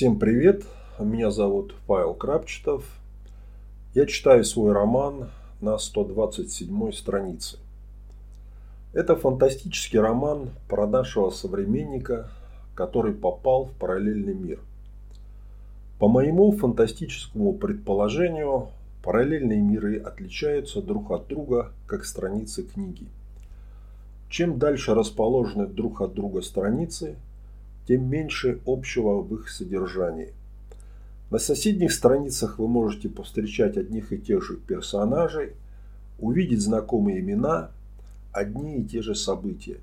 Всем привет, меня зовут Павел Крапчетов. Я читаю свой роман на 127 странице. Это фантастический роман про нашего современника, который попал в параллельный мир. По моему фантастическому предположению, параллельные миры отличаются друг от друга, как страницы книги. Чем дальше расположены друг от друга страницы – тем меньше общего в их содержании. На соседних страницах вы можете повстречать одних и тех же персонажей, увидеть знакомые имена, одни и те же события.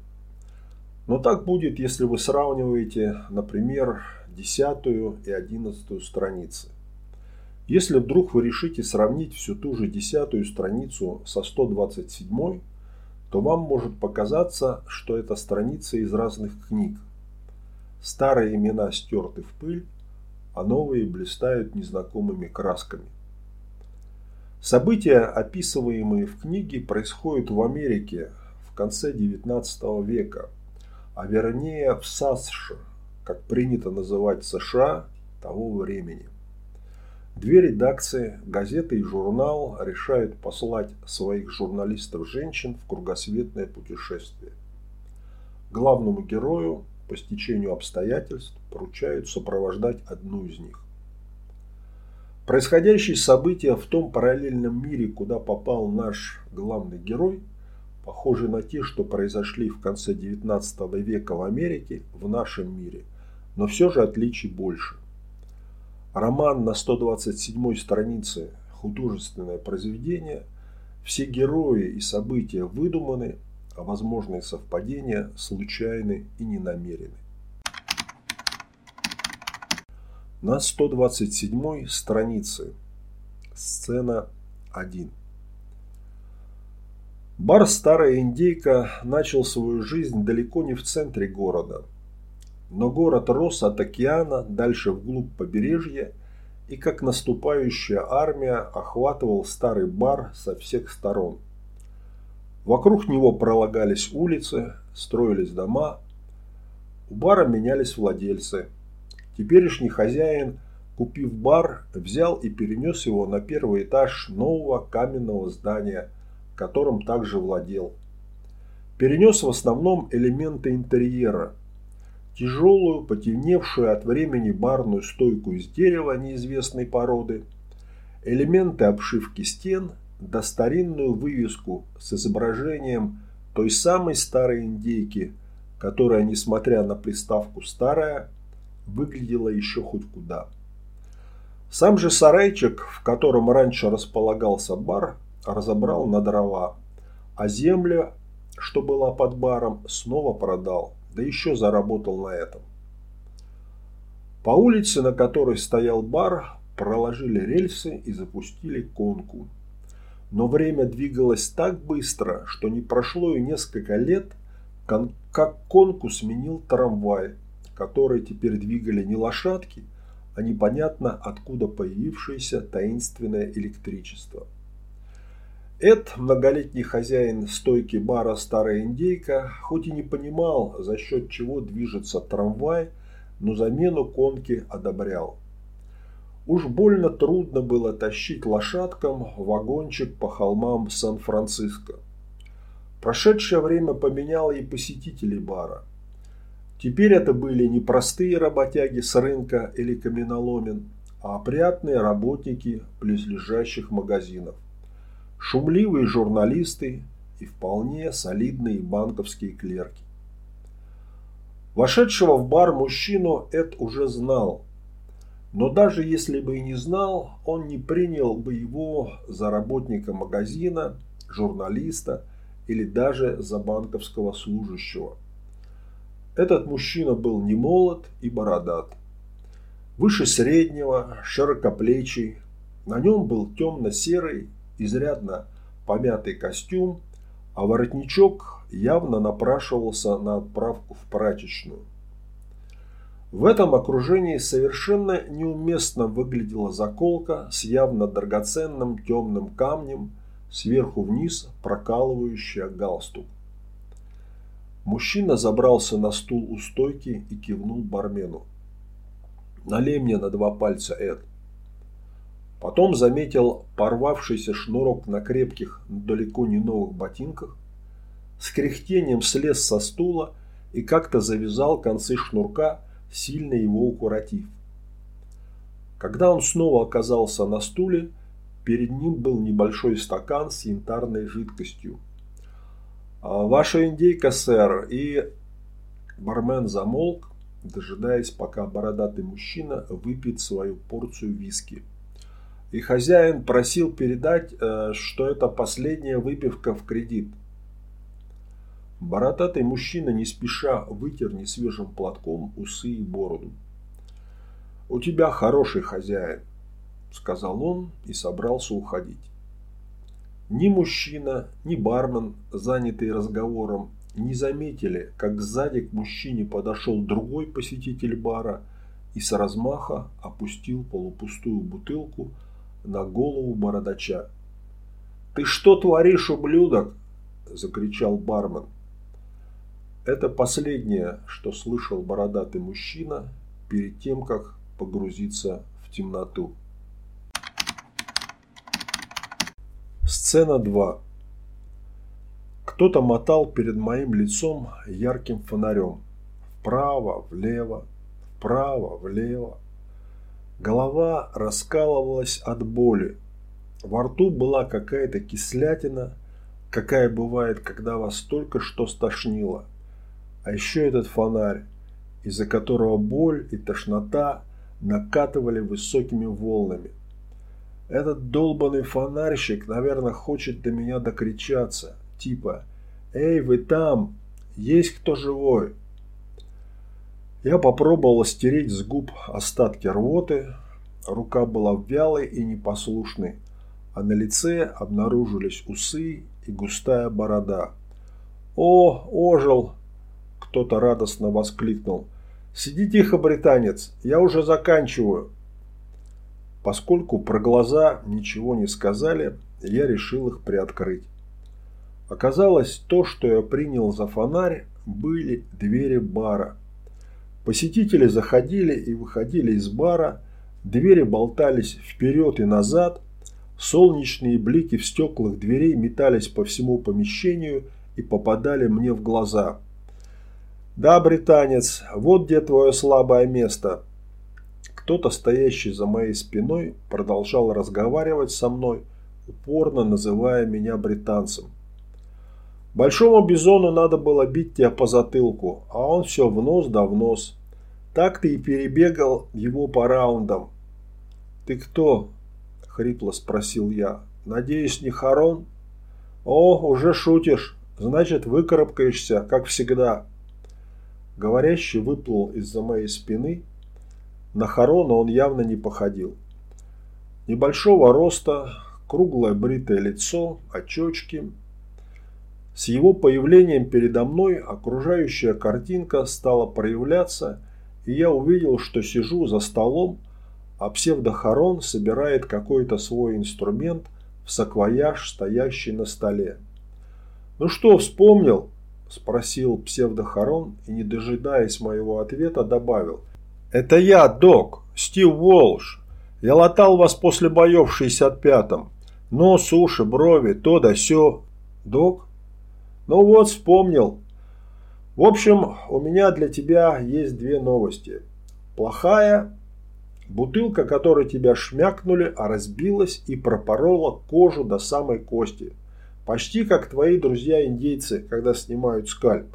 Но так будет, если вы сравниваете, например, 10 и 11 страницы. Если вдруг вы решите сравнить всю ту же десятую страницу со 127, то вам может показаться, что это страницы из разных книг. Старые имена стерты в пыль, а новые блистают незнакомыми красками. События, описываемые в книге, происходят в Америке в конце XIX века, а вернее в САСШ, как принято называть США того времени. Две редакции, газета и журнал, решают послать своих журналистов-женщин в кругосветное путешествие. Главному герою по стечению обстоятельств поручают сопровождать одну из них. Происходящие события в том параллельном мире, куда попал наш главный герой, похожи на те, что произошли в конце XIX века в Америке, в нашем мире, но все же отличий больше. Роман на 127 странице художественное произведение, все герои и события выдуманы, а возможные совпадения случайны и ненамерены. На 127 странице. Сцена 1. Бар «Старая индейка» начал свою жизнь далеко не в центре города. Но город рос от океана дальше вглубь побережья и как наступающая армия охватывал старый бар со всех сторон – Вокруг него пролагались улицы, строились дома. У бара менялись владельцы. Теперешний хозяин, купив бар, взял и перенес его на первый этаж нового каменного здания, которым также владел. Перенес в основном элементы интерьера. Тяжелую, потемневшую от времени барную стойку из дерева неизвестной породы, элементы обшивки стен – да старинную вывеску с изображением той самой старой индейки, которая, несмотря на приставку «старая», выглядела еще хоть куда. Сам же сарайчик, в котором раньше располагался бар, разобрал на дрова, а земля, что была под баром, снова продал, да еще заработал на этом. По улице, на которой стоял бар, проложили рельсы и запустили конку. Но время двигалось так быстро, что не прошло и несколько лет, как конку сменил трамвай, который теперь двигали не лошадки, а непонятно откуда появившееся таинственное электричество. Эд, многолетний хозяин стойки бара «Старая индейка», хоть и не понимал, за счет чего движется трамвай, но замену конки одобрял. Уж больно трудно было тащить лошадкам вагончик по холмам Сан-Франциско. Прошедшее время поменяло и посетителей бара. Теперь это были не простые работяги с рынка или каменоломен, а опрятные работники близлежащих магазинов, шумливые журналисты и вполне солидные банковские клерки. Вошедшего в бар мужчину Эд уже знал – но даже если бы и не знал, он не принял бы его за работника магазина, журналиста или даже за банковского служащего. Этот мужчина был не молод и бородат. Выше среднего, широкоплечий. На нем был темно-серый, изрядно помятый костюм, а воротничок явно напрашивался на отправку в прачечную. В этом окружении совершенно неуместно выглядела заколка с явно драгоценным темным камнем, сверху вниз прокалывающая галстук. Мужчина забрался на стул у стойки и кивнул бармену. Налей мне на два пальца, Эд. Потом заметил порвавшийся шнурок на крепких, далеко не новых ботинках, с кряхтением слез со стула и как-то завязал концы шнурка, сильно его укоротив. Когда он снова оказался на стуле, перед ним был небольшой стакан с янтарной жидкостью. «А «Ваша индейка, сэр!» И бармен замолк, дожидаясь, пока бородатый мужчина выпьет свою порцию виски. И хозяин просил передать, э, что это последняя выпивка в кредит. Бородатый мужчина не спеша вытер несвежим платком усы и бороду. «У тебя хороший хозяин», – сказал он и собрался уходить. Ни мужчина, ни бармен, занятые разговором, не заметили, как сзади к мужчине подошел другой посетитель бара и с размаха опустил полупустую бутылку на голову бородача. «Ты что творишь, ублюдок?» – закричал бармен. Это последнее, что слышал бородатый мужчина перед тем, как погрузиться в темноту. Сцена 2. Кто-то мотал перед моим лицом ярким фонарем. Вправо, влево, вправо, влево. Голова раскалывалась от боли. Во рту была какая-то кислятина, какая бывает, когда вас только что стошнило. А еще этот фонарь, из-за которого боль и тошнота накатывали высокими волнами. Этот долбанный фонарщик, наверное, хочет до меня докричаться. Типа «Эй, вы там! Есть кто живой?» Я попробовал стереть с губ остатки рвоты. Рука была вялой и непослушной, а на лице обнаружились усы и густая борода. «О, ожил!» – кто-то радостно воскликнул. «Сиди тихо, британец, я уже заканчиваю». Поскольку про глаза ничего не сказали, я решил их приоткрыть. Оказалось, то, что я принял за фонарь, были двери бара – Посетители заходили и выходили из бара, двери болтались вперед и назад, солнечные блики в стеклах дверей метались по всему помещению и попадали мне в глаза. «Да, британец, вот где твое слабое место». Кто-то, стоящий за моей спиной, продолжал разговаривать со мной, упорно называя меня британцем. Большому бизону надо было бить тебя по затылку, а он все в нос да в нос. Так ты и перебегал его по раундам. «Ты кто?» – хрипло спросил я. «Надеюсь, не Харон?» «О, уже шутишь. Значит, выкарабкаешься, как всегда». Говорящий выплыл из-за моей спины. На Харона он явно не походил. Небольшого роста, круглое бритое лицо, очечки – с его появлением передо мной окружающая картинка стала проявляться, и я увидел, что сижу за столом, а псевдохорон собирает какой-то свой инструмент в саквояж, стоящий на столе. «Ну что, вспомнил?» – спросил псевдохорон и, не дожидаясь моего ответа, добавил. «Это я, док, Стив Волш. Я латал вас после боев в 65-м. Нос, уши, брови, то да сё. Док?» Ну вот, вспомнил. В общем, у меня для тебя есть две новости. Плохая. Бутылка, которой тебя шмякнули, а разбилась и пропорола кожу до самой кости. Почти как твои друзья-индейцы, когда снимают скальп.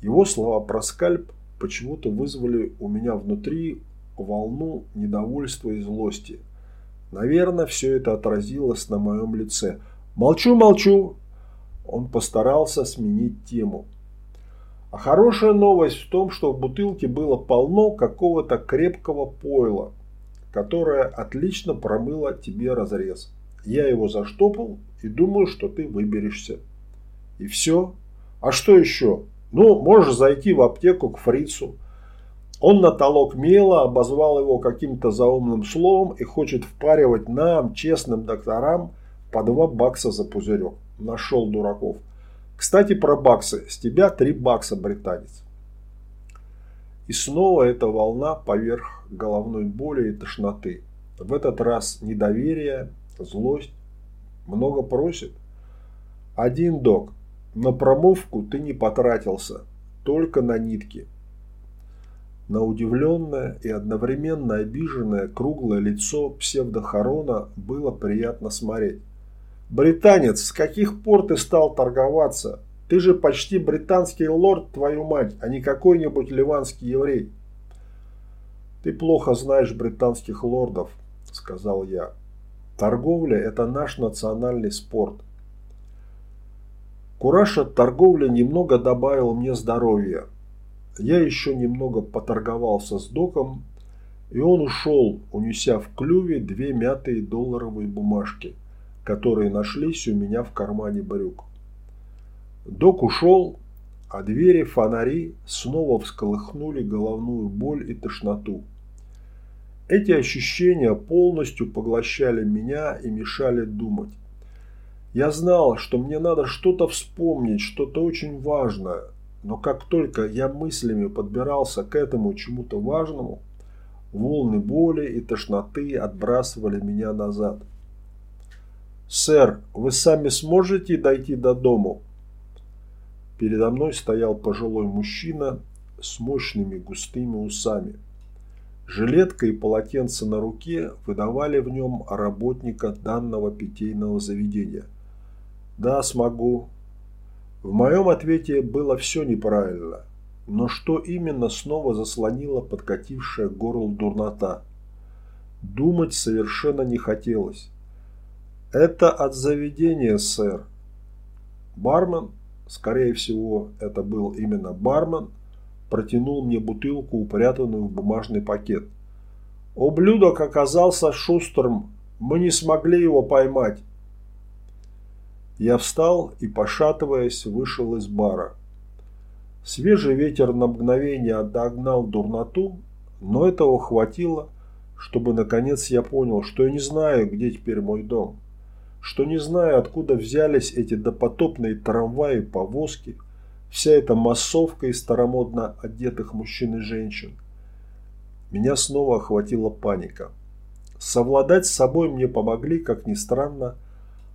Его слова про скальп почему-то вызвали у меня внутри волну недовольства и злости. Наверное, все это отразилось на моем лице. Молчу, молчу, он постарался сменить тему. А хорошая новость в том, что в бутылке было полно какого-то крепкого пойла, которое отлично промыло тебе разрез. Я его заштопал и думаю, что ты выберешься. И все. А что еще? Ну, можешь зайти в аптеку к фрицу. Он натолок мела, обозвал его каким-то заумным словом и хочет впаривать нам, честным докторам, по два бакса за пузырек. Нашел дураков. Кстати, про баксы. С тебя три бакса, британец. И снова эта волна поверх головной боли и тошноты. В этот раз недоверие, злость. Много просит. Один док. На промывку ты не потратился. Только на нитки. На удивленное и одновременно обиженное круглое лицо псевдохорона было приятно смотреть. «Британец, с каких пор ты стал торговаться? Ты же почти британский лорд, твою мать, а не какой-нибудь ливанский еврей». «Ты плохо знаешь британских лордов», – сказал я. «Торговля – это наш национальный спорт». Кураж от торговли немного добавил мне здоровья. Я еще немного поторговался с доком, и он ушел, унеся в клюве две мятые долларовые бумажки, которые нашлись у меня в кармане брюк. Док ушел, а двери фонари снова всколыхнули головную боль и тошноту. Эти ощущения полностью поглощали меня и мешали думать. Я знал, что мне надо что-то вспомнить, что-то очень важное, но как только я мыслями подбирался к этому чему-то важному, волны боли и тошноты отбрасывали меня назад. «Сэр, вы сами сможете дойти до дому?» Передо мной стоял пожилой мужчина с мощными густыми усами. Жилетка и полотенце на руке выдавали в нем работника данного питейного заведения. «Да, смогу», в моем ответе было все неправильно, но что именно снова заслонило подкатившая горло дурнота? Думать совершенно не хотелось. Это от заведения, сэр. Бармен, скорее всего, это был именно бармен, протянул мне бутылку, упрятанную в бумажный пакет. Ублюдок оказался шустрым, мы не смогли его поймать. Я встал и, пошатываясь, вышел из бара. Свежий ветер на мгновение отогнал дурноту, но этого хватило, чтобы наконец я понял, что я не знаю, где теперь мой дом, что не знаю, откуда взялись эти допотопные трамваи, повозки, вся эта массовка из старомодно одетых мужчин и женщин. Меня снова охватила паника. Совладать с собой мне помогли, как ни странно,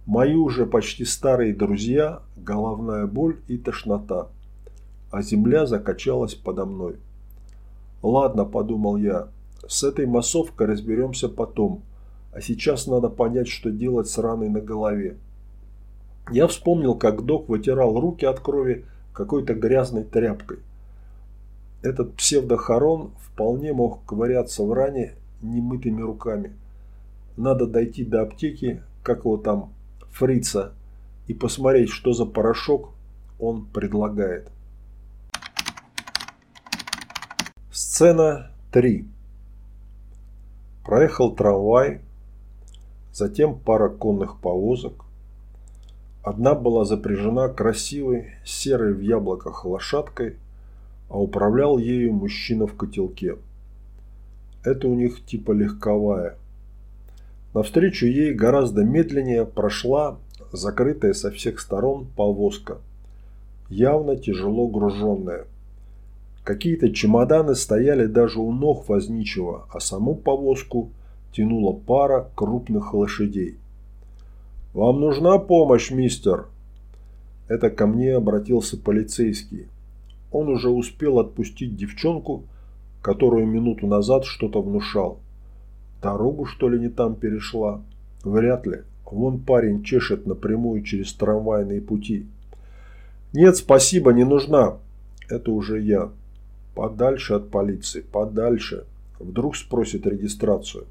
Мои уже почти старые друзья, головная боль и тошнота. А земля закачалась подо мной. Ладно, подумал я, с этой массовкой разберемся потом. А сейчас надо понять, что делать с раной на голове. Я вспомнил, как док вытирал руки от крови какой-то грязной тряпкой. Этот псевдохорон вполне мог ковыряться в ране немытыми руками. Надо дойти до аптеки, как его там, фрица и посмотреть, что за порошок он предлагает. Сцена 3. Проехал трамвай, затем пара конных повозок. Одна была запряжена красивой, серой в яблоках лошадкой, а управлял ею мужчина в котелке. Это у них типа легковая – Навстречу ей гораздо медленнее прошла закрытая со всех сторон повозка, явно тяжело груженная. Какие-то чемоданы стояли даже у ног возничего, а саму повозку тянула пара крупных лошадей. «Вам нужна помощь, мистер?» Это ко мне обратился полицейский. Он уже успел отпустить девчонку, которую минуту назад что-то внушал. Дорогу, что ли, не там перешла? Вряд ли. Вон парень чешет напрямую через трамвайные пути. Нет, спасибо, не нужна. Это уже я. Подальше от полиции, подальше. Вдруг спросит регистрацию.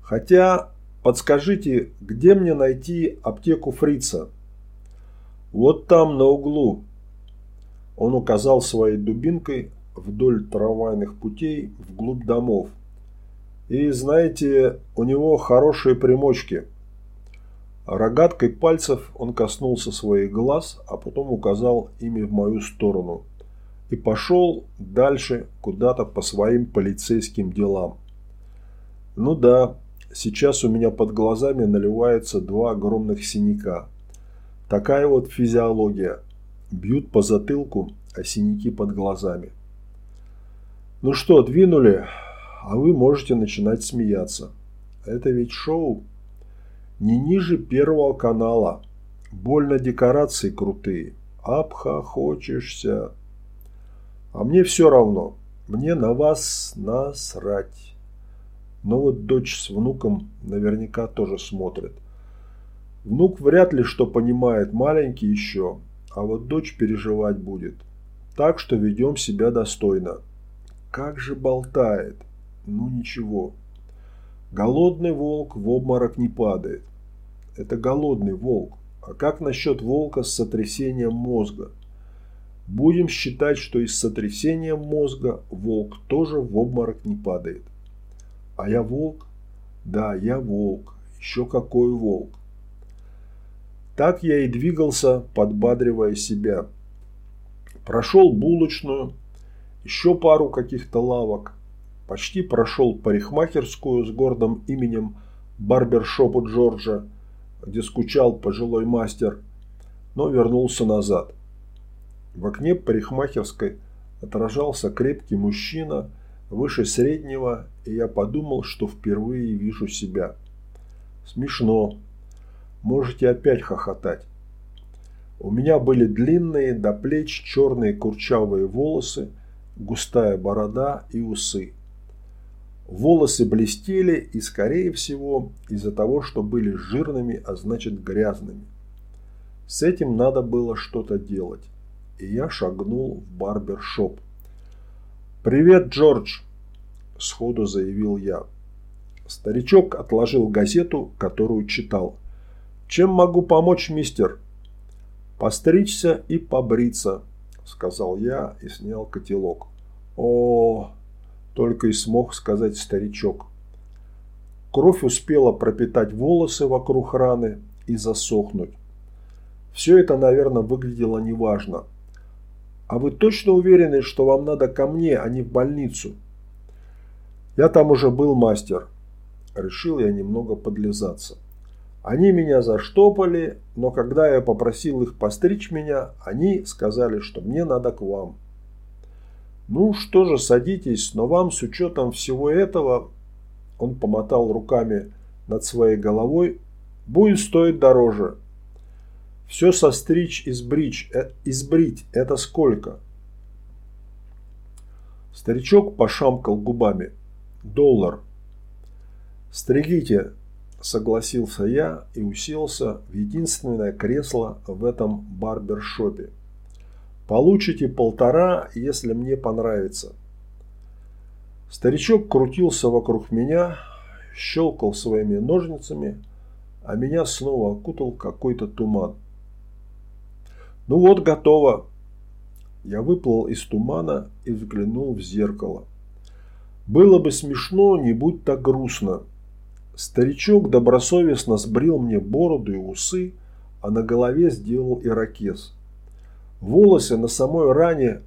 Хотя, подскажите, где мне найти аптеку Фрица? Вот там, на углу. Он указал своей дубинкой вдоль трамвайных путей вглубь домов. И знаете, у него хорошие примочки. Рогаткой пальцев он коснулся своих глаз, а потом указал ими в мою сторону. И пошел дальше куда-то по своим полицейским делам. Ну да, сейчас у меня под глазами наливаются два огромных синяка. Такая вот физиология. Бьют по затылку, а синяки под глазами. Ну что, двинули, а вы можете начинать смеяться. Это ведь шоу не ниже первого канала. Больно декорации крутые. Обхохочешься. А мне все равно. Мне на вас насрать. Но вот дочь с внуком наверняка тоже смотрит. Внук вряд ли что понимает, маленький еще, а вот дочь переживать будет. Так что ведем себя достойно. Как же болтает. Ну ничего. Голодный волк в обморок не падает. Это голодный волк. А как насчет волка с сотрясением мозга? Будем считать, что и с сотрясением мозга волк тоже в обморок не падает. А я волк? Да, я волк. Еще какой волк. Так я и двигался, подбадривая себя. Прошел булочную, еще пару каких-то лавок. Почти прошел парикмахерскую с гордым именем барбершопу Джорджа, где скучал пожилой мастер, но вернулся назад. В окне парикмахерской отражался крепкий мужчина, выше среднего, и я подумал, что впервые вижу себя. Смешно, Можете опять хохотать. У меня были длинные до плеч черные курчавые волосы, густая борода и усы. Волосы блестели и, скорее всего, из-за того, что были жирными, а значит грязными. С этим надо было что-то делать, и я шагнул в барбершоп. «Привет, Джордж!» – сходу заявил я. Старичок отложил газету, которую читал – чем могу помочь, мистер? Постричься и побриться, сказал я и снял котелок. О, только и смог сказать старичок. Кровь успела пропитать волосы вокруг раны и засохнуть. Все это, наверное, выглядело неважно. А вы точно уверены, что вам надо ко мне, а не в больницу? Я там уже был мастер. Решил я немного подлизаться. Они меня заштопали, но когда я попросил их постричь меня, они сказали, что мне надо к вам. Ну что же, садитесь, но вам с учетом всего этого, он помотал руками над своей головой, будет стоить дороже. Все состричь и сбрить, э, избрить – это сколько? Старичок пошамкал губами. Доллар. Стригите, согласился я и уселся в единственное кресло в этом барбершопе. Получите полтора, если мне понравится. Старичок крутился вокруг меня, щелкал своими ножницами, а меня снова окутал какой-то туман. Ну вот, готово. Я выплыл из тумана и взглянул в зеркало. Было бы смешно, не будь так грустно. Старичок добросовестно сбрил мне бороду и усы, а на голове сделал ирокез. Волосы на самой ране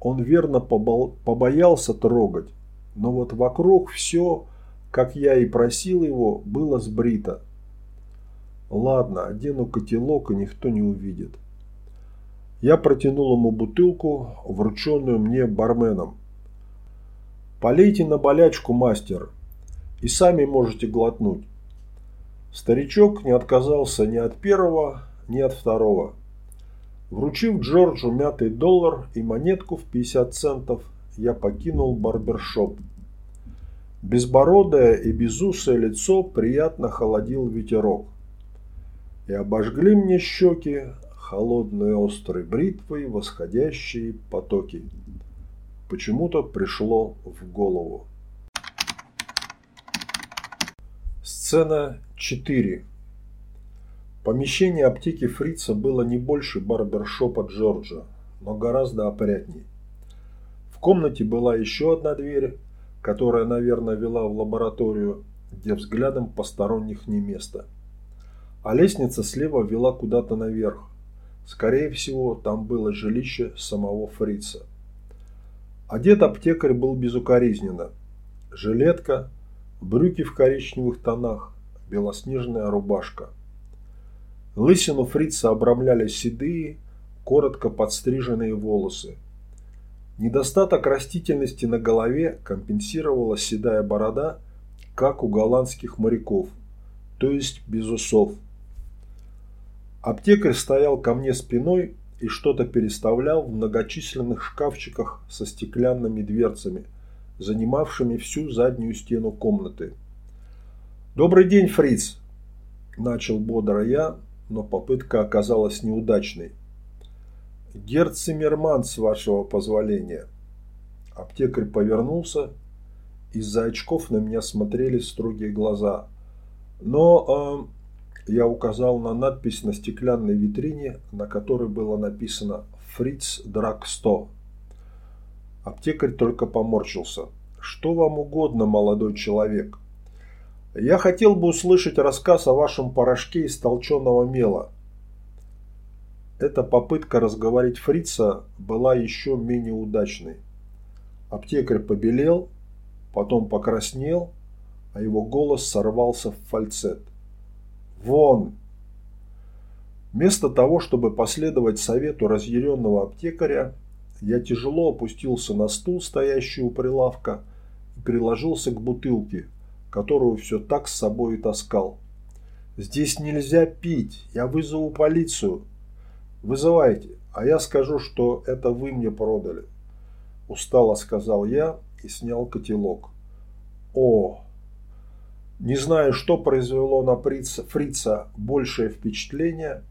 он верно побоялся трогать, но вот вокруг все, как я и просил его, было сбрито. Ладно, одену котелок, и никто не увидит. Я протянул ему бутылку, врученную мне барменом. «Полейте на болячку, мастер», и сами можете глотнуть. Старичок не отказался ни от первого, ни от второго. Вручив Джорджу мятый доллар и монетку в 50 центов, я покинул барбершоп. Безбородое и безусое лицо приятно холодил ветерок. И обожгли мне щеки холодные острые бритвой восходящие потоки. Почему-то пришло в голову. Сцена 4. Помещение аптеки Фрица было не больше барбершопа Джорджа, но гораздо опрятнее. В комнате была еще одна дверь, которая, наверное, вела в лабораторию, где взглядом посторонних не место. А лестница слева вела куда-то наверх. Скорее всего, там было жилище самого Фрица. Одет аптекарь был безукоризненно. Жилетка, брюки в коричневых тонах, белоснежная рубашка. Лысину фрица обрамляли седые, коротко подстриженные волосы. Недостаток растительности на голове компенсировала седая борода, как у голландских моряков, то есть без усов. Аптекарь стоял ко мне спиной и что-то переставлял в многочисленных шкафчиках со стеклянными дверцами, занимавшими всю заднюю стену комнаты. «Добрый день, фриц!» – начал бодро я, но попытка оказалась неудачной. «Герцимерман, с вашего позволения». Аптекарь повернулся. Из-за очков на меня смотрели строгие глаза. Но э, я указал на надпись на стеклянной витрине, на которой было написано «Фриц Драк 100». Аптекарь только поморщился. «Что вам угодно, молодой человек?» «Я хотел бы услышать рассказ о вашем порошке из толченого мела». Эта попытка разговорить фрица была еще менее удачной. Аптекарь побелел, потом покраснел, а его голос сорвался в фальцет. «Вон!» Вместо того, чтобы последовать совету разъяренного аптекаря, я тяжело опустился на стул, стоящий у прилавка, и приложился к бутылке, которую все так с собой и таскал. «Здесь нельзя пить, я вызову полицию», Вызывайте, а я скажу, что это вы мне продали. Устало сказал я и снял котелок. О! Не знаю, что произвело на фрица, большее впечатление,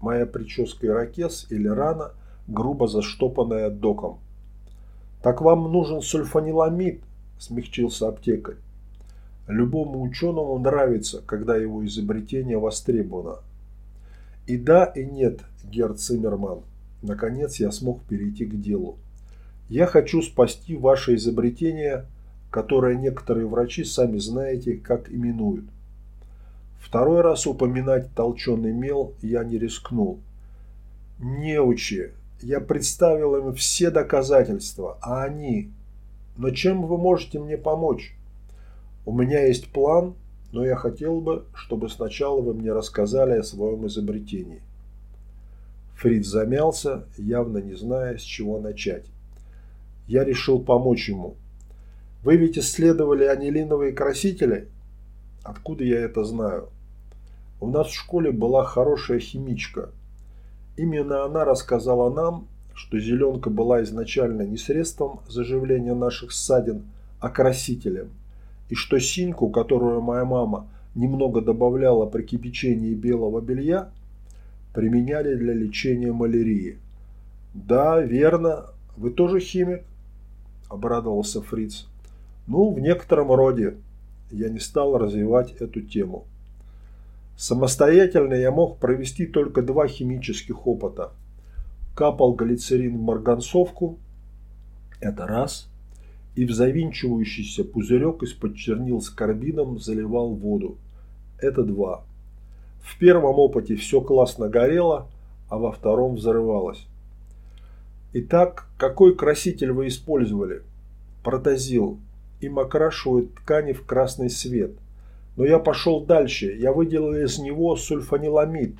моя прическа ирокез или рана, грубо заштопанная доком. «Так вам нужен сульфаниламид», – смягчился аптекарь. Любому ученому нравится, когда его изобретение востребовано. И да, и нет, Герр Циммерман. Наконец я смог перейти к делу. Я хочу спасти ваше изобретение, которое некоторые врачи, сами знаете, как именуют. Второй раз упоминать толченый мел я не рискнул. Неучи, я представил им все доказательства, а они... Но чем вы можете мне помочь? У меня есть план, но я хотел бы, чтобы сначала вы мне рассказали о своем изобретении. Фриц замялся, явно не зная, с чего начать. Я решил помочь ему. «Вы ведь исследовали анилиновые красители?» «Откуда я это знаю?» «У нас в школе была хорошая химичка. Именно она рассказала нам, что зеленка была изначально не средством заживления наших ссадин, а красителем, и что синьку, которую моя мама немного добавляла при кипячении белого белья, применяли для лечения малярии. «Да, верно. Вы тоже химик?» – обрадовался Фриц. «Ну, в некотором роде». Я не стал развивать эту тему. Самостоятельно я мог провести только два химических опыта. Капал глицерин в марганцовку – это раз, и в завинчивающийся пузырек из-под чернил с карбидом заливал воду – это два. В первом опыте все классно горело, а во втором взрывалось. Итак, какой краситель вы использовали? Протазил. Им окрашивают ткани в красный свет. Но я пошел дальше. Я выделил из него сульфаниламид.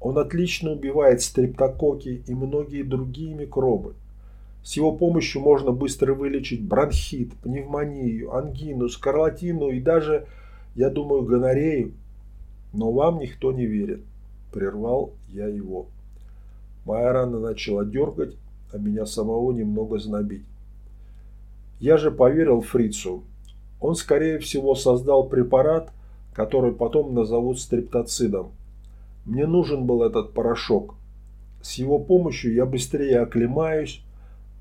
Он отлично убивает стрептококи и многие другие микробы. С его помощью можно быстро вылечить бронхит, пневмонию, ангину, скарлатину и даже, я думаю, гонорею. Но вам никто не верит. Прервал я его. Моя рана начала дергать, а меня самого немного знобить. Я же поверил Фрицу. Он, скорее всего, создал препарат, который потом назовут стрептоцидом. Мне нужен был этот порошок. С его помощью я быстрее оклемаюсь,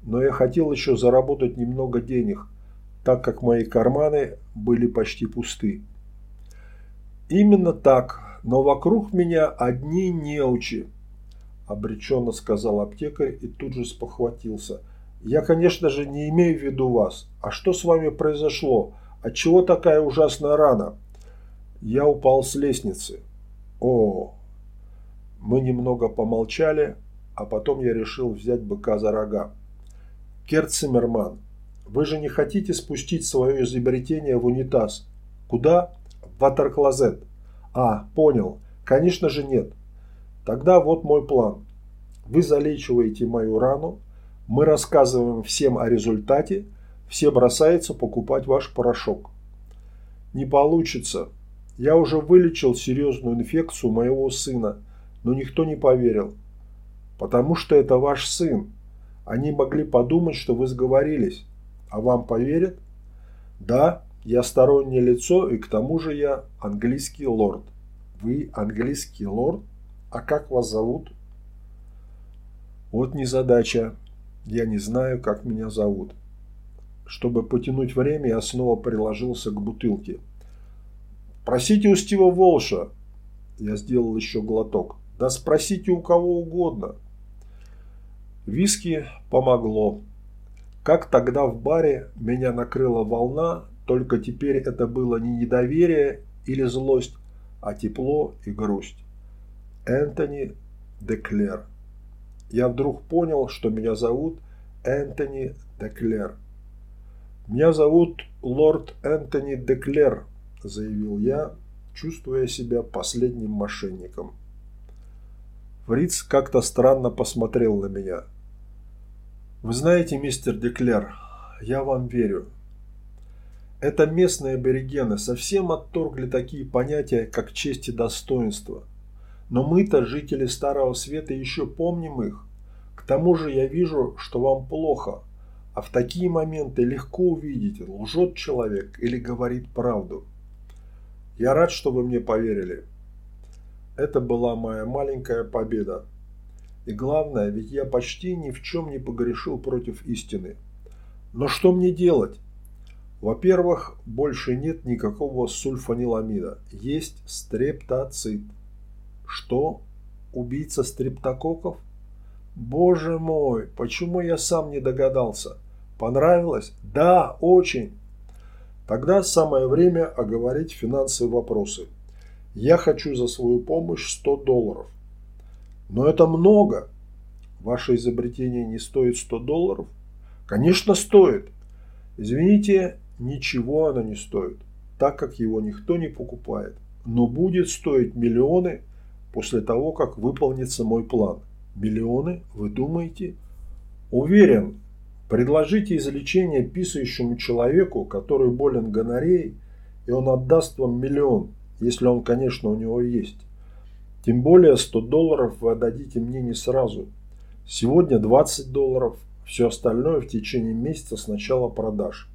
но я хотел еще заработать немного денег, так как мои карманы были почти пусты. «Именно так, но вокруг меня одни неучи», – обреченно сказал аптекарь и тут же спохватился. «Я, конечно же, не имею в виду вас. А что с вами произошло? Отчего такая ужасная рана?» Я упал с лестницы. «О!» Мы немного помолчали, а потом я решил взять быка за рога. «Керт Циммерман, вы же не хотите спустить свое изобретение в унитаз? Куда? Ватерклозет. А, понял. Конечно же нет. Тогда вот мой план. Вы залечиваете мою рану, Мы рассказываем всем о результате, все бросаются покупать ваш порошок. Не получится. Я уже вылечил серьезную инфекцию моего сына, но никто не поверил. Потому что это ваш сын. Они могли подумать, что вы сговорились. А вам поверят? Да, я стороннее лицо, и к тому же я английский лорд. Вы английский лорд? А как вас зовут? Вот незадача. Я не знаю, как меня зовут. Чтобы потянуть время, я снова приложился к бутылке. Просите у Стива Волша. Я сделал еще глоток. Да спросите у кого угодно. Виски помогло. Как тогда в баре меня накрыла волна, только теперь это было не недоверие или злость, а тепло и грусть. Энтони Деклер. Я вдруг понял, что меня зовут Энтони Деклер. «Меня зовут лорд Энтони Деклер», – заявил я, чувствуя себя последним мошенником. Фриц как-то странно посмотрел на меня. «Вы знаете, мистер Деклер, я вам верю. Это местные аборигены совсем отторгли такие понятия, как честь и достоинство. Но мы-то, жители Старого Света, еще помним их. К тому же я вижу, что вам плохо, а в такие моменты легко увидеть, лжет человек или говорит правду. Я рад, что вы мне поверили. Это была моя маленькая победа. И главное, ведь я почти ни в чем не погрешил против истины. Но что мне делать? Во-первых, больше нет никакого сульфаниламида. Есть стрептоцит. Что? Убийца стрептококков? Боже мой, почему я сам не догадался? Понравилось? Да, очень. Тогда самое время оговорить финансовые вопросы. Я хочу за свою помощь 100 долларов. Но это много. Ваше изобретение не стоит 100 долларов? Конечно, стоит. Извините, ничего оно не стоит, так как его никто не покупает. Но будет стоить миллионы после того, как выполнится мой план. Миллионы, вы думаете? Уверен, предложите излечение писающему человеку, который болен гонореей, и он отдаст вам миллион, если он, конечно, у него есть. Тем более 100 долларов вы отдадите мне не сразу. Сегодня 20 долларов, все остальное в течение месяца с начала продаж.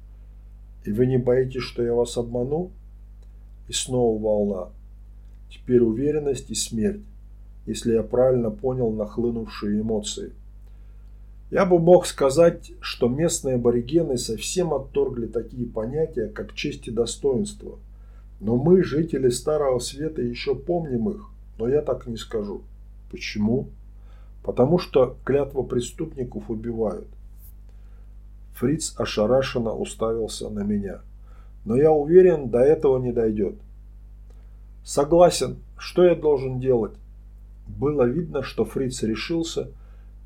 И вы не боитесь, что я вас обману? И снова волна. Теперь уверенность и смерть, если я правильно понял нахлынувшие эмоции. Я бы мог сказать, что местные аборигены совсем отторгли такие понятия, как честь и достоинство. Но мы, жители Старого Света, еще помним их, но я так не скажу. Почему? Потому что клятва преступников убивают. Фриц ошарашенно уставился на меня. Но я уверен, до этого не дойдет. Согласен. Что я должен делать? Было видно, что Фриц решился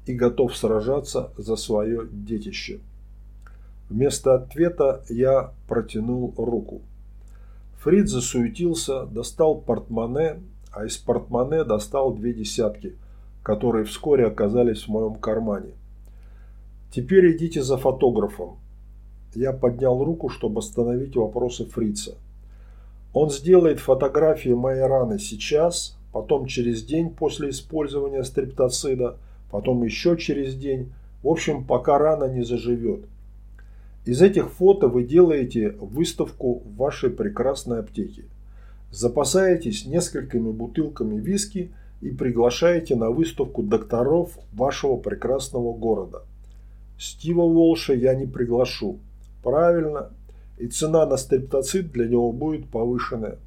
и готов сражаться за свое детище. Вместо ответа я протянул руку. Фриц засуетился, достал портмоне, а из портмоне достал две десятки, которые вскоре оказались в моем кармане. Теперь идите за фотографом. Я поднял руку, чтобы остановить вопросы Фрица. Он сделает фотографии моей раны сейчас, потом через день после использования стриптоцида, потом еще через день. В общем, пока рана не заживет. Из этих фото вы делаете выставку в вашей прекрасной аптеке. Запасаетесь несколькими бутылками виски и приглашаете на выставку докторов вашего прекрасного города. Стива Волша я не приглашу. Правильно. И цена на стриптоцит для него будет повышенная.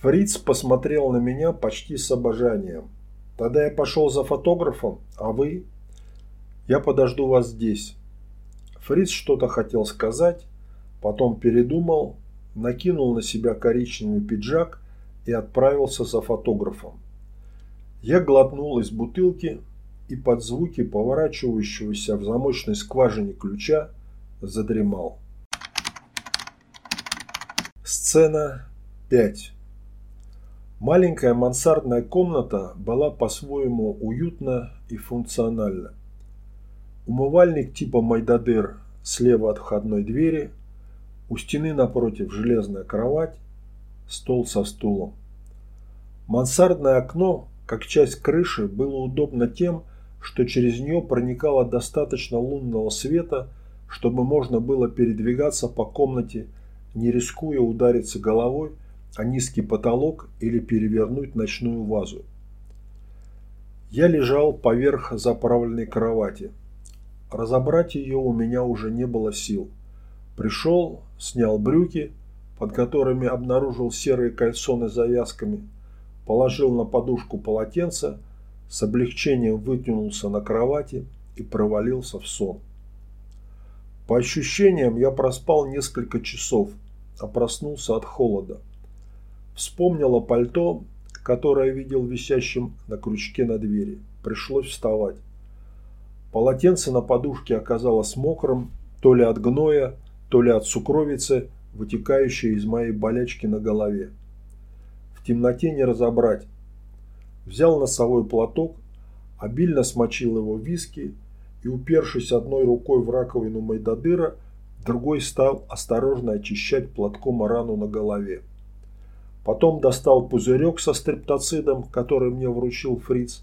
Фриц посмотрел на меня почти с обожанием. Тогда я пошел за фотографом, а вы? Я подожду вас здесь. Фриц что-то хотел сказать, потом передумал, накинул на себя коричневый пиджак и отправился за фотографом. Я глотнул из бутылки, и под звуки поворачивающегося в замочной скважине ключа задремал. Сцена 5. Маленькая мансардная комната была по-своему уютна и функциональна. Умывальник типа Майдадыр слева от входной двери, у стены напротив железная кровать, стол со стулом. Мансардное окно, как часть крыши, было удобно тем, что через нее проникало достаточно лунного света, чтобы можно было передвигаться по комнате, не рискуя удариться головой о низкий потолок или перевернуть ночную вазу. Я лежал поверх заправленной кровати. Разобрать ее у меня уже не было сил. Пришел, снял брюки, под которыми обнаружил серые кальсоны с завязками, положил на подушку полотенце, с облегчением вытянулся на кровати и провалился в сон. По ощущениям, я проспал несколько часов, а проснулся от холода. Вспомнила пальто, которое видел висящим на крючке на двери. Пришлось вставать. Полотенце на подушке оказалось мокрым, то ли от гноя, то ли от сукровицы, вытекающей из моей болячки на голове. В темноте не разобрать. Взял носовой платок, обильно смочил его виски и, упершись одной рукой в раковину Майдадыра, другой стал осторожно очищать платком рану на голове. Потом достал пузырек со стрептоцидом, который мне вручил фриц,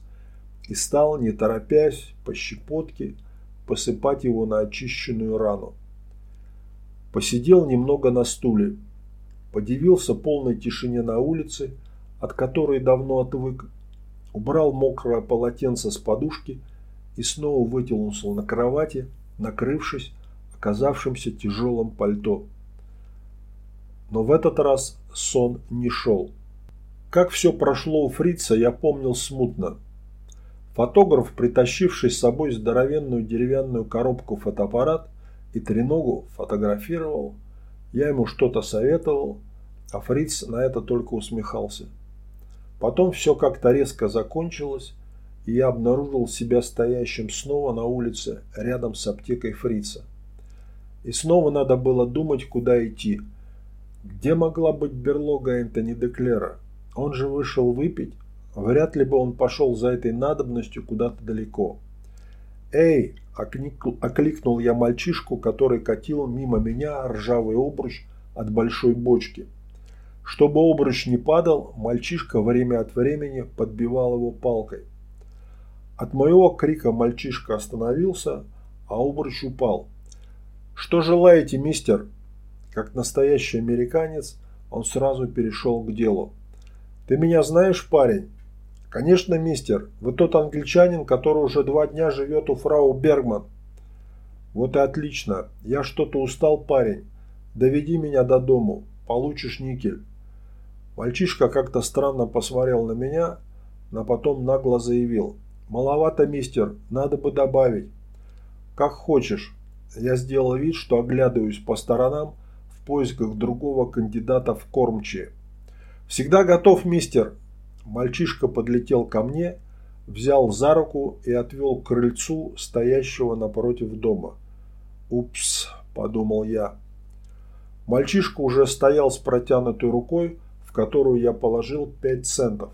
и стал, не торопясь, по щепотке посыпать его на очищенную рану. Посидел немного на стуле, подивился полной тишине на улице, от которой давно отвык, убрал мокрое полотенце с подушки и снова вытянулся на кровати, накрывшись оказавшимся тяжелым пальто. Но в этот раз сон не шел. Как все прошло у фрица, я помнил смутно. Фотограф, притащивший с собой здоровенную деревянную коробку фотоаппарат и треногу, фотографировал. Я ему что-то советовал, а фриц на это только усмехался. Потом все как-то резко закончилось, и я обнаружил себя стоящим снова на улице рядом с аптекой фрица. И снова надо было думать, куда идти – где могла быть берлога Энтони Деклера? Он же вышел выпить. Вряд ли бы он пошел за этой надобностью куда-то далеко. «Эй!» – окликнул я мальчишку, который катил мимо меня ржавый обруч от большой бочки. Чтобы обруч не падал, мальчишка время от времени подбивал его палкой. От моего крика мальчишка остановился, а обруч упал. «Что желаете, мистер?» Как настоящий американец, он сразу перешел к делу. «Ты меня знаешь, парень?» «Конечно, мистер. Вы тот англичанин, который уже два дня живет у фрау Бергман». «Вот и отлично. Я что-то устал, парень. Доведи меня до дому. Получишь никель». Мальчишка как-то странно посмотрел на меня, но потом нагло заявил. «Маловато, мистер. Надо бы добавить». «Как хочешь». Я сделал вид, что оглядываюсь по сторонам, поисках другого кандидата в кормчие. «Всегда готов, мистер!» Мальчишка подлетел ко мне, взял за руку и отвел к крыльцу, стоящего напротив дома. «Упс!» – подумал я. Мальчишка уже стоял с протянутой рукой, в которую я положил пять центов.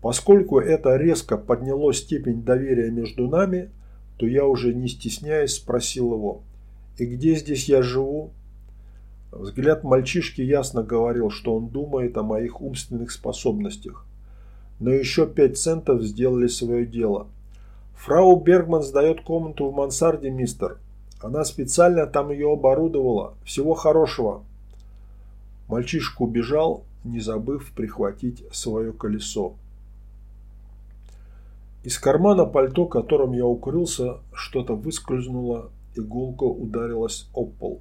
Поскольку это резко подняло степень доверия между нами, то я уже не стесняясь спросил его, «И где здесь я живу?» Взгляд мальчишки ясно говорил, что он думает о моих умственных способностях. Но еще пять центов сделали свое дело. Фрау Бергман сдает комнату в мансарде, мистер. Она специально там ее оборудовала. Всего хорошего. Мальчишка убежал, не забыв прихватить свое колесо. Из кармана пальто, которым я укрылся, что-то выскользнуло, иголка ударилась об пол.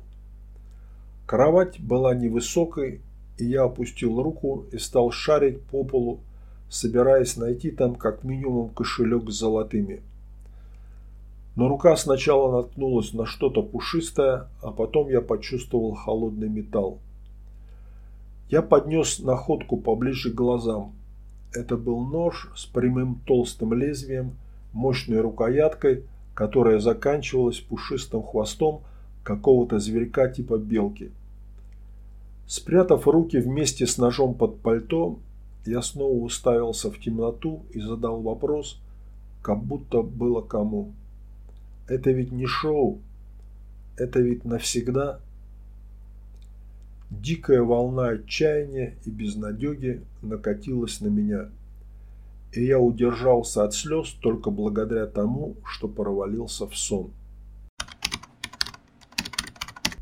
Кровать была невысокой, и я опустил руку и стал шарить по полу, собираясь найти там как минимум кошелек с золотыми. Но рука сначала наткнулась на что-то пушистое, а потом я почувствовал холодный металл. Я поднес находку поближе к глазам. Это был нож с прямым толстым лезвием, мощной рукояткой, которая заканчивалась пушистым хвостом, какого-то зверька типа белки. Спрятав руки вместе с ножом под пальто, я снова уставился в темноту и задал вопрос, как будто было кому. Это ведь не шоу. Это ведь навсегда. Дикая волна отчаяния и безнадеги накатилась на меня. И я удержался от слез только благодаря тому, что провалился в сон.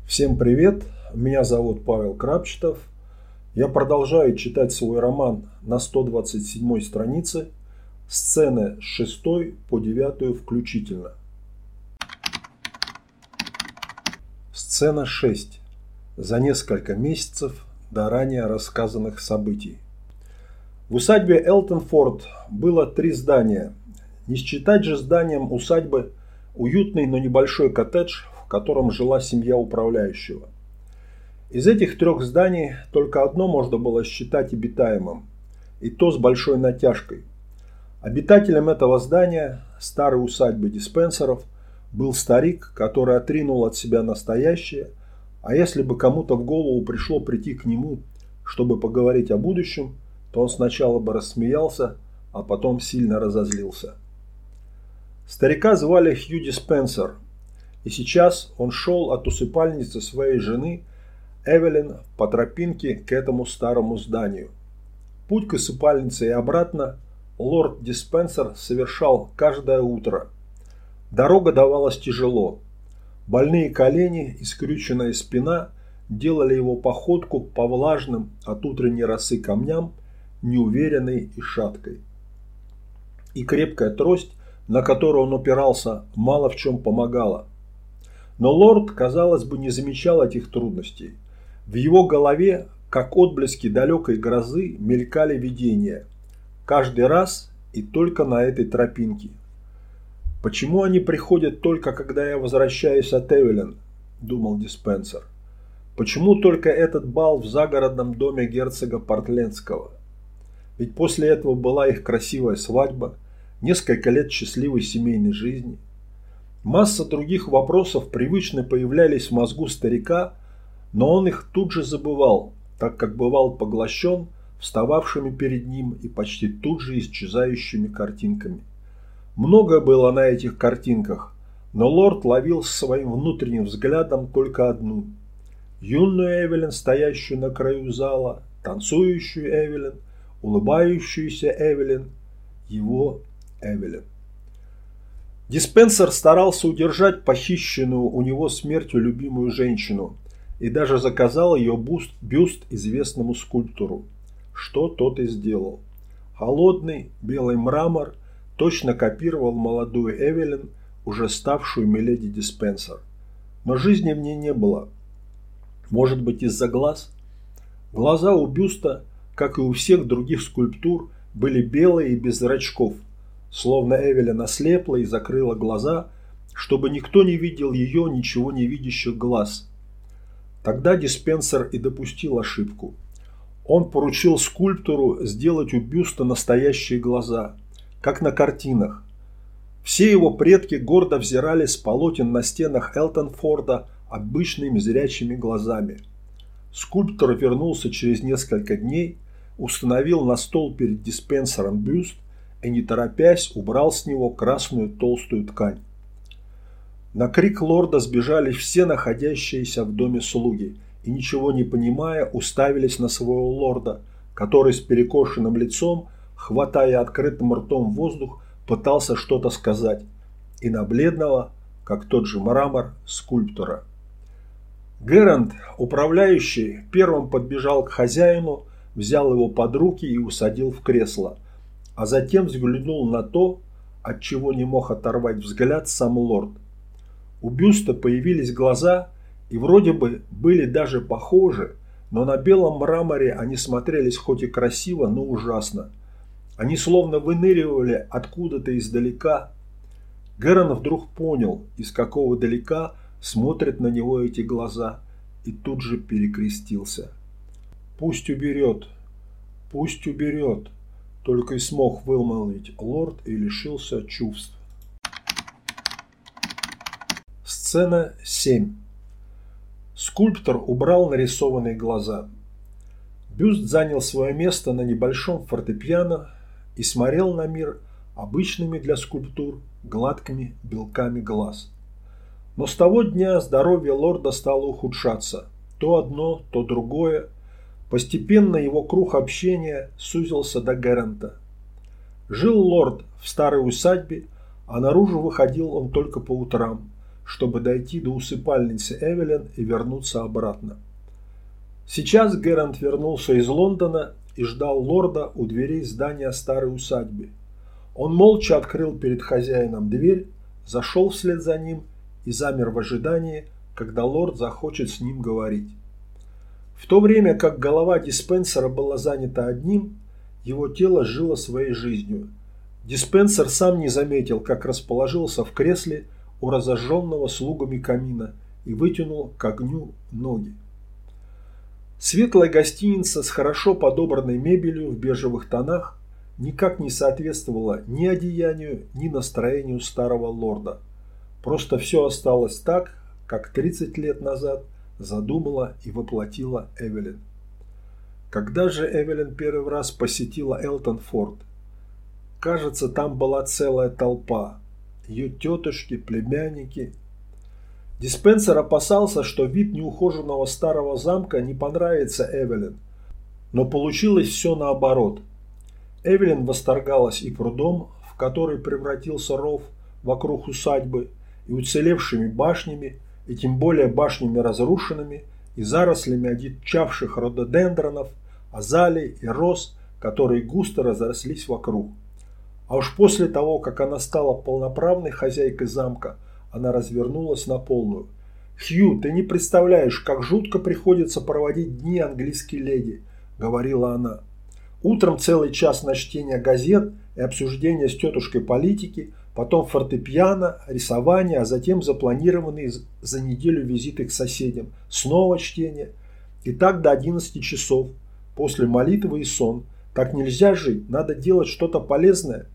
Всем привет! Меня зовут Павел Крапчетов. Я продолжаю читать свой роман на 127 странице, сцены с 6 по 9 включительно. Сцена 6. За несколько месяцев до ранее рассказанных событий. В усадьбе Элтонфорд было три здания. Не считать же зданием усадьбы уютный, но небольшой коттедж, в котором жила семья управляющего. Из этих трех зданий только одно можно было считать обитаемым, и то с большой натяжкой. Обитателем этого здания, старой усадьбы диспенсеров, был старик, который отринул от себя настоящее, а если бы кому-то в голову пришло прийти к нему, чтобы поговорить о будущем, то он сначала бы рассмеялся, а потом сильно разозлился. Старика звали Хью Диспенсер, и сейчас он шел от усыпальницы своей жены – Эвелин по тропинке к этому старому зданию. Путь к осыпальнице и обратно лорд Диспенсер совершал каждое утро. Дорога давалась тяжело. Больные колени и скрюченная спина делали его походку по влажным от утренней росы камням неуверенной и шаткой. И крепкая трость, на которую он упирался, мало в чем помогала. Но лорд, казалось бы, не замечал этих трудностей – в его голове, как отблески далекой грозы, мелькали видения. Каждый раз и только на этой тропинке. «Почему они приходят только, когда я возвращаюсь от Эвелин?» – думал Диспенсер. «Почему только этот бал в загородном доме герцога Портленского? Ведь после этого была их красивая свадьба, несколько лет счастливой семейной жизни. Масса других вопросов привычно появлялись в мозгу старика – но он их тут же забывал, так как бывал поглощен встававшими перед ним и почти тут же исчезающими картинками. Много было на этих картинках, но лорд ловил своим внутренним взглядом только одну. Юную Эвелин, стоящую на краю зала, танцующую Эвелин, улыбающуюся Эвелин, его Эвелин. Диспенсер старался удержать похищенную у него смертью любимую женщину – и даже заказал ее буст, бюст известному скульптору, что тот и сделал. Холодный белый мрамор точно копировал молодую Эвелин, уже ставшую Миледи Диспенсер. Но жизни в ней не было. Может быть из-за глаз? Глаза у бюста, как и у всех других скульптур, были белые и без зрачков, словно Эвелин ослепла и закрыла глаза, чтобы никто не видел ее ничего не видящих глаз – Тогда диспенсер и допустил ошибку. Он поручил скульптору сделать у бюста настоящие глаза, как на картинах. Все его предки гордо взирали с полотен на стенах Элтонфорда обычными зрячими глазами. Скульптор вернулся через несколько дней, установил на стол перед диспенсером бюст и, не торопясь, убрал с него красную толстую ткань. На крик лорда сбежали все находящиеся в доме слуги и, ничего не понимая, уставились на своего лорда, который с перекошенным лицом, хватая открытым ртом воздух, пытался что-то сказать, и на бледного, как тот же мрамор, скульптора. Геранд, управляющий, первым подбежал к хозяину, взял его под руки и усадил в кресло, а затем взглянул на то, от чего не мог оторвать взгляд сам лорд – у бюста появились глаза и вроде бы были даже похожи, но на белом мраморе они смотрелись хоть и красиво, но ужасно. Они словно выныривали откуда-то издалека. Герон вдруг понял, из какого далека смотрят на него эти глаза, и тут же перекрестился. «Пусть уберет, пусть уберет», только и смог вымолвить лорд и лишился чувств. Сцена 7. Скульптор убрал нарисованные глаза. Бюст занял свое место на небольшом фортепиано и смотрел на мир обычными для скульптур гладкими белками глаз. Но с того дня здоровье лорда стало ухудшаться. То одно, то другое. Постепенно его круг общения сузился до Геррента. Жил лорд в старой усадьбе, а наружу выходил он только по утрам, чтобы дойти до усыпальницы Эвелин и вернуться обратно. Сейчас Герант вернулся из Лондона и ждал лорда у дверей здания старой усадьбы. Он молча открыл перед хозяином дверь, зашел вслед за ним и замер в ожидании, когда лорд захочет с ним говорить. В то время как голова диспенсера была занята одним, его тело жило своей жизнью. Диспенсер сам не заметил, как расположился в кресле у разожженного слугами камина и вытянул к огню ноги. Светлая гостиница с хорошо подобранной мебелью в бежевых тонах никак не соответствовала ни одеянию, ни настроению старого лорда. Просто все осталось так, как 30 лет назад задумала и воплотила Эвелин. Когда же Эвелин первый раз посетила Элтон Форд? Кажется, там была целая толпа. Ее тетушки, племянники. Диспенсер опасался, что вид неухоженного старого замка не понравится Эвелин. Но получилось все наоборот. Эвелин восторгалась и прудом, в который превратился ров вокруг усадьбы, и уцелевшими башнями, и тем более башнями разрушенными, и зарослями одичавших рододендронов, азалий и роз, которые густо разрослись вокруг. А уж после того, как она стала полноправной хозяйкой замка, она развернулась на полную. «Хью, ты не представляешь, как жутко приходится проводить дни английской леди», – говорила она. «Утром целый час на чтение газет и обсуждение с тетушкой политики, потом фортепиано, рисование, а затем запланированные за неделю визиты к соседям, снова чтение. И так до 11 часов, после молитвы и сон. Так нельзя жить, надо делать что-то полезное.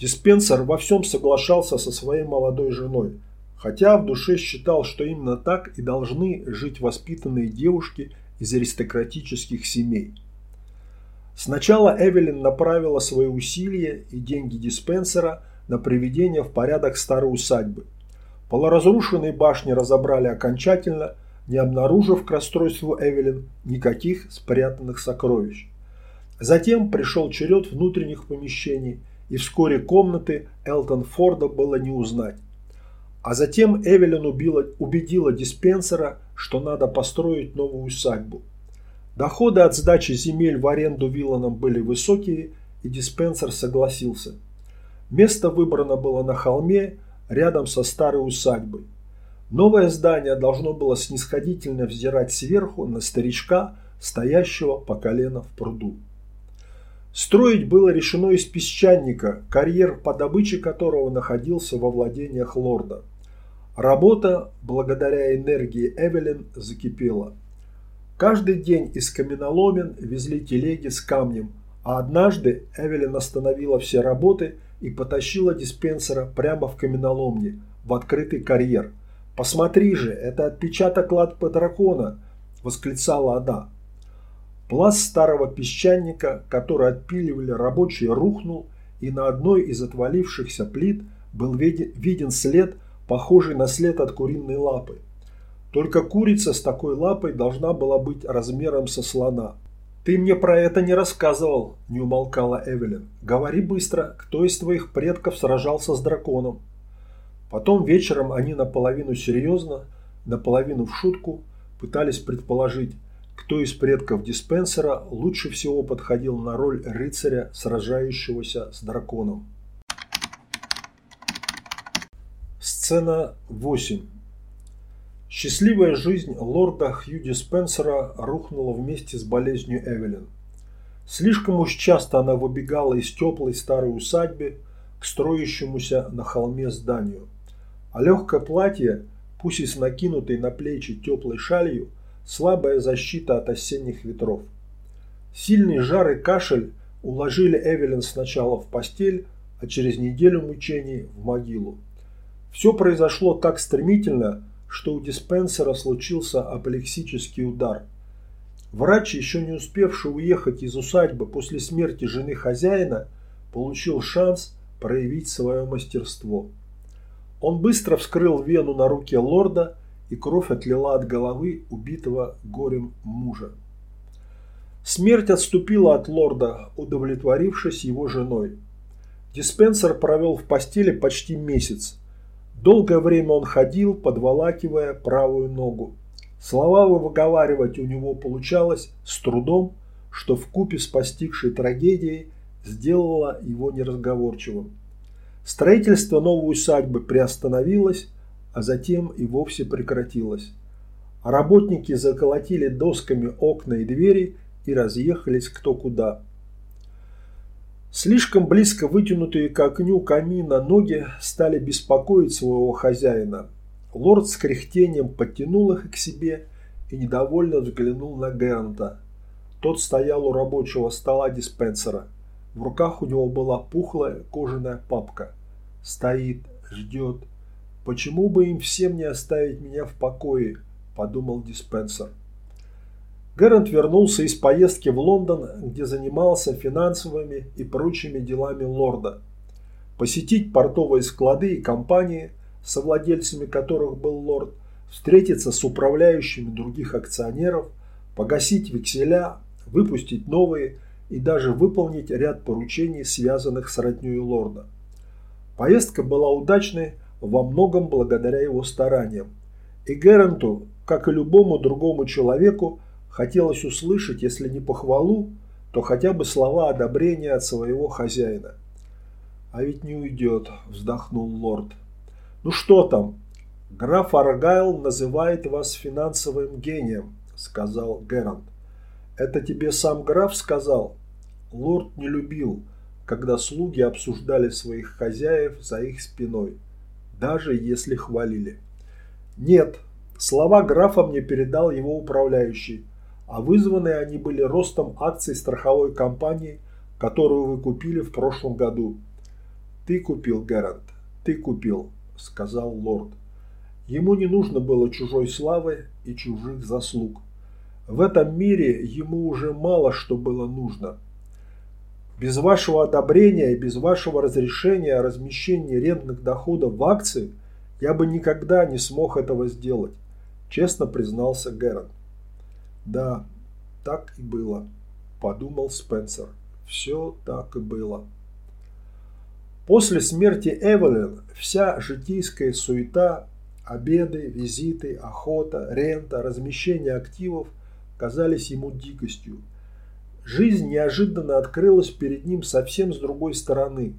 Диспенсер во всем соглашался со своей молодой женой, хотя в душе считал, что именно так и должны жить воспитанные девушки из аристократических семей. Сначала Эвелин направила свои усилия и деньги диспенсера на приведение в порядок старой усадьбы. Полуразрушенные башни разобрали окончательно, не обнаружив к расстройству Эвелин никаких спрятанных сокровищ. Затем пришел черед внутренних помещений, и вскоре комнаты Элтон Форда было не узнать. А затем Эвелин убила, убедила диспенсера, что надо построить новую усадьбу. Доходы от сдачи земель в аренду Вилланам были высокие, и диспенсер согласился – Место выбрано было на холме, рядом со старой усадьбой. Новое здание должно было снисходительно взирать сверху на старичка, стоящего по колено в пруду. Строить было решено из песчаника, карьер по добыче которого находился во владениях лорда. Работа, благодаря энергии Эвелин, закипела. Каждый день из каменоломен везли телеги с камнем, а однажды Эвелин остановила все работы – и потащила диспенсера прямо в каменоломне, в открытый карьер. «Посмотри же, это отпечаток лапы дракона!» – восклицала она. Пласт старого песчаника, который отпиливали рабочие, рухнул, и на одной из отвалившихся плит был виден след, похожий на след от куриной лапы. Только курица с такой лапой должна была быть размером со слона. «Ты мне про это не рассказывал», – не умолкала Эвелин. «Говори быстро, кто из твоих предков сражался с драконом?» Потом вечером они наполовину серьезно, наполовину в шутку пытались предположить, кто из предков диспенсера лучше всего подходил на роль рыцаря, сражающегося с драконом. Сцена 8. Счастливая жизнь лорда Хьюди Спенсера рухнула вместе с болезнью Эвелин. Слишком уж часто она выбегала из теплой старой усадьбы к строящемуся на холме зданию. А легкое платье, пусть и с накинутой на плечи теплой шалью, слабая защита от осенних ветров. Сильный жар и кашель уложили Эвелин сначала в постель, а через неделю мучений в могилу. Все произошло так стремительно, что у диспенсера случился апоплексический удар. Врач, еще не успевший уехать из усадьбы после смерти жены хозяина, получил шанс проявить свое мастерство. Он быстро вскрыл вену на руке лорда, и кровь отлила от головы убитого горем мужа. Смерть отступила от лорда, удовлетворившись его женой. Диспенсер провел в постели почти месяц. Долгое время он ходил, подволакивая правую ногу. Слова выговаривать у него получалось с трудом, что в купе с постигшей трагедией сделало его неразговорчивым. Строительство новой усадьбы приостановилось, а затем и вовсе прекратилось. Работники заколотили досками окна и двери и разъехались кто куда. Слишком близко вытянутые к окню камина ноги стали беспокоить своего хозяина. Лорд с кряхтением подтянул их к себе и недовольно взглянул на Гернта. Тот стоял у рабочего стола диспенсера. В руках у него была пухлая кожаная папка. Стоит, ждет. Почему бы им всем не оставить меня в покое, подумал диспенсер. Геррант вернулся из поездки в Лондон, где занимался финансовыми и прочими делами лорда. Посетить портовые склады и компании, совладельцами которых был лорд, встретиться с управляющими других акционеров, погасить векселя, выпустить новые и даже выполнить ряд поручений, связанных с роднёй лорда. Поездка была удачной во многом благодаря его стараниям. И Геранту, как и любому другому человеку, хотелось услышать, если не похвалу, то хотя бы слова одобрения от своего хозяина. «А ведь не уйдет», – вздохнул лорд. «Ну что там? Граф Аргайл называет вас финансовым гением», – сказал Герант. «Это тебе сам граф сказал?» Лорд не любил, когда слуги обсуждали своих хозяев за их спиной, даже если хвалили. «Нет, слова графа мне передал его управляющий а вызваны они были ростом акций страховой компании, которую вы купили в прошлом году. Ты купил, Герант, ты купил, сказал лорд. Ему не нужно было чужой славы и чужих заслуг. В этом мире ему уже мало что было нужно. Без вашего одобрения и без вашего разрешения о размещении рентных доходов в акции я бы никогда не смог этого сделать, честно признался Герант. Да, так и было, подумал Спенсер. Все так и было. После смерти Эвелин вся житейская суета, обеды, визиты, охота, рента, размещение активов казались ему дикостью. Жизнь неожиданно открылась перед ним совсем с другой стороны.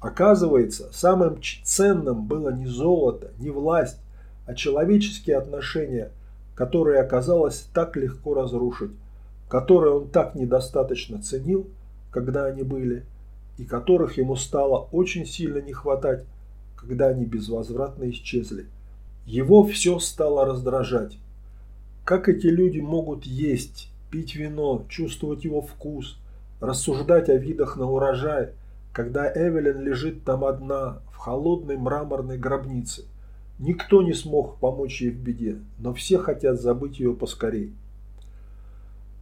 Оказывается, самым ценным было не золото, не власть, а человеческие отношения – которые оказалось так легко разрушить, которые он так недостаточно ценил, когда они были, и которых ему стало очень сильно не хватать, когда они безвозвратно исчезли. Его все стало раздражать. Как эти люди могут есть, пить вино, чувствовать его вкус, рассуждать о видах на урожай, когда Эвелин лежит там одна, в холодной мраморной гробнице? Никто не смог помочь ей в беде, но все хотят забыть ее поскорей.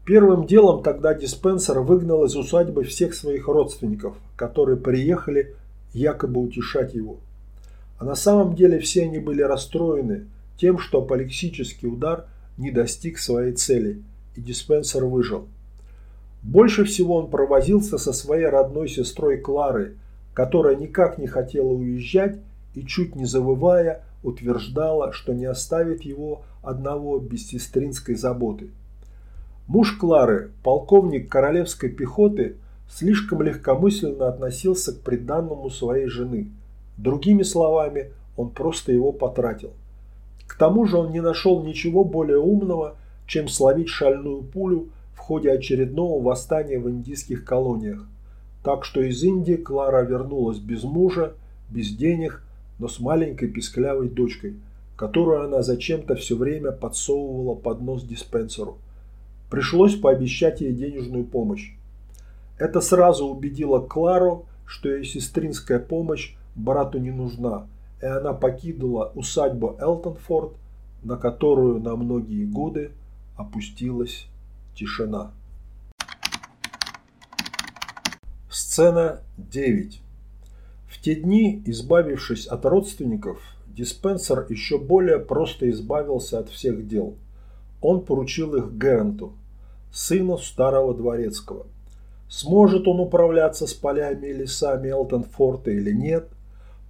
Первым делом тогда диспенсер выгнал из усадьбы всех своих родственников, которые приехали якобы утешать его. А на самом деле все они были расстроены тем, что апалексический удар не достиг своей цели, и диспенсер выжил. Больше всего он провозился со своей родной сестрой Кларой, которая никак не хотела уезжать и, чуть не завывая, утверждала, что не оставит его одного без сестринской заботы. Муж Клары, полковник королевской пехоты, слишком легкомысленно относился к приданному своей жены. Другими словами, он просто его потратил. К тому же он не нашел ничего более умного, чем словить шальную пулю в ходе очередного восстания в индийских колониях. Так что из Индии Клара вернулась без мужа, без денег но с маленькой писклявой дочкой, которую она зачем-то все время подсовывала под нос диспенсеру. Пришлось пообещать ей денежную помощь. Это сразу убедило Клару, что ее сестринская помощь брату не нужна, и она покинула усадьбу Элтонфорд, на которую на многие годы опустилась тишина. Сцена 9. В те дни, избавившись от родственников, диспенсер еще более просто избавился от всех дел. Он поручил их Геранту, сыну старого дворецкого. Сможет он управляться с полями и лесами Элтонфорта или нет,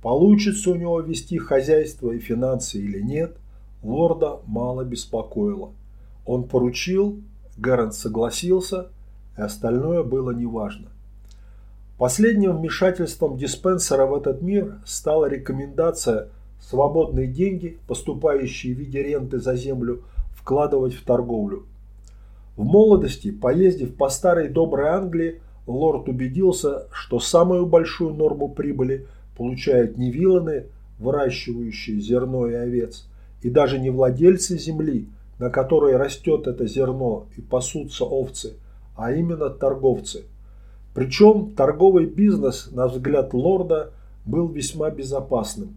получится у него вести хозяйство и финансы или нет, лорда мало беспокоило. Он поручил, Гарант согласился, и остальное было неважно. Последним вмешательством диспенсера в этот мир стала рекомендация свободные деньги, поступающие в виде ренты за землю, вкладывать в торговлю. В молодости, поездив по старой доброй Англии, лорд убедился, что самую большую норму прибыли получают не виланы, выращивающие зерно и овец, и даже не владельцы земли, на которой растет это зерно и пасутся овцы, а именно торговцы – причем торговый бизнес, на взгляд лорда, был весьма безопасным.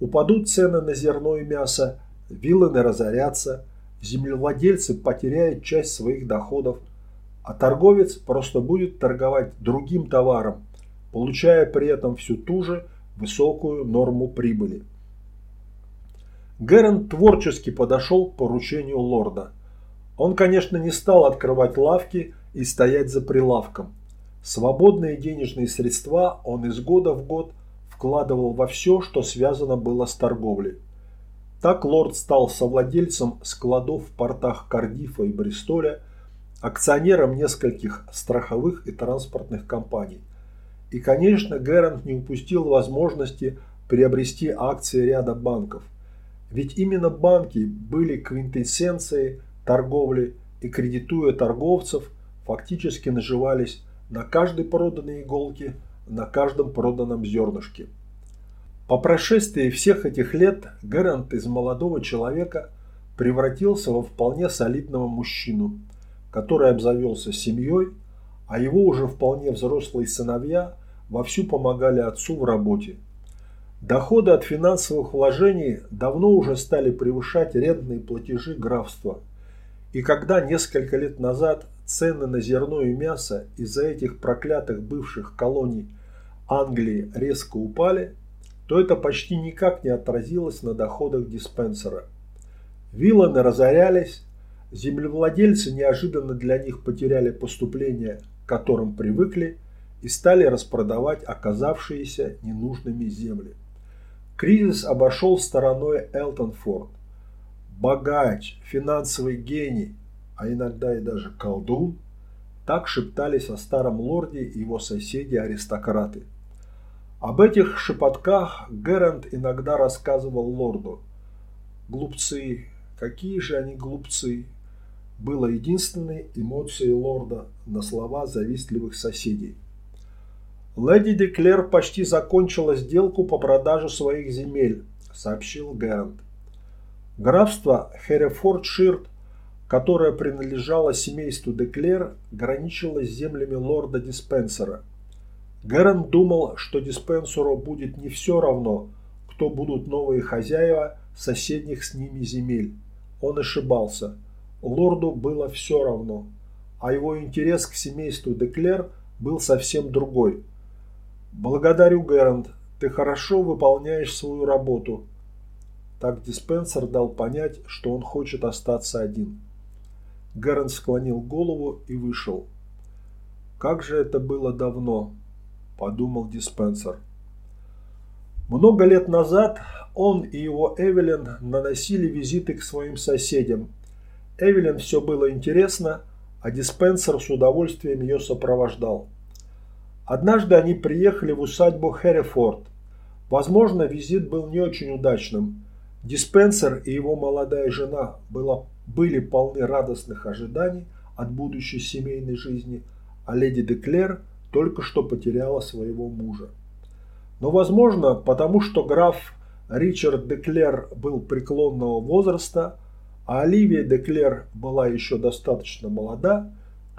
Упадут цены на зерно и мясо, вилланы разорятся, землевладельцы потеряют часть своих доходов, а торговец просто будет торговать другим товаром, получая при этом всю ту же высокую норму прибыли. Герен творчески подошел к поручению лорда. Он, конечно, не стал открывать лавки и стоять за прилавком – Свободные денежные средства он из года в год вкладывал во все, что связано было с торговлей. Так лорд стал совладельцем складов в портах Кардифа и Бристоля, акционером нескольких страховых и транспортных компаний. И, конечно, Герант не упустил возможности приобрести акции ряда банков. Ведь именно банки были квинтэссенцией торговли и, кредитуя торговцев, фактически наживались на каждой проданной иголке, на каждом проданном зернышке. По прошествии всех этих лет Герант из молодого человека превратился во вполне солидного мужчину, который обзавелся семьей, а его уже вполне взрослые сыновья вовсю помогали отцу в работе. Доходы от финансовых вложений давно уже стали превышать рентные платежи графства. И когда несколько лет назад цены на зерно и мясо из-за этих проклятых бывших колоний Англии резко упали, то это почти никак не отразилось на доходах диспенсера. Вилланы разорялись, землевладельцы неожиданно для них потеряли поступления, к которым привыкли, и стали распродавать оказавшиеся ненужными земли. Кризис обошел стороной Элтонфорд. Богач, финансовый гений, а иногда и даже колдун, так шептались о старом лорде и его соседи-аристократы. Об этих шепотках Герент иногда рассказывал лорду. «Глупцы, какие же они глупцы!» было единственной эмоцией лорда на слова завистливых соседей. «Леди Деклер почти закончила сделку по продаже своих земель», – сообщил Герент. Графство Херефордширт которая принадлежала семейству Деклер, граничила с землями лорда Диспенсера. Гэрон думал, что Диспенсеру будет не все равно, кто будут новые хозяева соседних с ними земель. Он ошибался. Лорду было все равно, а его интерес к семейству Деклер был совсем другой. «Благодарю, Гэрон, ты хорошо выполняешь свою работу». Так Диспенсер дал понять, что он хочет остаться один. Гарен склонил голову и вышел. «Как же это было давно!» – подумал диспенсер. Много лет назад он и его Эвелин наносили визиты к своим соседям. Эвелин все было интересно, а диспенсер с удовольствием ее сопровождал. Однажды они приехали в усадьбу Херрифорд. Возможно, визит был не очень удачным. Диспенсер и его молодая жена было были полны радостных ожиданий от будущей семейной жизни, а леди Деклер только что потеряла своего мужа. Но, возможно, потому что граф Ричард Деклер был преклонного возраста, а Оливия Деклер была еще достаточно молода,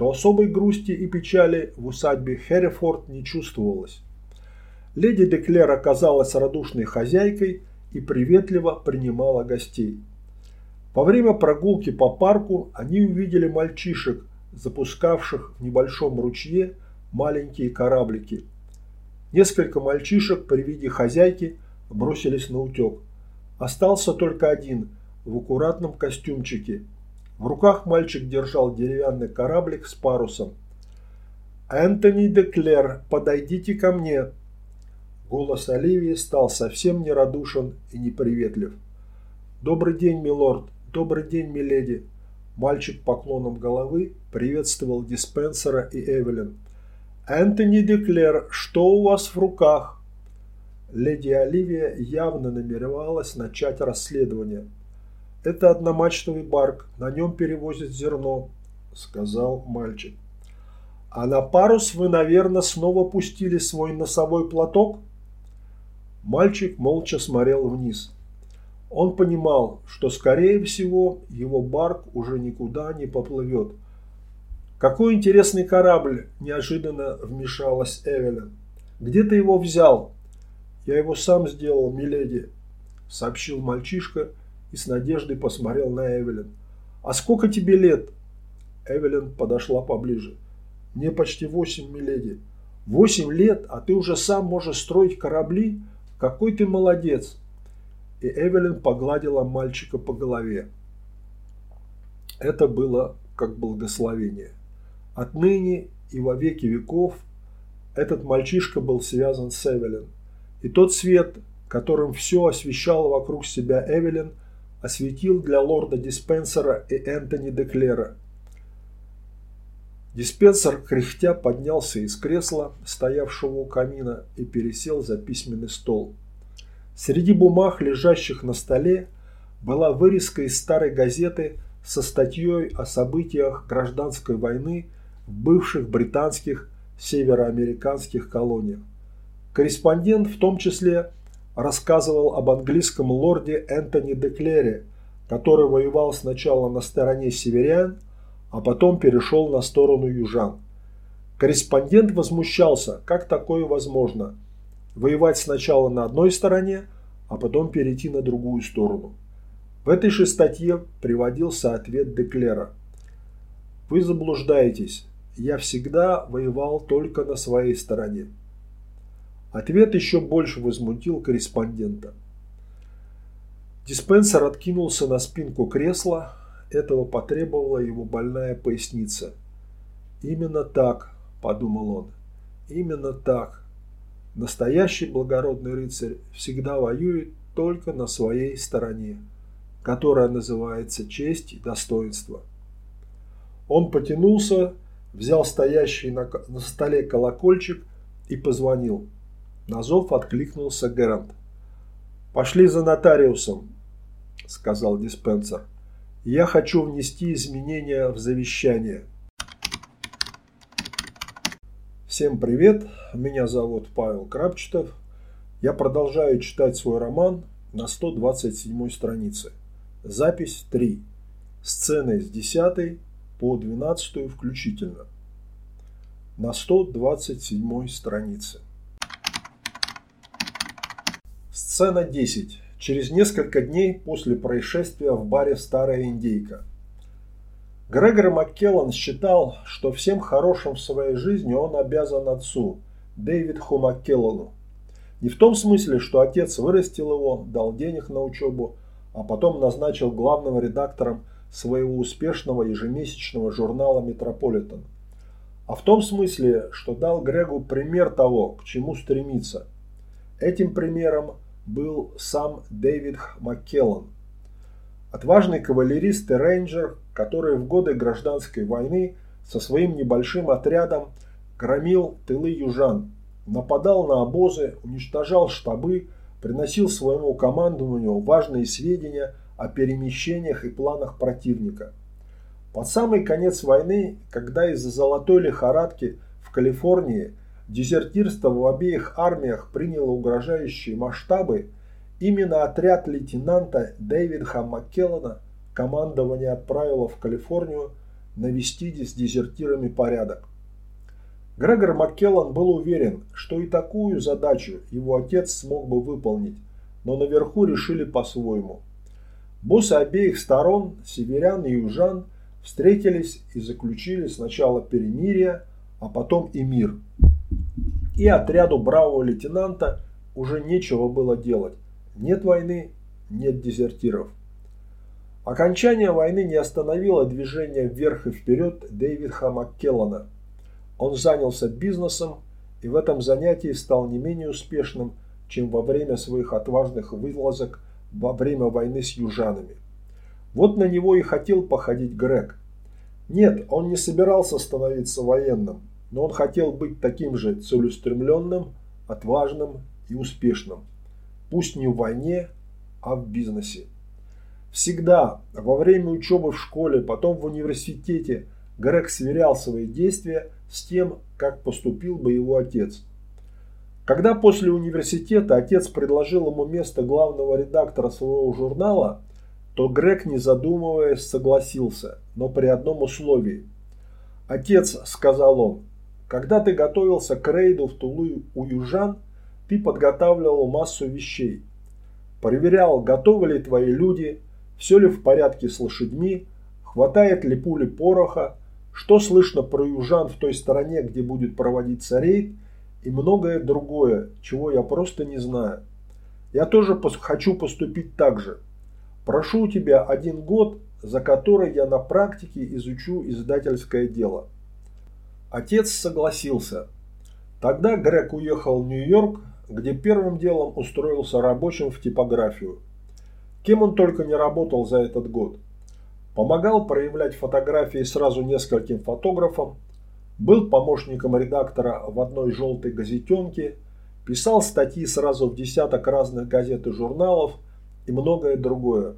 то особой грусти и печали в усадьбе Херрифорд не чувствовалось. Леди Деклер оказалась радушной хозяйкой и приветливо принимала гостей. Во время прогулки по парку они увидели мальчишек, запускавших в небольшом ручье маленькие кораблики. Несколько мальчишек при виде хозяйки бросились на утек. Остался только один в аккуратном костюмчике. В руках мальчик держал деревянный кораблик с парусом. «Энтони Деклер, подойдите ко мне!» Голос Оливии стал совсем нерадушен и неприветлив. «Добрый день, милорд! Добрый день, миледи!» Мальчик поклоном головы приветствовал диспенсера и Эвелин. «Энтони Деклер, что у вас в руках?» Леди Оливия явно намеревалась начать расследование. «Это одномачтовый барк, на нем перевозят зерно», – сказал мальчик. «А на парус вы, наверное, снова пустили свой носовой платок?» Мальчик молча смотрел вниз. Он понимал, что, скорее всего, его барк уже никуда не поплывет. «Какой интересный корабль!» – неожиданно вмешалась Эвелин. «Где ты его взял?» «Я его сам сделал, миледи», – сообщил мальчишка и с надеждой посмотрел на Эвелин. «А сколько тебе лет?» Эвелин подошла поближе. «Мне почти восемь, миледи». «Восемь лет, а ты уже сам можешь строить корабли? Какой ты молодец!» И Эвелин погладила мальчика по голове. Это было как благословение. Отныне и во веки веков этот мальчишка был связан с Эвелин – и тот свет, которым все освещало вокруг себя Эвелин, осветил для лорда Диспенсера и Энтони Деклера. Диспенсер, кряхтя, поднялся из кресла, стоявшего у камина, и пересел за письменный стол. Среди бумаг, лежащих на столе, была вырезка из старой газеты со статьей о событиях гражданской войны в бывших британских североамериканских колониях. Корреспондент в том числе рассказывал об английском лорде Энтони Деклере, который воевал сначала на стороне северян, а потом перешел на сторону южан. Корреспондент возмущался, как такое возможно – воевать сначала на одной стороне, а потом перейти на другую сторону. В этой же статье приводился ответ Деклера. «Вы заблуждаетесь. Я всегда воевал только на своей стороне. Ответ еще больше возмутил корреспондента. Диспенсер откинулся на спинку кресла. Этого потребовала его больная поясница. «Именно так», – подумал он, – «именно так. Настоящий благородный рыцарь всегда воюет только на своей стороне, которая называется честь и достоинство». Он потянулся, взял стоящий на, столе колокольчик и позвонил – на зов откликнулся Герант. «Пошли за нотариусом», – сказал диспенсер. «Я хочу внести изменения в завещание». Всем привет, меня зовут Павел Крапчетов. Я продолжаю читать свой роман на 127 странице. Запись 3. Сцены с 10 по 12 включительно. На 127 странице. Сцена 10. Через несколько дней после происшествия в баре «Старая индейка». Грегор Маккеллан считал, что всем хорошим в своей жизни он обязан отцу, Дэвидху Маккеллану. Не в том смысле, что отец вырастил его, дал денег на учебу, а потом назначил главным редактором своего успешного ежемесячного журнала «Метрополитен», а в том смысле, что дал Грегу пример того, к чему стремиться. Этим примером был сам Дэвид Маккеллан, отважный кавалерист и рейнджер, который в годы гражданской войны со своим небольшим отрядом громил тылы южан, нападал на обозы, уничтожал штабы, приносил своему командованию важные сведения о перемещениях и планах противника. Под самый конец войны, когда из-за золотой лихорадки в Калифорнии Дезертирство в обеих армиях приняло угрожающие масштабы. Именно отряд лейтенанта Дэвида Маккеллана командование отправило в Калифорнию навести с дезертирами порядок. Грегор Маккеллан был уверен, что и такую задачу его отец смог бы выполнить, но наверху решили по-своему. Боссы обеих сторон, северян и южан, встретились и заключили сначала перемирие, а потом и мир – и отряду бравого лейтенанта уже нечего было делать. Нет войны, нет дезертиров. Окончание войны не остановило движение вверх и вперед Дэвида Маккеллана. Он занялся бизнесом и в этом занятии стал не менее успешным, чем во время своих отважных вылазок во время войны с южанами. Вот на него и хотел походить Грег. Нет, он не собирался становиться военным, но он хотел быть таким же целеустремленным, отважным и успешным. Пусть не в войне, а в бизнесе. Всегда, во время учебы в школе, потом в университете, Грег сверял свои действия с тем, как поступил бы его отец. Когда после университета отец предложил ему место главного редактора своего журнала, то Грег, не задумываясь, согласился, но при одном условии. «Отец», – сказал он, – «когда ты готовился к рейду в Тулу у южан, ты подготавливал массу вещей. Проверял, готовы ли твои люди, все ли в порядке с лошадьми, хватает ли пули пороха, что слышно про южан в той стороне, где будет проводиться рейд, и многое другое, чего я просто не знаю. Я тоже хочу поступить так же. Прошу у тебя один год, за который я на практике изучу издательское дело. Отец согласился. Тогда Грег уехал в Нью-Йорк, где первым делом устроился рабочим в типографию. Кем он только не работал за этот год. Помогал проявлять фотографии сразу нескольким фотографам, был помощником редактора в одной желтой газетенке, писал статьи сразу в десяток разных газет и журналов и многое другое.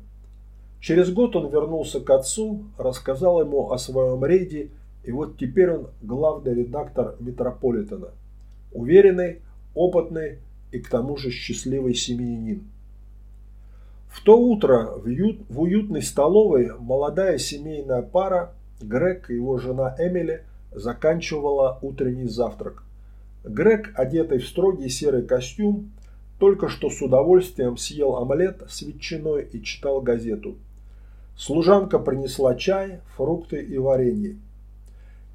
Через год он вернулся к отцу, рассказал ему о своем рейде, и вот теперь он главный редактор Метрополитена. Уверенный, опытный и к тому же счастливый семьянин. В то утро в, ют, в уютной столовой молодая семейная пара, Грег и его жена Эмили, заканчивала утренний завтрак. Грег, одетый в строгий серый костюм, только что с удовольствием съел омлет с ветчиной и читал газету. Служанка принесла чай, фрукты и варенье.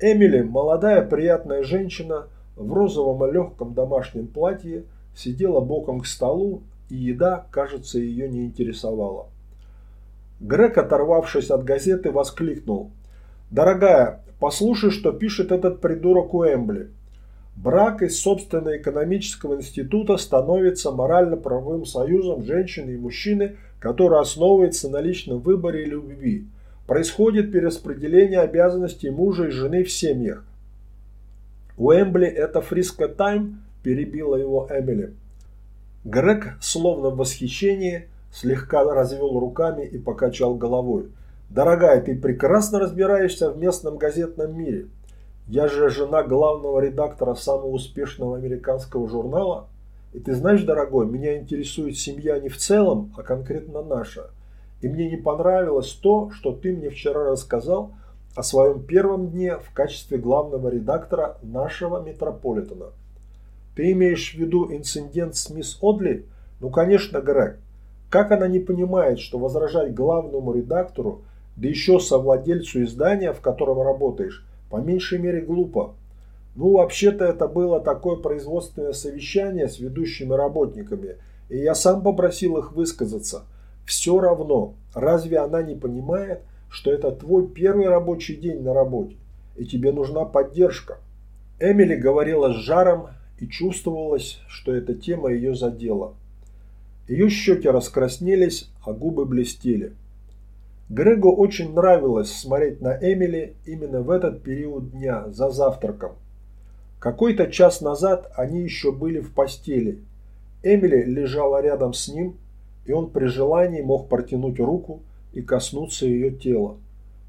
Эмили, молодая приятная женщина в розовом легком домашнем платье, сидела боком к столу, и еда, кажется, ее не интересовала. Грег, оторвавшись от газеты, воскликнул. «Дорогая, послушай, что пишет этот придурок Уэмбли. Брак из собственного экономического института становится морально-правовым союзом женщины и мужчины, который основывается на личном выборе и любви. Происходит перераспределение обязанностей мужа и жены в семьях. Уэмбли – это Фриско Тайм, перебила его Эмили. Грег, словно в восхищении, слегка развел руками и покачал головой. «Дорогая, ты прекрасно разбираешься в местном газетном мире. Я же жена главного редактора самого успешного американского журнала. И ты знаешь, дорогой, меня интересует семья не в целом, а конкретно наша. И мне не понравилось то, что ты мне вчера рассказал о своем первом дне в качестве главного редактора нашего метрополитена. Ты имеешь в виду инцидент с мисс Одли? Ну, конечно, Грег. Как она не понимает, что возражать главному редактору, да еще совладельцу издания, в котором работаешь, по меньшей мере глупо. Ну, вообще-то это было такое производственное совещание с ведущими работниками, и я сам попросил их высказаться. Все равно, разве она не понимает, что это твой первый рабочий день на работе, и тебе нужна поддержка? Эмили говорила с жаром, и чувствовалось, что эта тема ее задела. Ее щеки раскраснелись, а губы блестели. Грегу очень нравилось смотреть на Эмили именно в этот период дня, за завтраком. Какой-то час назад они еще были в постели. Эмили лежала рядом с ним, и он при желании мог протянуть руку и коснуться ее тела.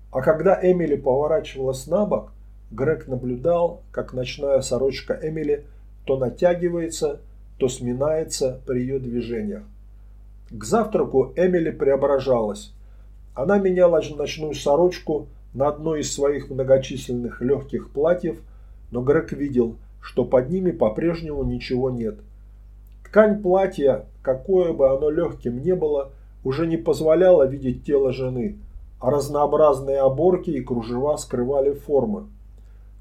А когда Эмили поворачивалась на бок, Грег наблюдал, как ночная сорочка Эмили то натягивается, то сминается при ее движениях. К завтраку Эмили преображалась. Она меняла ночную сорочку на одно из своих многочисленных легких платьев, но Грег видел, что под ними по-прежнему ничего нет. Ткань платья, какое бы оно легким не было, уже не позволяла видеть тело жены, а разнообразные оборки и кружева скрывали формы.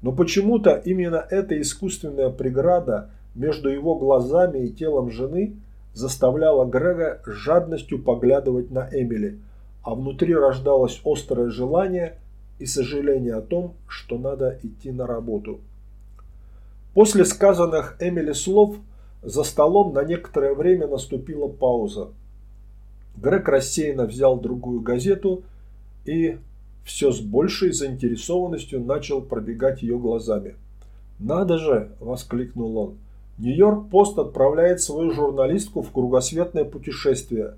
Но почему-то именно эта искусственная преграда между его глазами и телом жены заставляла Грега жадностью поглядывать на Эмили, а внутри рождалось острое желание и сожаление о том, что надо идти на работу. После сказанных Эмили слов за столом на некоторое время наступила пауза. Грег рассеянно взял другую газету и все с большей заинтересованностью начал пробегать ее глазами. «Надо же!» – воскликнул он. «Нью-Йорк-Пост отправляет свою журналистку в кругосветное путешествие.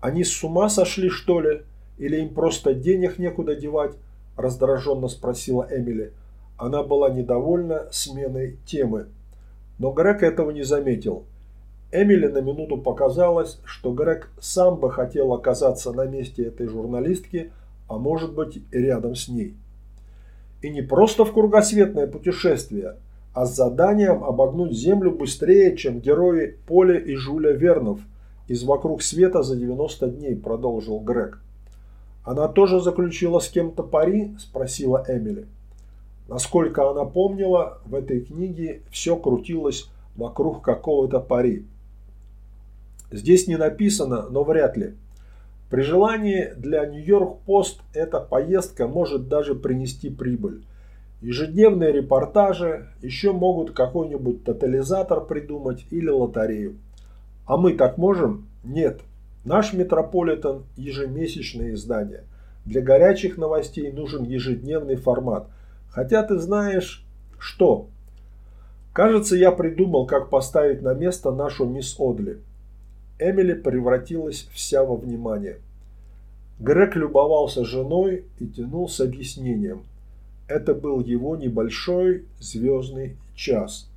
Они с ума сошли, что ли? Или им просто денег некуда девать?» – раздраженно спросила Эмили. Она была недовольна сменой темы. Но Грег этого не заметил. Эмили на минуту показалось, что Грег сам бы хотел оказаться на месте этой журналистки, а может быть рядом с ней. И не просто в кругосветное путешествие, а с заданием обогнуть Землю быстрее, чем герои Поля и Жуля Вернов из «Вокруг света за 90 дней», продолжил Грег. «Она тоже заключила с кем-то пари?» – спросила Эмили. Насколько она помнила, в этой книге все крутилось вокруг какого-то пари. Здесь не написано, но вряд ли. При желании для Нью-Йорк-Пост эта поездка может даже принести прибыль. Ежедневные репортажи еще могут какой-нибудь тотализатор придумать или лотерею. А мы так можем? Нет. Наш Метрополитен – ежемесячное издание. Для горячих новостей нужен ежедневный формат. Хотя ты знаешь, что? Кажется, я придумал, как поставить на место нашу мисс Одли. Эмили превратилась вся во внимание. Грег любовался женой и тянул с объяснением. Это был его небольшой звездный час.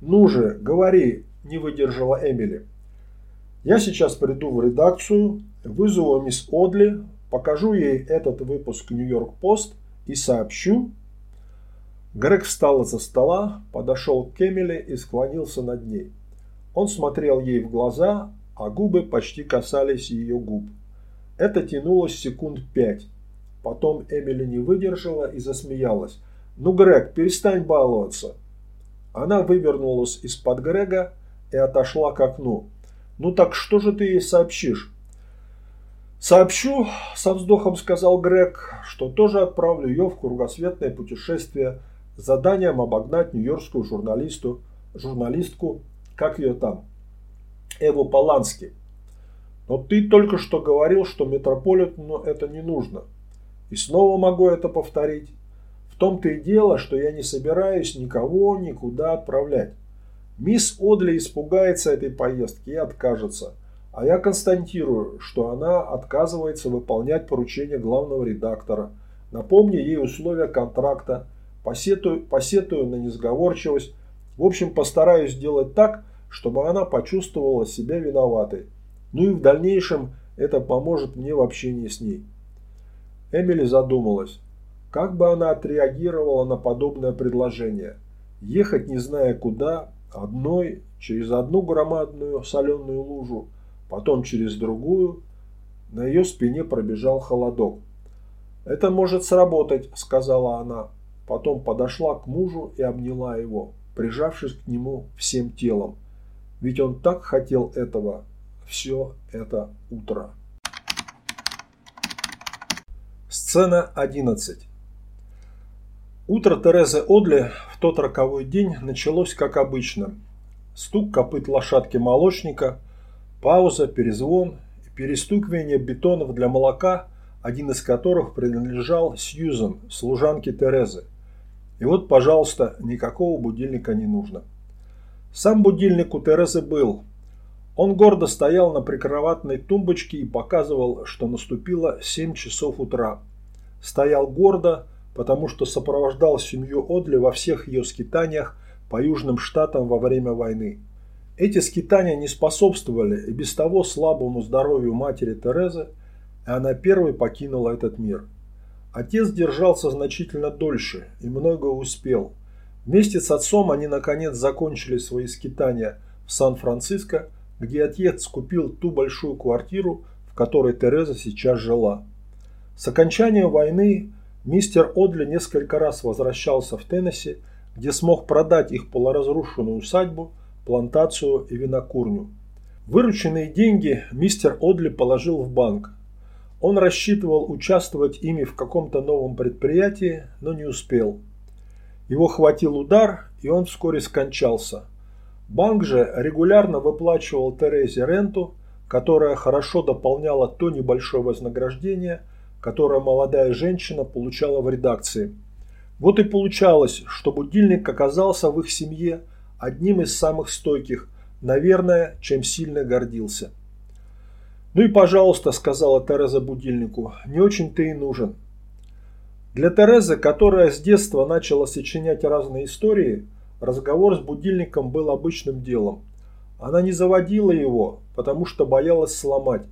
«Ну же, говори!» – не выдержала Эмили. «Я сейчас приду в редакцию, вызову мисс Одли, покажу ей этот выпуск Нью-Йорк-Пост и сообщу». Грег встал из-за стола, подошел к Эмили и склонился над ней. Он смотрел ей в глаза, а губы почти касались ее губ. Это тянулось секунд пять. Потом Эмили не выдержала и засмеялась. «Ну, Грег, перестань баловаться!» Она вывернулась из-под Грега и отошла к окну. «Ну так что же ты ей сообщишь?» «Сообщу», – со вздохом сказал Грег, – «что тоже отправлю ее в кругосветное путешествие заданием обогнать нью-йоркскую журналисту, журналистку, как ее там, Эву Полански. Но ты только что говорил, что Метрополитену это не нужно. И снова могу это повторить. В том-то и дело, что я не собираюсь никого никуда отправлять. Мисс Одли испугается этой поездки и откажется. А я констатирую, что она отказывается выполнять поручение главного редактора. Напомни ей условия контракта, посетую, посетую на несговорчивость. В общем, постараюсь сделать так, чтобы она почувствовала себя виноватой. Ну и в дальнейшем это поможет мне в общении с ней. Эмили задумалась, как бы она отреагировала на подобное предложение. Ехать не зная куда, одной, через одну громадную соленую лужу, потом через другую. На ее спине пробежал холодок. «Это может сработать», – сказала она. Потом подошла к мужу и обняла его, прижавшись к нему всем телом. Ведь он так хотел этого все это утро. Сцена 11. Утро Терезы Одли в тот роковой день началось как обычно. Стук копыт лошадки молочника, пауза, перезвон перестукивание бетонов для молока, один из которых принадлежал Сьюзен, служанке Терезы. И вот, пожалуйста, никакого будильника не нужно. Сам будильник у Терезы был. Он гордо стоял на прикроватной тумбочке и показывал, что наступило 7 часов утра. Стоял гордо, потому что сопровождал семью Одли во всех ее скитаниях по Южным Штатам во время войны. Эти скитания не способствовали и без того слабому здоровью матери Терезы, и она первой покинула этот мир. Отец держался значительно дольше и многое успел – Вместе с отцом они наконец закончили свои скитания в Сан-Франциско, где отец купил ту большую квартиру, в которой Тереза сейчас жила. С окончанием войны мистер Одли несколько раз возвращался в Теннесси, где смог продать их полуразрушенную усадьбу, плантацию и винокурню. Вырученные деньги мистер Одли положил в банк. Он рассчитывал участвовать ими в каком-то новом предприятии, но не успел. Его хватил удар, и он вскоре скончался. Банк же регулярно выплачивал Терезе ренту, которая хорошо дополняла то небольшое вознаграждение, которое молодая женщина получала в редакции. Вот и получалось, что будильник оказался в их семье одним из самых стойких, наверное, чем сильно гордился. «Ну и пожалуйста», – сказала Тереза будильнику, – «не очень ты и нужен». Для Терезы, которая с детства начала сочинять разные истории, разговор с будильником был обычным делом. Она не заводила его, потому что боялась сломать.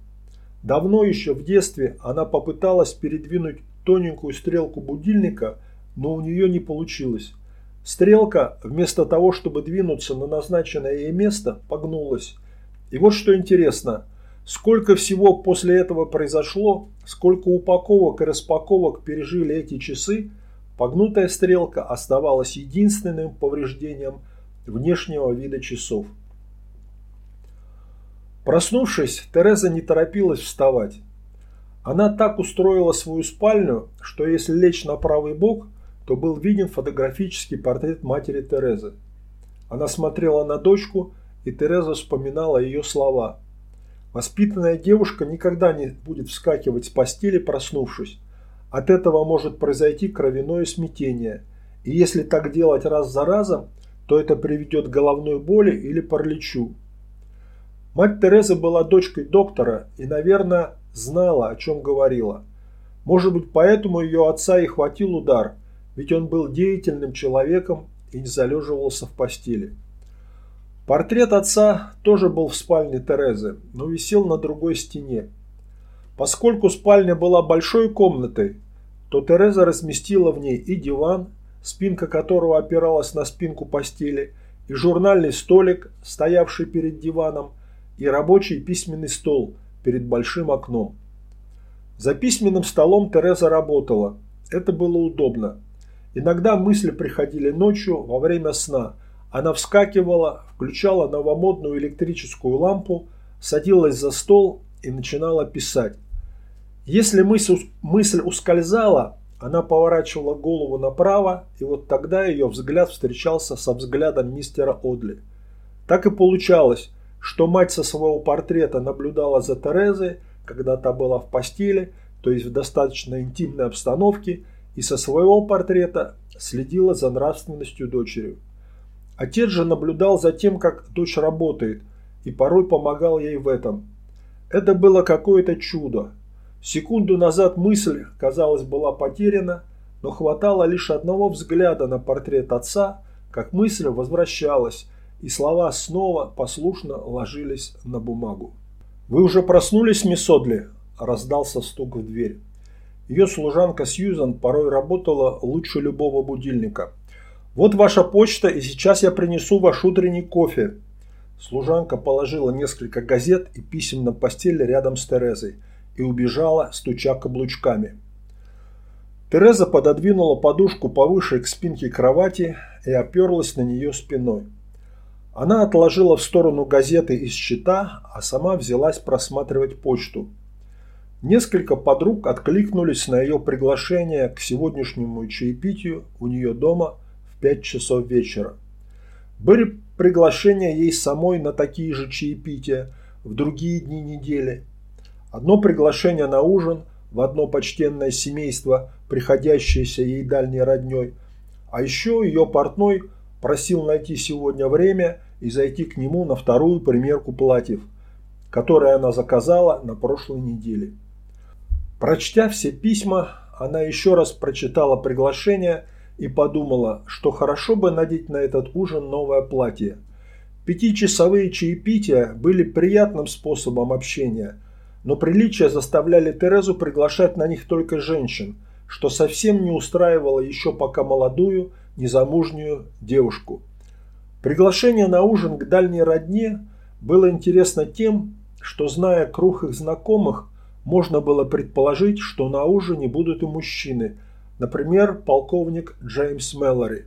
Давно еще в детстве она попыталась передвинуть тоненькую стрелку будильника, но у нее не получилось. Стрелка, вместо того, чтобы двинуться на назначенное ей место, погнулась. И вот что интересно – Сколько всего после этого произошло, сколько упаковок и распаковок пережили эти часы, погнутая стрелка оставалась единственным повреждением внешнего вида часов. Проснувшись, Тереза не торопилась вставать. Она так устроила свою спальню, что если лечь на правый бок, то был виден фотографический портрет матери Терезы. Она смотрела на дочку, и Тереза вспоминала ее слова – Воспитанная девушка никогда не будет вскакивать с постели, проснувшись. От этого может произойти кровяное смятение. И если так делать раз за разом, то это приведет к головной боли или параличу. Мать Терезы была дочкой доктора и, наверное, знала, о чем говорила. Может быть, поэтому ее отца и хватил удар, ведь он был деятельным человеком и не залеживался в постели. Портрет отца тоже был в спальне Терезы, но висел на другой стене. Поскольку спальня была большой комнатой, то Тереза разместила в ней и диван, спинка которого опиралась на спинку постели, и журнальный столик, стоявший перед диваном, и рабочий письменный стол перед большим окном. За письменным столом Тереза работала. Это было удобно. Иногда мысли приходили ночью во время сна – она вскакивала, включала новомодную электрическую лампу, садилась за стол и начинала писать. Если мысль, ускользала, она поворачивала голову направо, и вот тогда ее взгляд встречался со взглядом мистера Одли. Так и получалось, что мать со своего портрета наблюдала за Терезой, когда та была в постели, то есть в достаточно интимной обстановке, и со своего портрета следила за нравственностью дочери. Отец же наблюдал за тем, как дочь работает, и порой помогал ей в этом. Это было какое-то чудо. Секунду назад мысль, казалось, была потеряна, но хватало лишь одного взгляда на портрет отца, как мысль возвращалась, и слова снова послушно ложились на бумагу. «Вы уже проснулись, мисс Одли?» – раздался стук в дверь. Ее служанка Сьюзан порой работала лучше любого будильника – «Вот ваша почта, и сейчас я принесу ваш утренний кофе». Служанка положила несколько газет и писем на постель рядом с Терезой и убежала, стуча каблучками. Тереза пододвинула подушку повыше к спинке кровати и оперлась на нее спиной. Она отложила в сторону газеты из счета, а сама взялась просматривать почту. Несколько подруг откликнулись на ее приглашение к сегодняшнему чаепитию у нее дома – 5 часов вечера. Были приглашения ей самой на такие же чаепития в другие дни недели. Одно приглашение на ужин в одно почтенное семейство, приходящееся ей дальней родней, а еще ее портной просил найти сегодня время и зайти к нему на вторую примерку платьев, которые она заказала на прошлой неделе. Прочтя все письма, она еще раз прочитала приглашение и подумала, что хорошо бы надеть на этот ужин новое платье. Пятичасовые чаепития были приятным способом общения, но приличия заставляли Терезу приглашать на них только женщин, что совсем не устраивало еще пока молодую, незамужнюю девушку. Приглашение на ужин к дальней родне было интересно тем, что, зная круг их знакомых, можно было предположить, что на ужине будут и мужчины – Например, полковник Джеймс Мэллори.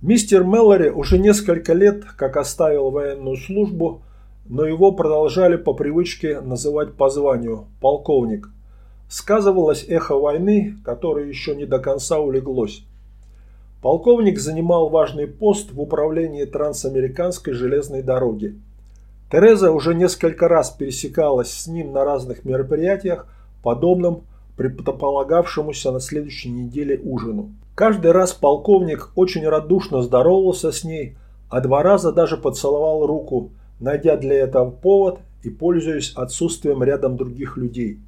Мистер Меллори уже несколько лет как оставил военную службу, но его продолжали по привычке называть по званию «полковник». Сказывалось эхо войны, которое еще не до конца улеглось. Полковник занимал важный пост в управлении трансамериканской железной дороги. Тереза уже несколько раз пересекалась с ним на разных мероприятиях, подобным предполагавшемуся на следующей неделе ужину. Каждый раз полковник очень радушно здоровался с ней, а два раза даже поцеловал руку, найдя для этого повод и пользуясь отсутствием рядом других людей.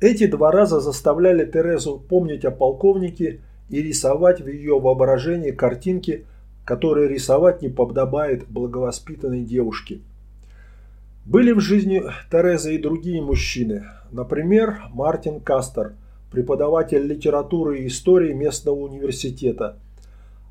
Эти два раза заставляли Терезу помнить о полковнике и рисовать в ее воображении картинки, которые рисовать не подобает благовоспитанной девушке. Были в жизни Терезы и другие мужчины, например, Мартин Кастер – преподаватель литературы и истории местного университета.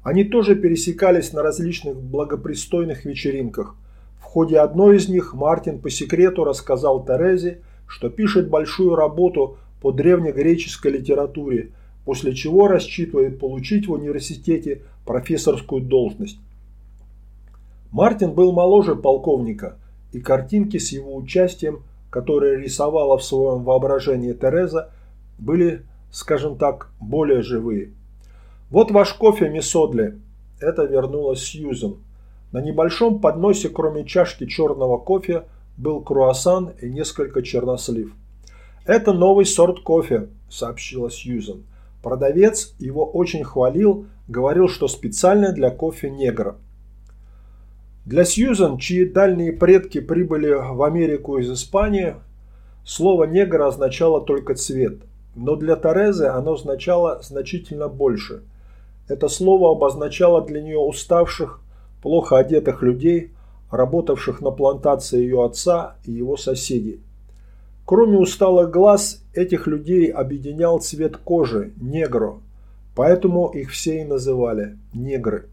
Они тоже пересекались на различных благопристойных вечеринках. В ходе одной из них Мартин по секрету рассказал Терезе, что пишет большую работу по древнегреческой литературе, после чего рассчитывает получить в университете профессорскую должность. Мартин был моложе полковника, и картинки с его участием, которые рисовала в своем воображении Тереза, были, скажем так, более живые. «Вот ваш кофе, мисс Одли!» Это вернулась Сьюзен. На небольшом подносе, кроме чашки черного кофе, был круассан и несколько чернослив. «Это новый сорт кофе», – сообщила Сьюзен. Продавец его очень хвалил, говорил, что специально для кофе негра. Для Сьюзен, чьи дальние предки прибыли в Америку из Испании, слово «негр» означало только цвет – но для Терезы оно означало значительно больше. Это слово обозначало для нее уставших, плохо одетых людей, работавших на плантации ее отца и его соседей. Кроме усталых глаз, этих людей объединял цвет кожи – негро, поэтому их все и называли – негры.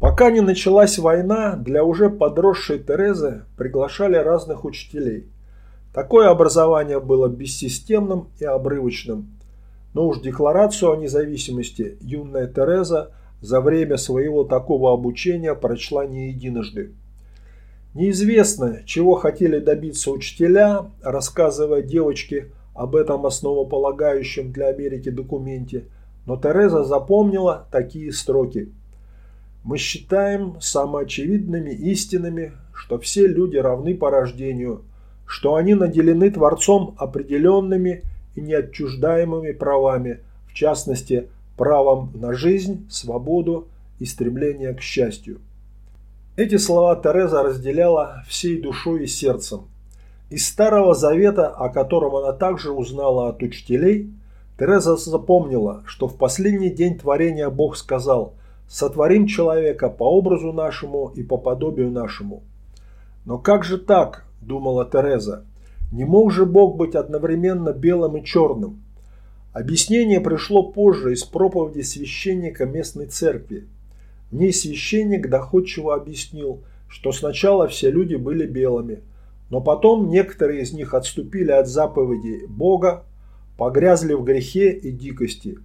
Пока не началась война, для уже подросшей Терезы приглашали разных учителей – Такое образование было бессистемным и обрывочным. Но уж декларацию о независимости юная Тереза за время своего такого обучения прочла не единожды. Неизвестно, чего хотели добиться учителя, рассказывая девочке об этом основополагающем для Америки документе, но Тереза запомнила такие строки. «Мы считаем самоочевидными истинами, что все люди равны по рождению – что они наделены Творцом определенными и неотчуждаемыми правами, в частности, правом на жизнь, свободу и стремление к счастью. Эти слова Тереза разделяла всей душой и сердцем. Из Старого Завета, о котором она также узнала от учителей, Тереза запомнила, что в последний день творения Бог сказал «Сотворим человека по образу нашему и по подобию нашему». Но как же так, – думала Тереза. «Не мог же Бог быть одновременно белым и черным?» Объяснение пришло позже из проповеди священника местной церкви. В ней священник доходчиво объяснил, что сначала все люди были белыми, но потом некоторые из них отступили от заповедей Бога, погрязли в грехе и дикости.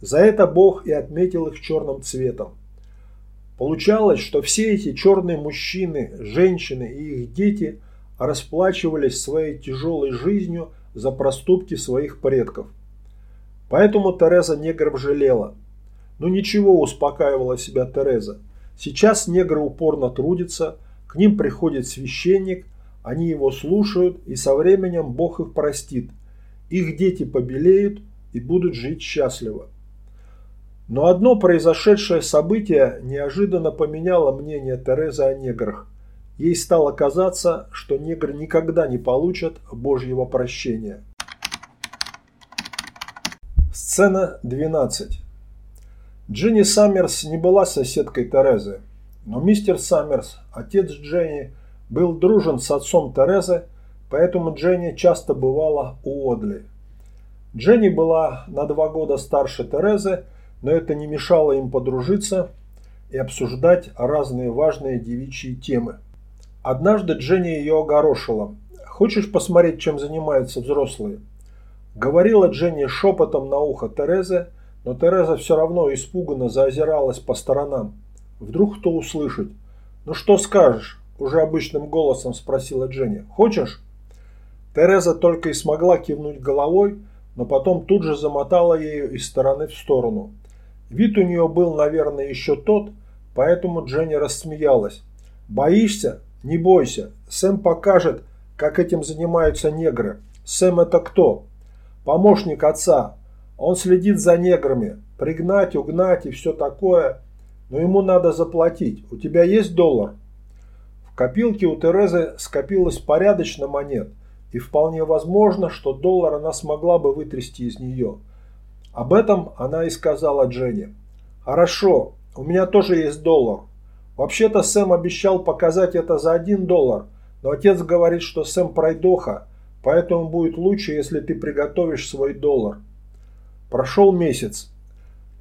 За это Бог и отметил их черным цветом. Получалось, что все эти черные мужчины, женщины и их дети расплачивались своей тяжелой жизнью за проступки своих предков. Поэтому Тереза негров жалела. Но ничего, успокаивала себя Тереза. Сейчас негры упорно трудятся, к ним приходит священник, они его слушают, и со временем Бог их простит. Их дети побелеют и будут жить счастливо. Но одно произошедшее событие неожиданно поменяло мнение Терезы о неграх. Ей стало казаться, что негры никогда не получат Божьего прощения. Сцена 12. Джинни Саммерс не была соседкой Терезы, но мистер Саммерс, отец Дженни, был дружен с отцом Терезы, поэтому Дженни часто бывала у Одли. Дженни была на два года старше Терезы, но это не мешало им подружиться и обсуждать разные важные девичьи темы. Однажды Дженни ее огорошила. «Хочешь посмотреть, чем занимаются взрослые?» Говорила Дженни шепотом на ухо Терезе, но Тереза все равно испуганно заозиралась по сторонам. Вдруг кто услышит. «Ну что скажешь?» – уже обычным голосом спросила Дженни. «Хочешь?» Тереза только и смогла кивнуть головой, но потом тут же замотала ею из стороны в сторону. Вид у нее был, наверное, еще тот, поэтому Дженни рассмеялась. «Боишься? Не бойся. Сэм покажет, как этим занимаются негры. Сэм это кто? Помощник отца. Он следит за неграми. Пригнать, угнать и все такое. Но ему надо заплатить. У тебя есть доллар?» В копилке у Терезы скопилось порядочно монет – и вполне возможно, что доллар она смогла бы вытрясти из нее. Об этом она и сказала Дженни. «Хорошо, у меня тоже есть доллар. Вообще-то Сэм обещал показать это за один доллар, но отец говорит, что Сэм пройдоха, поэтому будет лучше, если ты приготовишь свой доллар». Прошел месяц.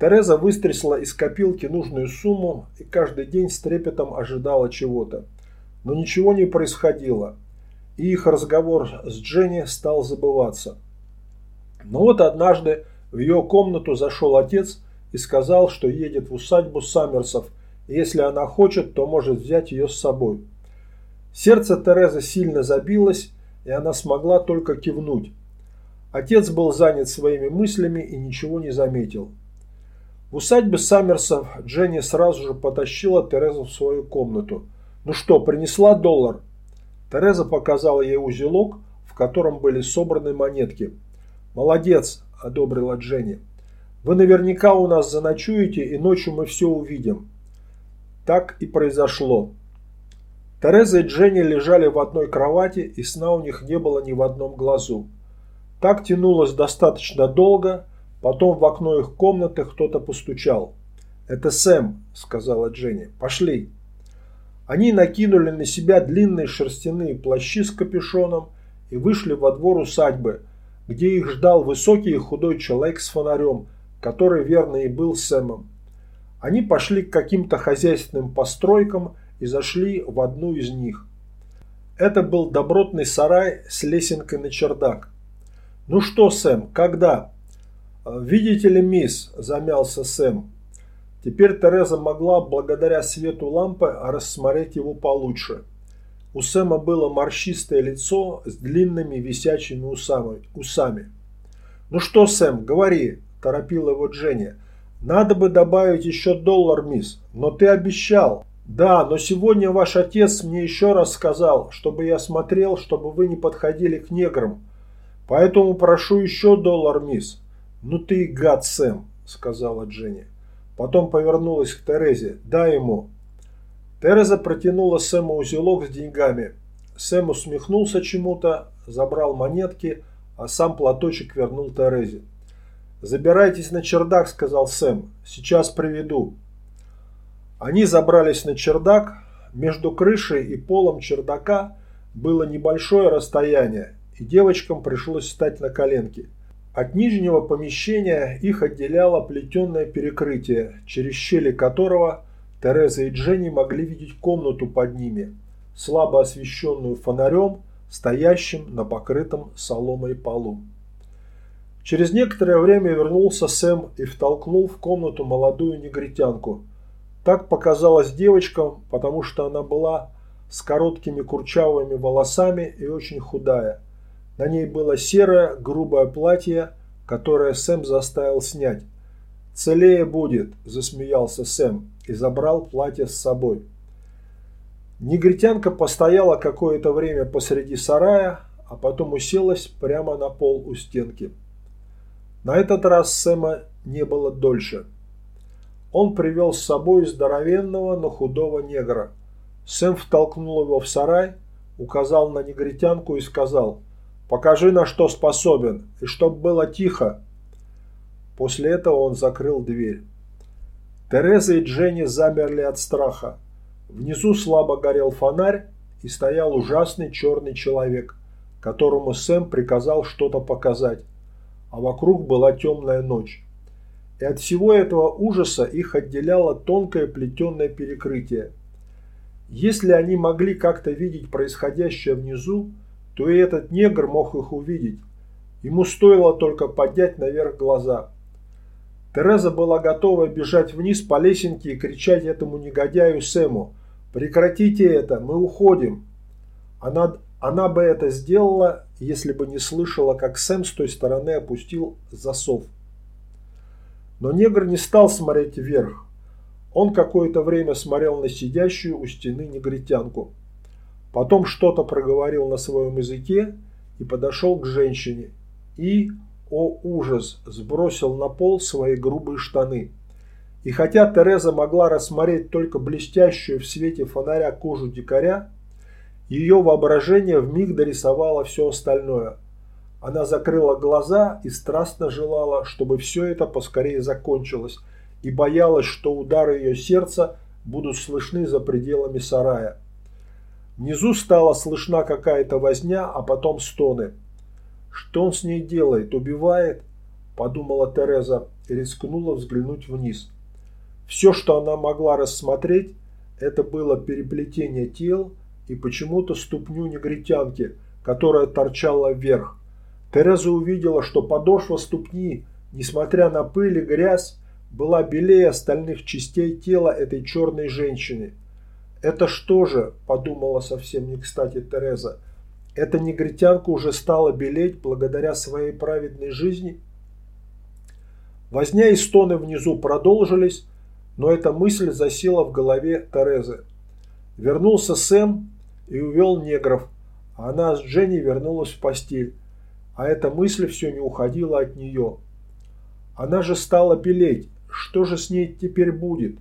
Тереза выстрясла из копилки нужную сумму и каждый день с трепетом ожидала чего-то. Но ничего не происходило и их разговор с Дженни стал забываться. Но вот однажды в ее комнату зашел отец и сказал, что едет в усадьбу Саммерсов, и если она хочет, то может взять ее с собой. Сердце Терезы сильно забилось, и она смогла только кивнуть. Отец был занят своими мыслями и ничего не заметил. В усадьбе Саммерсов Дженни сразу же потащила Терезу в свою комнату. «Ну что, принесла доллар?» Тереза показала ей узелок, в котором были собраны монетки. «Молодец!» – одобрила Дженни. «Вы наверняка у нас заночуете, и ночью мы все увидим». Так и произошло. Тереза и Дженни лежали в одной кровати, и сна у них не было ни в одном глазу. Так тянулось достаточно долго, потом в окно их комнаты кто-то постучал. «Это Сэм», – сказала Дженни. «Пошли». Они накинули на себя длинные шерстяные плащи с капюшоном и вышли во двор усадьбы, где их ждал высокий и худой человек с фонарем, который верно и был Сэмом. Они пошли к каким-то хозяйственным постройкам и зашли в одну из них. Это был добротный сарай с лесенкой на чердак. «Ну что, Сэм, когда?» «Видите ли, мисс», – замялся Сэм, Теперь Тереза могла, благодаря свету лампы, рассмотреть его получше. У Сэма было морщистое лицо с длинными висячими усами. усами. «Ну что, Сэм, говори», – торопила его Дженни. «Надо бы добавить еще доллар, мисс, но ты обещал». «Да, но сегодня ваш отец мне еще раз сказал, чтобы я смотрел, чтобы вы не подходили к неграм. Поэтому прошу еще доллар, мисс». «Ну ты и гад, Сэм», – сказала Дженни. Потом повернулась к Терезе. «Дай ему». Тереза протянула Сэму узелок с деньгами. Сэм усмехнулся чему-то, забрал монетки, а сам платочек вернул Терезе. «Забирайтесь на чердак», — сказал Сэм. «Сейчас приведу». Они забрались на чердак. Между крышей и полом чердака было небольшое расстояние, и девочкам пришлось встать на коленки. От нижнего помещения их отделяло плетеное перекрытие, через щели которого Тереза и Дженни могли видеть комнату под ними, слабо освещенную фонарем, стоящим на покрытом соломой полу. Через некоторое время вернулся Сэм и втолкнул в комнату молодую негритянку. Так показалось девочкам, потому что она была с короткими курчавыми волосами и очень худая. На ней было серое грубое платье, которое Сэм заставил снять. «Целее будет», – засмеялся Сэм и забрал платье с собой. Негритянка постояла какое-то время посреди сарая, а потом уселась прямо на пол у стенки. На этот раз Сэма не было дольше. Он привел с собой здоровенного, но худого негра. Сэм втолкнул его в сарай, указал на негритянку и сказал – Покажи, на что способен, и чтоб было тихо. После этого он закрыл дверь. Тереза и Дженни замерли от страха. Внизу слабо горел фонарь, и стоял ужасный черный человек, которому Сэм приказал что-то показать, а вокруг была темная ночь. И от всего этого ужаса их отделяло тонкое плетеное перекрытие. Если они могли как-то видеть происходящее внизу, то и этот негр мог их увидеть. Ему стоило только поднять наверх глаза. Тереза была готова бежать вниз по лесенке и кричать этому негодяю Сэму «Прекратите это, мы уходим!». Она, она бы это сделала, если бы не слышала, как Сэм с той стороны опустил засов. Но негр не стал смотреть вверх. Он какое-то время смотрел на сидящую у стены негритянку. Потом что-то проговорил на своем языке и подошел к женщине. И, о ужас, сбросил на пол свои грубые штаны. И хотя Тереза могла рассмотреть только блестящую в свете фонаря кожу дикаря, ее воображение вмиг дорисовало все остальное. Она закрыла глаза и страстно желала, чтобы все это поскорее закончилось, и боялась, что удары ее сердца будут слышны за пределами сарая. Внизу стала слышна какая-то возня, а потом стоны. Что он с ней делает? Убивает? Подумала Тереза и рискнула взглянуть вниз. Все, что она могла рассмотреть, это было переплетение тел и почему-то ступню негритянки, которая торчала вверх. Тереза увидела, что подошва ступни, несмотря на пыль и грязь, была белее остальных частей тела этой черной женщины. «Это что же?» – подумала совсем не кстати Тереза – эта негритянка уже стала белеть благодаря своей праведной жизни. Возня и стоны внизу продолжились, но эта мысль засела в голове Терезы. Вернулся Сэм и увел негров, а она с Дженни вернулась в постель, а эта мысль все не уходила от нее. Она же стала белеть, что же с ней теперь будет?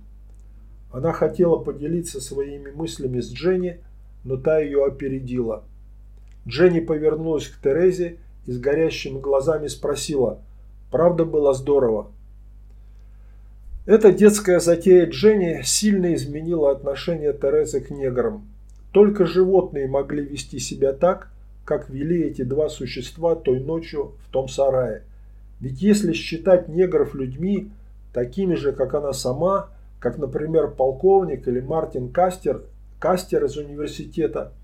Она хотела поделиться своими мыслями с Дженни, но та ее опередила. Дженни повернулась к Терезе и с горящими глазами спросила, «Правда было здорово?» Эта детская затея Дженни сильно изменила отношение Терезы к неграм. Только животные могли вести себя так, как вели эти два существа той ночью в том сарае. Ведь если считать негров людьми, такими же, как она сама, как, например, полковник или Мартин Кастер, Кастер из университета –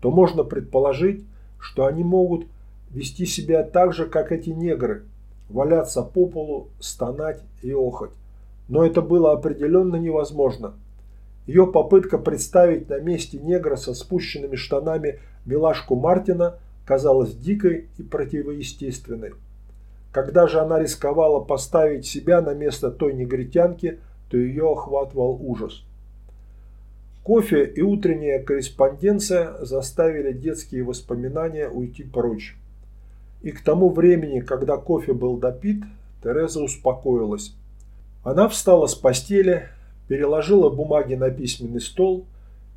то можно предположить, что они могут вести себя так же, как эти негры, валяться по полу, стонать и охоть. Но это было определенно невозможно. Ее попытка представить на месте негра со спущенными штанами милашку Мартина казалась дикой и противоестественной. Когда же она рисковала поставить себя на место той негритянки, то ее охватывал ужас. Кофе и утренняя корреспонденция заставили детские воспоминания уйти прочь. И к тому времени, когда кофе был допит, Тереза успокоилась. Она встала с постели, переложила бумаги на письменный стол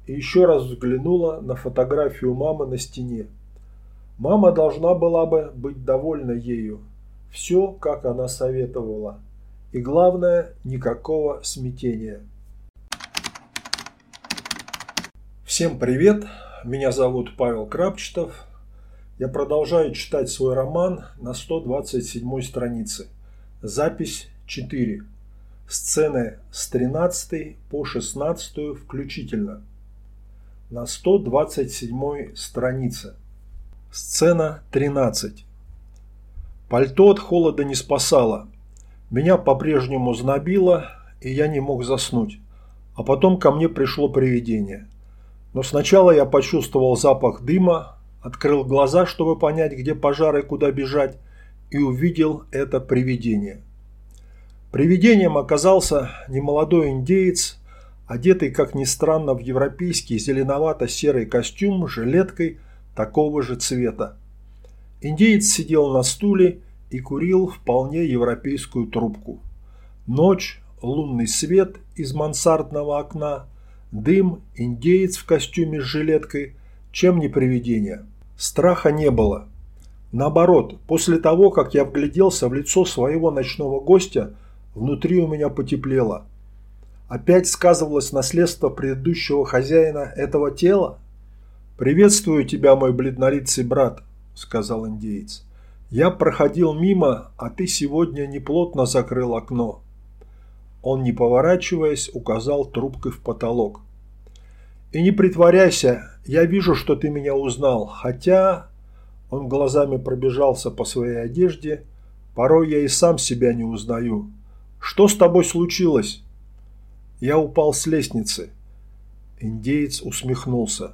и еще раз взглянула на фотографию мамы на стене. Мама должна была бы быть довольна ею. Все, как она советовала. И главное, никакого смятения. Всем привет! Меня зовут Павел Крапчетов. Я продолжаю читать свой роман на 127 странице. Запись 4. Сцены с 13 по 16 включительно. На 127 странице. Сцена 13. Пальто от холода не спасало. Меня по-прежнему знобило, и я не мог заснуть. А потом ко мне пришло привидение – но сначала я почувствовал запах дыма, открыл глаза, чтобы понять, где пожар и куда бежать, и увидел это привидение. Привидением оказался немолодой индеец, одетый, как ни странно, в европейский зеленовато-серый костюм с жилеткой такого же цвета. Индеец сидел на стуле и курил вполне европейскую трубку. Ночь, лунный свет из мансардного окна Дым, индеец в костюме с жилеткой, чем не привидение. Страха не было. Наоборот, после того, как я вгляделся в лицо своего ночного гостя, внутри у меня потеплело. Опять сказывалось наследство предыдущего хозяина этого тела? «Приветствую тебя, мой бледнолицый брат», – сказал индеец. «Я проходил мимо, а ты сегодня неплотно закрыл окно». Он, не поворачиваясь, указал трубкой в потолок. «И не притворяйся, я вижу, что ты меня узнал, хотя...» Он глазами пробежался по своей одежде. «Порой я и сам себя не узнаю. Что с тобой случилось?» Я упал с лестницы. Индеец усмехнулся.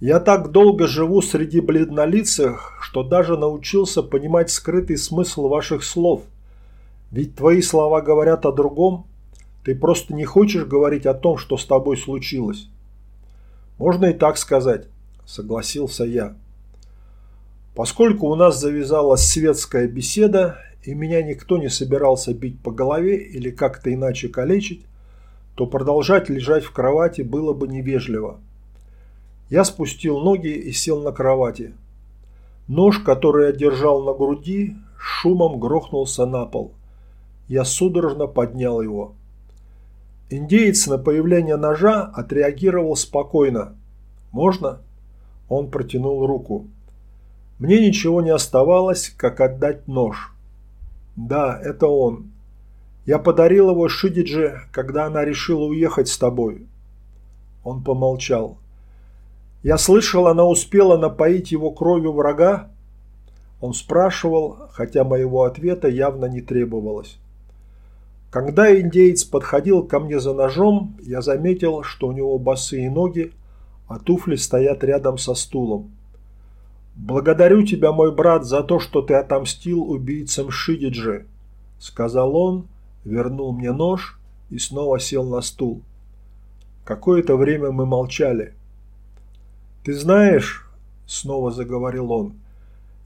«Я так долго живу среди бледнолицых, что даже научился понимать скрытый смысл ваших слов. Ведь твои слова говорят о другом. Ты просто не хочешь говорить о том, что с тобой случилось». «Можно и так сказать», – согласился я. Поскольку у нас завязалась светская беседа, и меня никто не собирался бить по голове или как-то иначе калечить, то продолжать лежать в кровати было бы невежливо. Я спустил ноги и сел на кровати. Нож, который я держал на груди, шумом грохнулся на пол. Я судорожно поднял его. Индеец на появление ножа отреагировал спокойно. «Можно?» Он протянул руку. Мне ничего не оставалось, как отдать нож. Да, это он. Я подарил его Шидидже, когда она решила уехать с тобой. Он помолчал. Я слышал, она успела напоить его кровью врага? Он спрашивал, хотя моего ответа явно не требовалось. Когда индеец подходил ко мне за ножом, я заметил, что у него босые ноги, а туфли стоят рядом со стулом. «Благодарю тебя, мой брат, за то, что ты отомстил убийцам Шидиджи», – сказал он, вернул мне нож и снова сел на стул. Какое-то время мы молчали. «Ты знаешь», – снова заговорил он, –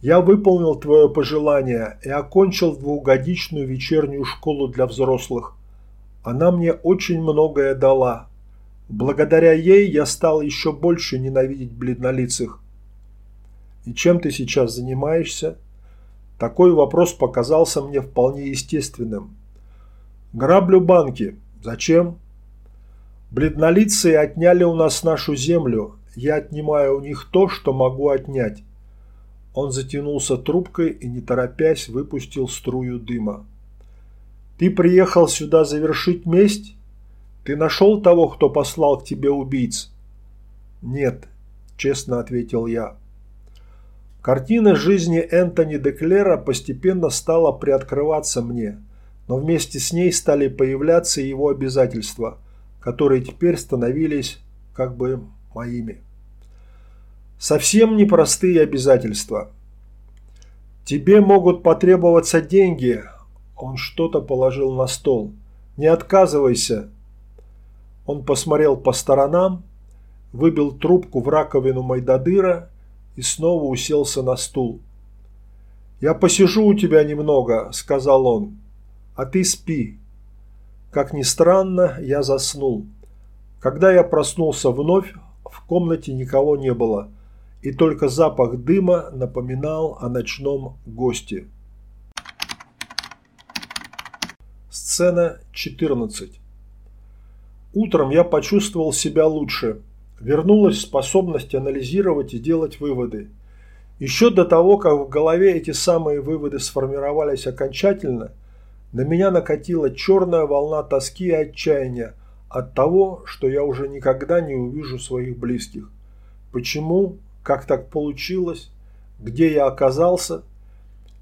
«я выполнил твое пожелание и окончил двухгодичную вечернюю школу для взрослых. Она мне очень многое дала. Благодаря ей я стал еще больше ненавидеть бледнолицых. И чем ты сейчас занимаешься? Такой вопрос показался мне вполне естественным. Граблю банки. Зачем? Бледнолицые отняли у нас нашу землю. Я отнимаю у них то, что могу отнять. Он затянулся трубкой и, не торопясь, выпустил струю дыма. «Ты приехал сюда завершить месть? Ты нашел того, кто послал к тебе убийц?» «Нет», – честно ответил я. Картина жизни Энтони Деклера постепенно стала приоткрываться мне, но вместе с ней стали появляться его обязательства, которые теперь становились как бы моими. Совсем непростые обязательства. Тебе могут потребоваться деньги. Он что-то положил на стол. Не отказывайся. Он посмотрел по сторонам, выбил трубку в раковину Майдадыра и снова уселся на стул. «Я посижу у тебя немного», – сказал он, – «а ты спи». Как ни странно, я заснул. Когда я проснулся вновь, в комнате никого не было, и только запах дыма напоминал о ночном госте. Сцена 14. Утром я почувствовал себя лучше – вернулась способность анализировать и делать выводы. Еще до того, как в голове эти самые выводы сформировались окончательно, на меня накатила черная волна тоски и отчаяния от того, что я уже никогда не увижу своих близких. Почему? Как так получилось? Где я оказался?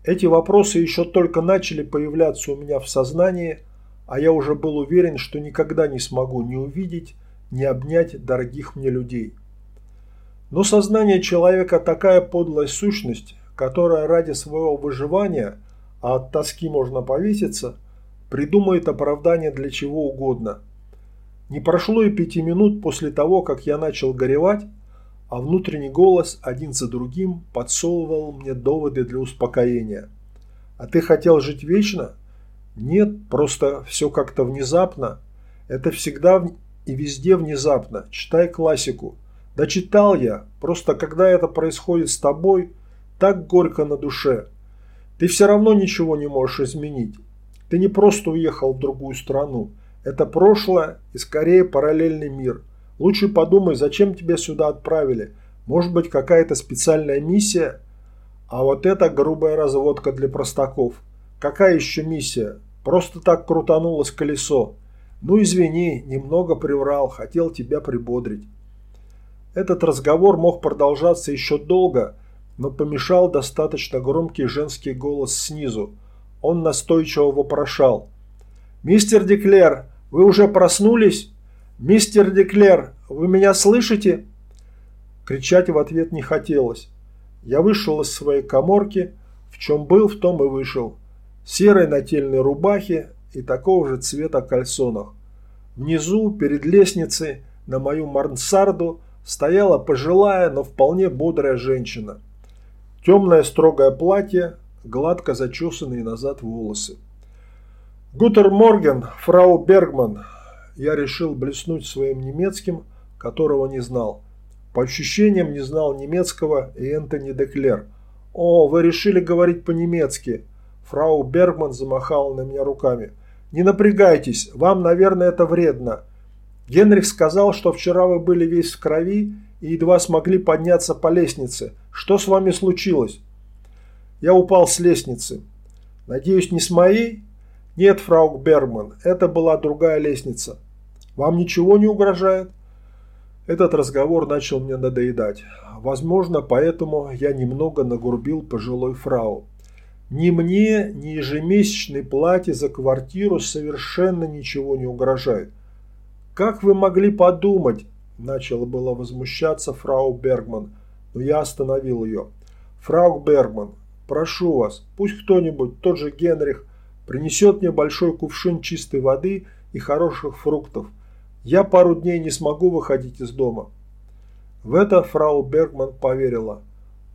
Эти вопросы еще только начали появляться у меня в сознании, а я уже был уверен, что никогда не смогу ни увидеть, не обнять дорогих мне людей. Но сознание человека такая подлая сущность, которая ради своего выживания, а от тоски можно повеситься, придумает оправдание для чего угодно. Не прошло и пяти минут после того, как я начал горевать, а внутренний голос один за другим подсовывал мне доводы для успокоения. «А ты хотел жить вечно?» «Нет, просто все как-то внезапно. Это всегда и везде внезапно. Читай классику. Да читал я, просто когда это происходит с тобой, так горько на душе. Ты все равно ничего не можешь изменить. Ты не просто уехал в другую страну. Это прошлое и скорее параллельный мир. Лучше подумай, зачем тебя сюда отправили. Может быть какая-то специальная миссия? А вот это грубая разводка для простаков. Какая еще миссия? Просто так крутанулось колесо. «Ну, извини, немного приврал, хотел тебя прибодрить». Этот разговор мог продолжаться еще долго, но помешал достаточно громкий женский голос снизу. Он настойчиво вопрошал. «Мистер Деклер, вы уже проснулись? Мистер Деклер, вы меня слышите?» Кричать в ответ не хотелось. Я вышел из своей коморки, в чем был, в том и вышел. Серой нательной рубахе и такого же цвета кальсонах. Внизу, перед лестницей, на мою мансарду, стояла пожилая, но вполне бодрая женщина. Темное строгое платье, гладко зачесанные назад волосы. «Гутер Морген, фрау Бергман!» Я решил блеснуть своим немецким, которого не знал. По ощущениям не знал немецкого и Энтони Деклер. «О, вы решили говорить по-немецки!» Фрау Бергман замахала на меня руками. «Не напрягайтесь, вам, наверное, это вредно. Генрих сказал, что вчера вы были весь в крови и едва смогли подняться по лестнице. Что с вами случилось?» Я упал с лестницы. «Надеюсь, не с моей?» «Нет, фрау Бергман, это была другая лестница. Вам ничего не угрожает?» Этот разговор начал мне надоедать. Возможно, поэтому я немного нагурбил пожилой фрау. Ни мне, ни ежемесячной плате за квартиру совершенно ничего не угрожает. «Как вы могли подумать?» – начала было возмущаться фрау Бергман, но я остановил ее. «Фрау Бергман, прошу вас, пусть кто-нибудь, тот же Генрих, принесет мне большой кувшин чистой воды и хороших фруктов. Я пару дней не смогу выходить из дома». В это фрау Бергман поверила.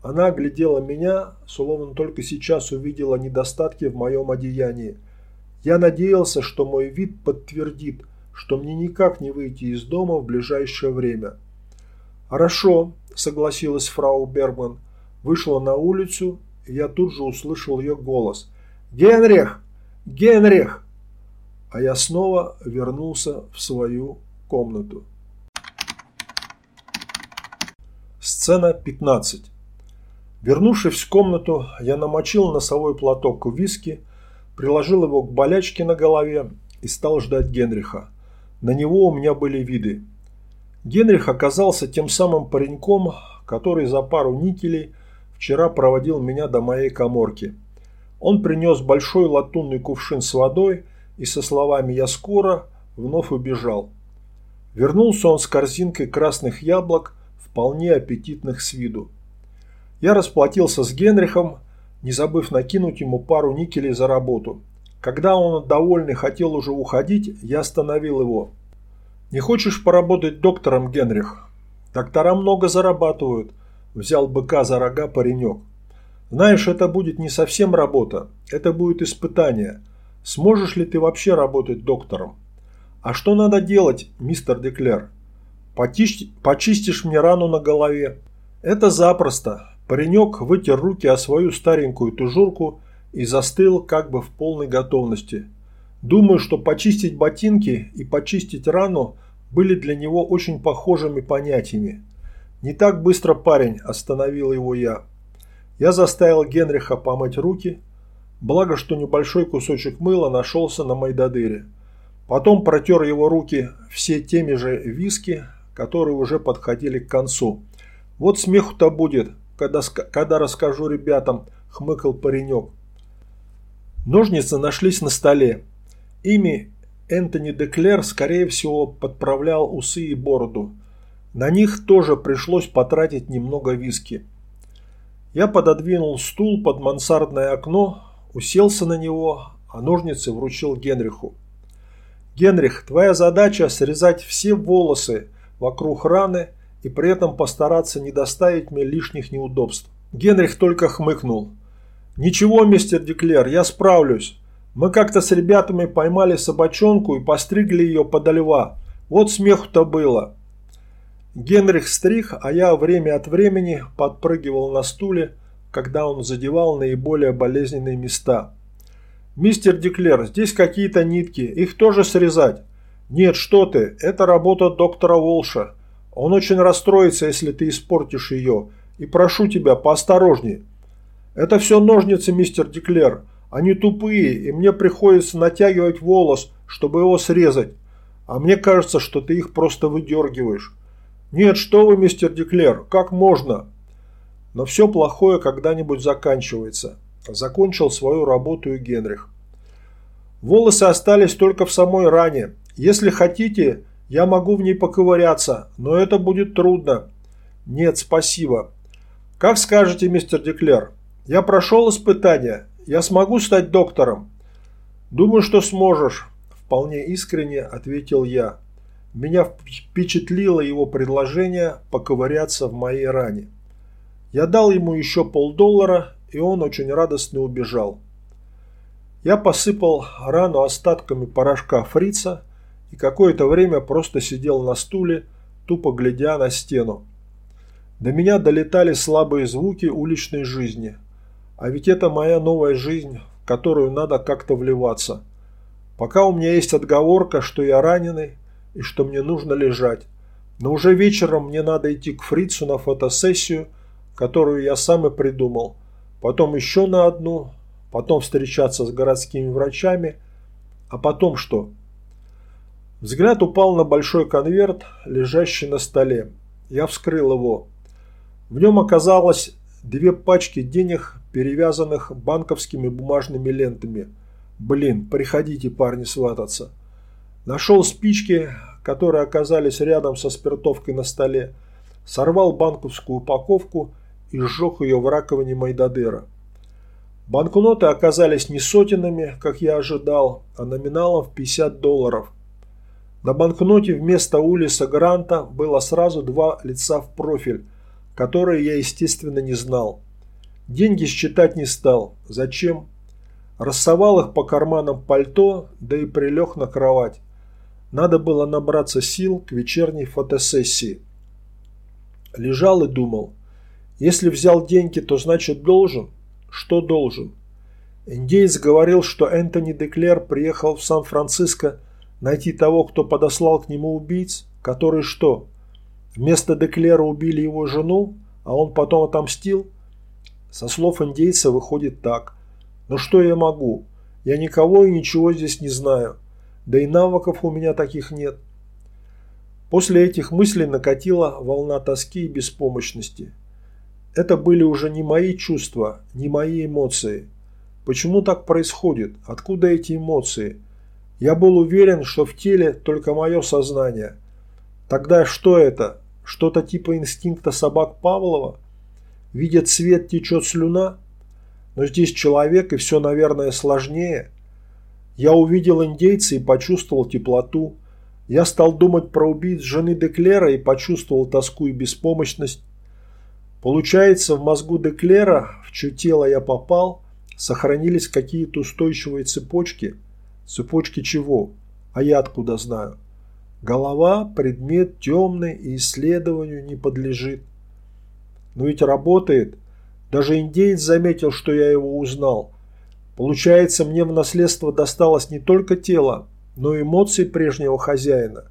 Она глядела меня, словно только сейчас увидела недостатки в моем одеянии. Я надеялся, что мой вид подтвердит – что мне никак не выйти из дома в ближайшее время. «Хорошо», – согласилась фрау Бергман. Вышла на улицу, и я тут же услышал ее голос. «Генрих! Генрих!» А я снова вернулся в свою комнату. Сцена 15. Вернувшись в комнату, я намочил носовой платок в виски, приложил его к болячке на голове и стал ждать Генриха. На него у меня были виды. Генрих оказался тем самым пареньком, который за пару никелей вчера проводил меня до моей коморки. Он принес большой латунный кувшин с водой и со словами «я скоро» вновь убежал. Вернулся он с корзинкой красных яблок, вполне аппетитных с виду. Я расплатился с Генрихом, не забыв накинуть ему пару никелей за работу – когда он, довольный, хотел уже уходить, я остановил его. «Не хочешь поработать доктором, Генрих? Доктора много зарабатывают», – взял быка за рога паренек. «Знаешь, это будет не совсем работа, это будет испытание. Сможешь ли ты вообще работать доктором?» «А что надо делать, мистер Деклер?» Почисти, «Почистишь мне рану на голове». «Это запросто». Паренек вытер руки о свою старенькую тужурку и застыл как бы в полной готовности. Думаю, что почистить ботинки и почистить рану были для него очень похожими понятиями. «Не так быстро, парень», – остановил его я. Я заставил Генриха помыть руки, благо что небольшой кусочек мыла нашелся на Майдадыре. Потом протер его руки все теми же виски, которые уже подходили к концу. «Вот смеху-то будет, когда, когда расскажу ребятам», – хмыкал паренек. Ножницы нашлись на столе. Ими Энтони Деклер, скорее всего, подправлял усы и бороду. На них тоже пришлось потратить немного виски. Я пододвинул стул под мансардное окно, уселся на него, а ножницы вручил Генриху. «Генрих, твоя задача – срезать все волосы вокруг раны и при этом постараться не доставить мне лишних неудобств». Генрих только хмыкнул – «Ничего, мистер Деклер, я справлюсь. Мы как-то с ребятами поймали собачонку и постригли ее под льва. Вот смеху-то было». Генрих стриг, а я время от времени подпрыгивал на стуле, когда он задевал наиболее болезненные места. «Мистер Деклер, здесь какие-то нитки, их тоже срезать?» «Нет, что ты, это работа доктора Волша. Он очень расстроится, если ты испортишь ее. И прошу тебя, поосторожней». «Это все ножницы, мистер Деклер. Они тупые, и мне приходится натягивать волос, чтобы его срезать. А мне кажется, что ты их просто выдергиваешь». «Нет, что вы, мистер Деклер, как можно?» Но все плохое когда-нибудь заканчивается. Закончил свою работу и Генрих. Волосы остались только в самой ране. Если хотите, я могу в ней поковыряться, но это будет трудно. Нет, спасибо. Как скажете, мистер Деклер. Я прошел испытание. Я смогу стать доктором? Думаю, что сможешь, вполне искренне ответил я. Меня впечатлило его предложение поковыряться в моей ране. Я дал ему еще полдоллара, и он очень радостно убежал. Я посыпал рану остатками порошка фрица и какое-то время просто сидел на стуле, тупо глядя на стену. До меня долетали слабые звуки уличной жизни. А ведь это моя новая жизнь, в которую надо как-то вливаться. Пока у меня есть отговорка, что я раненый и что мне нужно лежать. Но уже вечером мне надо идти к фрицу на фотосессию, которую я сам и придумал. Потом еще на одну, потом встречаться с городскими врачами. А потом что? Взгляд упал на большой конверт, лежащий на столе. Я вскрыл его. В нем оказалось две пачки денег, перевязанных банковскими бумажными лентами. Блин, приходите, парни, свататься. Нашел спички, которые оказались рядом со спиртовкой на столе, сорвал банковскую упаковку и сжег ее в раковине Майдадера. Банкноты оказались не сотенами, как я ожидал, а номиналом в 50 долларов. На банкноте вместо Улиса Гранта было сразу два лица в профиль, которые я, естественно, не знал. Деньги считать не стал. Зачем? Рассовал их по карманам пальто, да и прилег на кровать. Надо было набраться сил к вечерней фотосессии. Лежал и думал. Если взял деньги, то значит должен. Что должен? Индеец говорил, что Энтони Деклер приехал в Сан-Франциско Найти того, кто подослал к нему убийц, который что? Вместо Деклера убили его жену, а он потом отомстил? Со слов индейца выходит так. Но что я могу? Я никого и ничего здесь не знаю. Да и навыков у меня таких нет. После этих мыслей накатила волна тоски и беспомощности. Это были уже не мои чувства, не мои эмоции. Почему так происходит? Откуда эти эмоции? Я был уверен, что в теле только мое сознание. Тогда что это? Что-то типа инстинкта собак Павлова? Видят свет, течет слюна? Но здесь человек, и все, наверное, сложнее. Я увидел индейца и почувствовал теплоту. Я стал думать про убийц жены Деклера и почувствовал тоску и беспомощность. Получается, в мозгу Деклера, в чье тело я попал, сохранились какие-то устойчивые цепочки – Цепочки чего? А я откуда знаю? Голова – предмет темный и исследованию не подлежит. Но ведь работает. Даже индеец заметил, что я его узнал. Получается, мне в наследство досталось не только тело, но и эмоции прежнего хозяина.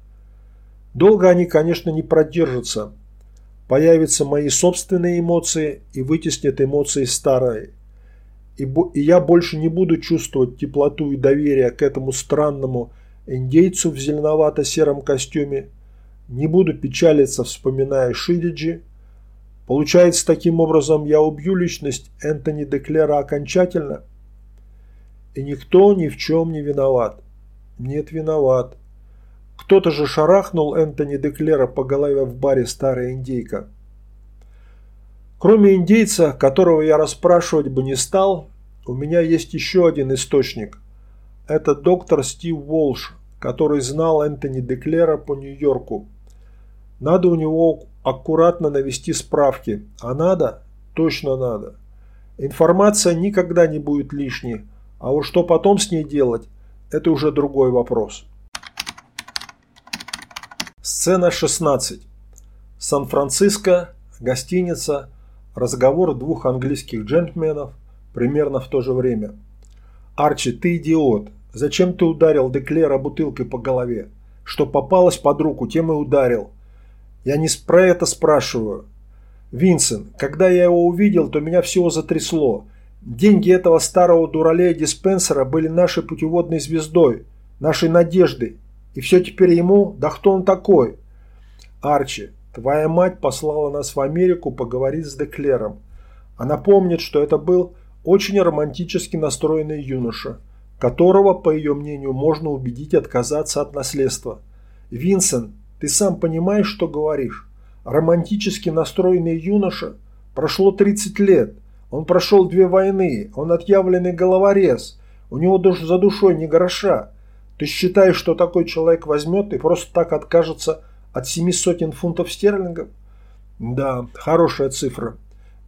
Долго они, конечно, не продержатся. Появятся мои собственные эмоции и вытеснят эмоции старые и, и я больше не буду чувствовать теплоту и доверие к этому странному индейцу в зеленовато-сером костюме, не буду печалиться, вспоминая Шидиджи. Получается, таким образом я убью личность Энтони Деклера окончательно? И никто ни в чем не виноват. Нет, виноват. Кто-то же шарахнул Энтони Деклера по голове в баре «Старая индейка». Кроме индейца, которого я расспрашивать бы не стал, у меня есть еще один источник. Это доктор Стив Волш, который знал Энтони Деклера по Нью-Йорку. Надо у него аккуратно навести справки. А надо? Точно надо. Информация никогда не будет лишней. А вот что потом с ней делать, это уже другой вопрос. Сцена 16. Сан-Франциско, гостиница, Разговор двух английских джентльменов примерно в то же время. «Арчи, ты идиот! Зачем ты ударил Деклера бутылкой по голове? Что попалось под руку, тем и ударил. Я не про это спрашиваю. Винсент, когда я его увидел, то меня всего затрясло. Деньги этого старого дуралея-диспенсера были нашей путеводной звездой, нашей надеждой. И все теперь ему? Да кто он такой? Арчи, Твоя мать послала нас в Америку поговорить с Деклером. Она помнит, что это был очень романтически настроенный юноша. которого, по ее мнению, можно убедить отказаться от наследства. Винсент, ты сам понимаешь, что говоришь? Романтически настроенный юноша. Прошло 30 лет. Он прошел две войны. Он отъявленный головорез. У него даже за душой не гроша. Ты считаешь, что такой человек возьмет и просто так откажется от семи сотен фунтов стерлингов? Да, хорошая цифра.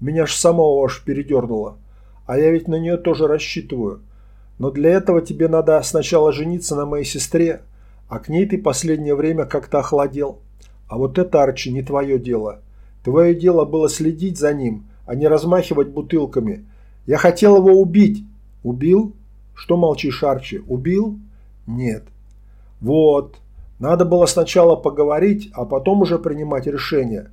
Меня ж самого аж передернуло. А я ведь на нее тоже рассчитываю. Но для этого тебе надо сначала жениться на моей сестре, а к ней ты последнее время как-то охладел. А вот это, Арчи, не твое дело. Твое дело было следить за ним, а не размахивать бутылками. Я хотел его убить. Убил? Что молчишь, Арчи? Убил? Нет. Вот. Надо было сначала поговорить, а потом уже принимать решение.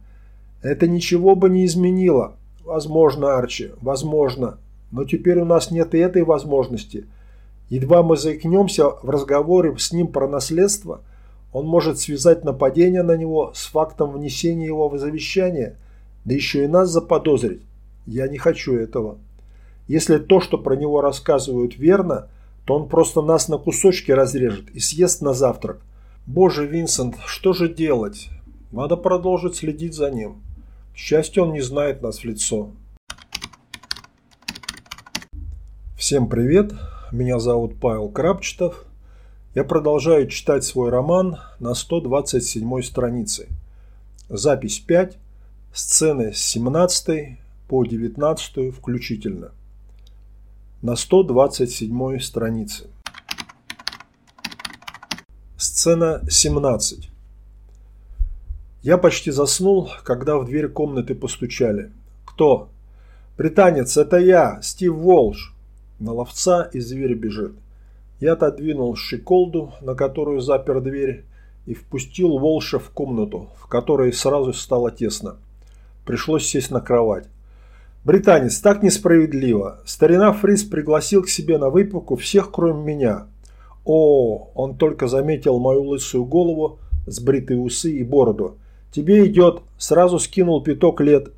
Это ничего бы не изменило. Возможно, Арчи, возможно. Но теперь у нас нет и этой возможности. Едва мы заикнемся в разговоре с ним про наследство, он может связать нападение на него с фактом внесения его в завещание, да еще и нас заподозрить. Я не хочу этого. Если то, что про него рассказывают, верно, то он просто нас на кусочки разрежет и съест на завтрак. Боже, Винсент, что же делать? Надо продолжить следить за ним. К счастью, он не знает нас в лицо. Всем привет, меня зовут Павел Крапчетов. Я продолжаю читать свой роман на 127 странице. Запись 5, сцены с 17 по 19 включительно на 127 странице. Сцена 17. Я почти заснул, когда в дверь комнаты постучали. «Кто?» «Британец, это я, Стив Волш». На ловца из двери бежит. Я отодвинул щеколду, на которую запер дверь, и впустил Волша в комнату, в которой сразу стало тесно. Пришлось сесть на кровать. Британец, так несправедливо. Старина Фрис пригласил к себе на выпивку всех, кроме меня. О, он только заметил мою лысую голову, сбритые усы и бороду. Тебе идет, сразу скинул пяток лет.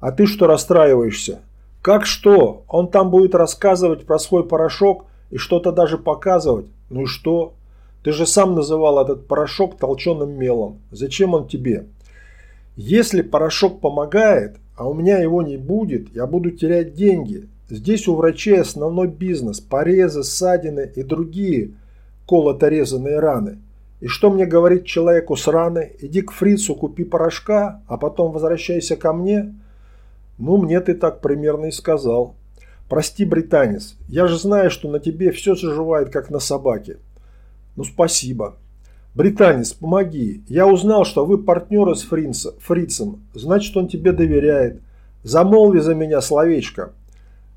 А ты что расстраиваешься? Как что? Он там будет рассказывать про свой порошок и что-то даже показывать. Ну и что? Ты же сам называл этот порошок толченым мелом. Зачем он тебе? Если порошок помогает, а у меня его не будет, я буду терять деньги. Здесь у врачей основной бизнес – порезы, ссадины и другие колото-резанные раны. И что мне говорить человеку с раны? Иди к фрицу, купи порошка, а потом возвращайся ко мне? Ну, мне ты так примерно и сказал. Прости, британец, я же знаю, что на тебе все заживает, как на собаке. Ну, спасибо. «Британец, помоги. Я узнал, что вы партнеры с Фринца, Фрицем. Значит, он тебе доверяет. Замолви за меня словечко».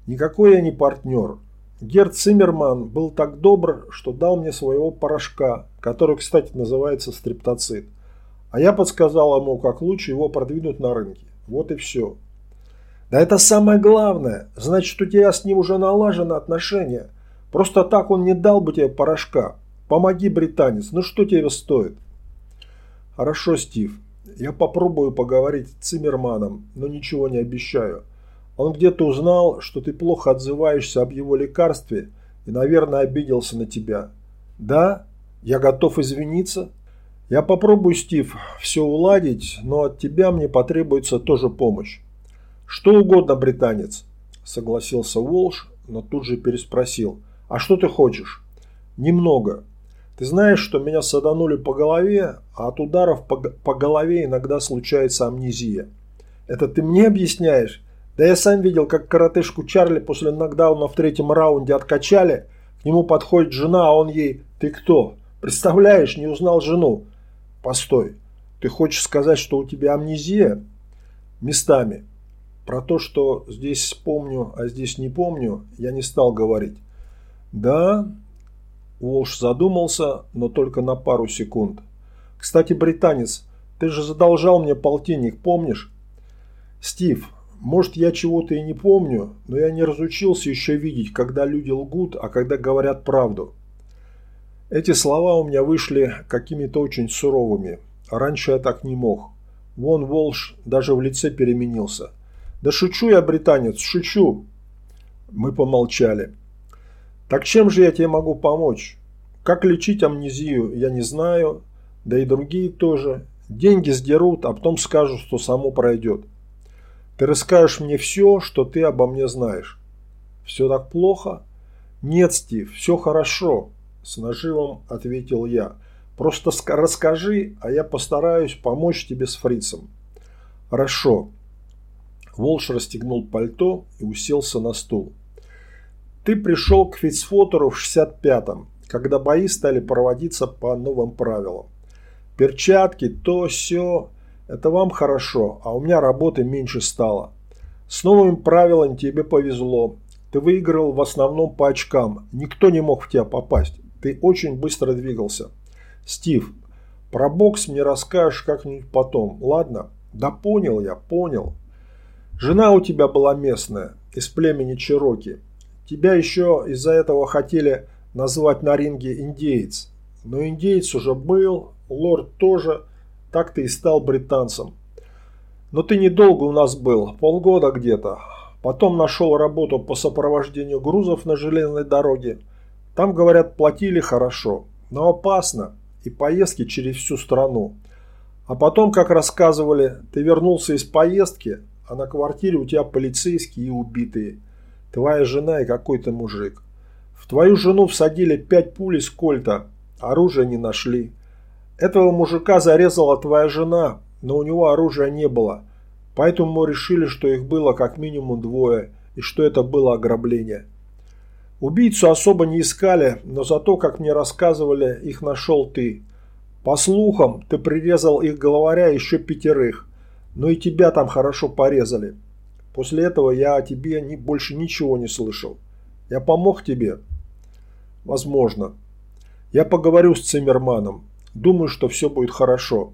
«Никакой я не партнер. Герд Циммерман был так добр, что дал мне своего порошка, который, кстати, называется стриптоцит. А я подсказал ему, как лучше его продвинуть на рынке. Вот и все». «Да это самое главное. Значит, у тебя с ним уже налажено отношения. Просто так он не дал бы тебе порошка. Помоги, британец, ну что тебе стоит? Хорошо, Стив. Я попробую поговорить с Циммерманом, но ничего не обещаю. Он где-то узнал, что ты плохо отзываешься об его лекарстве и, наверное, обиделся на тебя. Да? Я готов извиниться? Я попробую, Стив, все уладить, но от тебя мне потребуется тоже помощь. Что угодно, британец, согласился Волш, но тут же переспросил. А что ты хочешь? Немного. Ты знаешь, что меня саданули по голове, а от ударов по, по голове иногда случается амнезия. Это ты мне объясняешь? Да я сам видел, как коротышку Чарли после нокдауна в третьем раунде откачали. К нему подходит жена, а он ей «Ты кто?» Представляешь, не узнал жену. Постой, ты хочешь сказать, что у тебя амнезия? Местами. Про то, что здесь помню, а здесь не помню, я не стал говорить. Да, Уолш задумался, но только на пару секунд. «Кстати, британец, ты же задолжал мне полтинник, помнишь?» «Стив, может, я чего-то и не помню, но я не разучился еще видеть, когда люди лгут, а когда говорят правду». Эти слова у меня вышли какими-то очень суровыми. Раньше я так не мог. Вон Волш даже в лице переменился. «Да шучу я, британец, шучу!» Мы помолчали. Так чем же я тебе могу помочь? Как лечить амнезию, я не знаю, да и другие тоже. Деньги сдерут, а потом скажут, что само пройдет. Ты расскажешь мне все, что ты обо мне знаешь. Все так плохо? Нет, Стив, все хорошо, с наживом ответил я. Просто расскажи, а я постараюсь помочь тебе с фрицем. Хорошо. Волш расстегнул пальто и уселся на стул. Ты пришел к Фицфотеру в 65-м, когда бои стали проводиться по новым правилам. Перчатки, то, все, это вам хорошо, а у меня работы меньше стало. С новыми правилами тебе повезло. Ты выиграл в основном по очкам. Никто не мог в тебя попасть. Ты очень быстро двигался. Стив, про бокс мне расскажешь как-нибудь потом, ладно? Да понял я, понял. Жена у тебя была местная, из племени Чироки. Тебя еще из-за этого хотели назвать на ринге индеец. Но индеец уже был, лорд тоже, так ты и стал британцем. Но ты недолго у нас был, полгода где-то. Потом нашел работу по сопровождению грузов на железной дороге. Там, говорят, платили хорошо, но опасно и поездки через всю страну. А потом, как рассказывали, ты вернулся из поездки, а на квартире у тебя полицейские и убитые. Твоя жена и какой-то мужик. В твою жену всадили пять пуль из кольта, оружия не нашли. Этого мужика зарезала твоя жена, но у него оружия не было. Поэтому мы решили, что их было как минимум двое, и что это было ограбление. Убийцу особо не искали, но зато, как мне рассказывали, их нашел ты. По слухам, ты прирезал их главаря еще пятерых, но и тебя там хорошо порезали. После этого я о тебе ни, больше ничего не слышал. Я помог тебе? Возможно. Я поговорю с Циммерманом. Думаю, что все будет хорошо.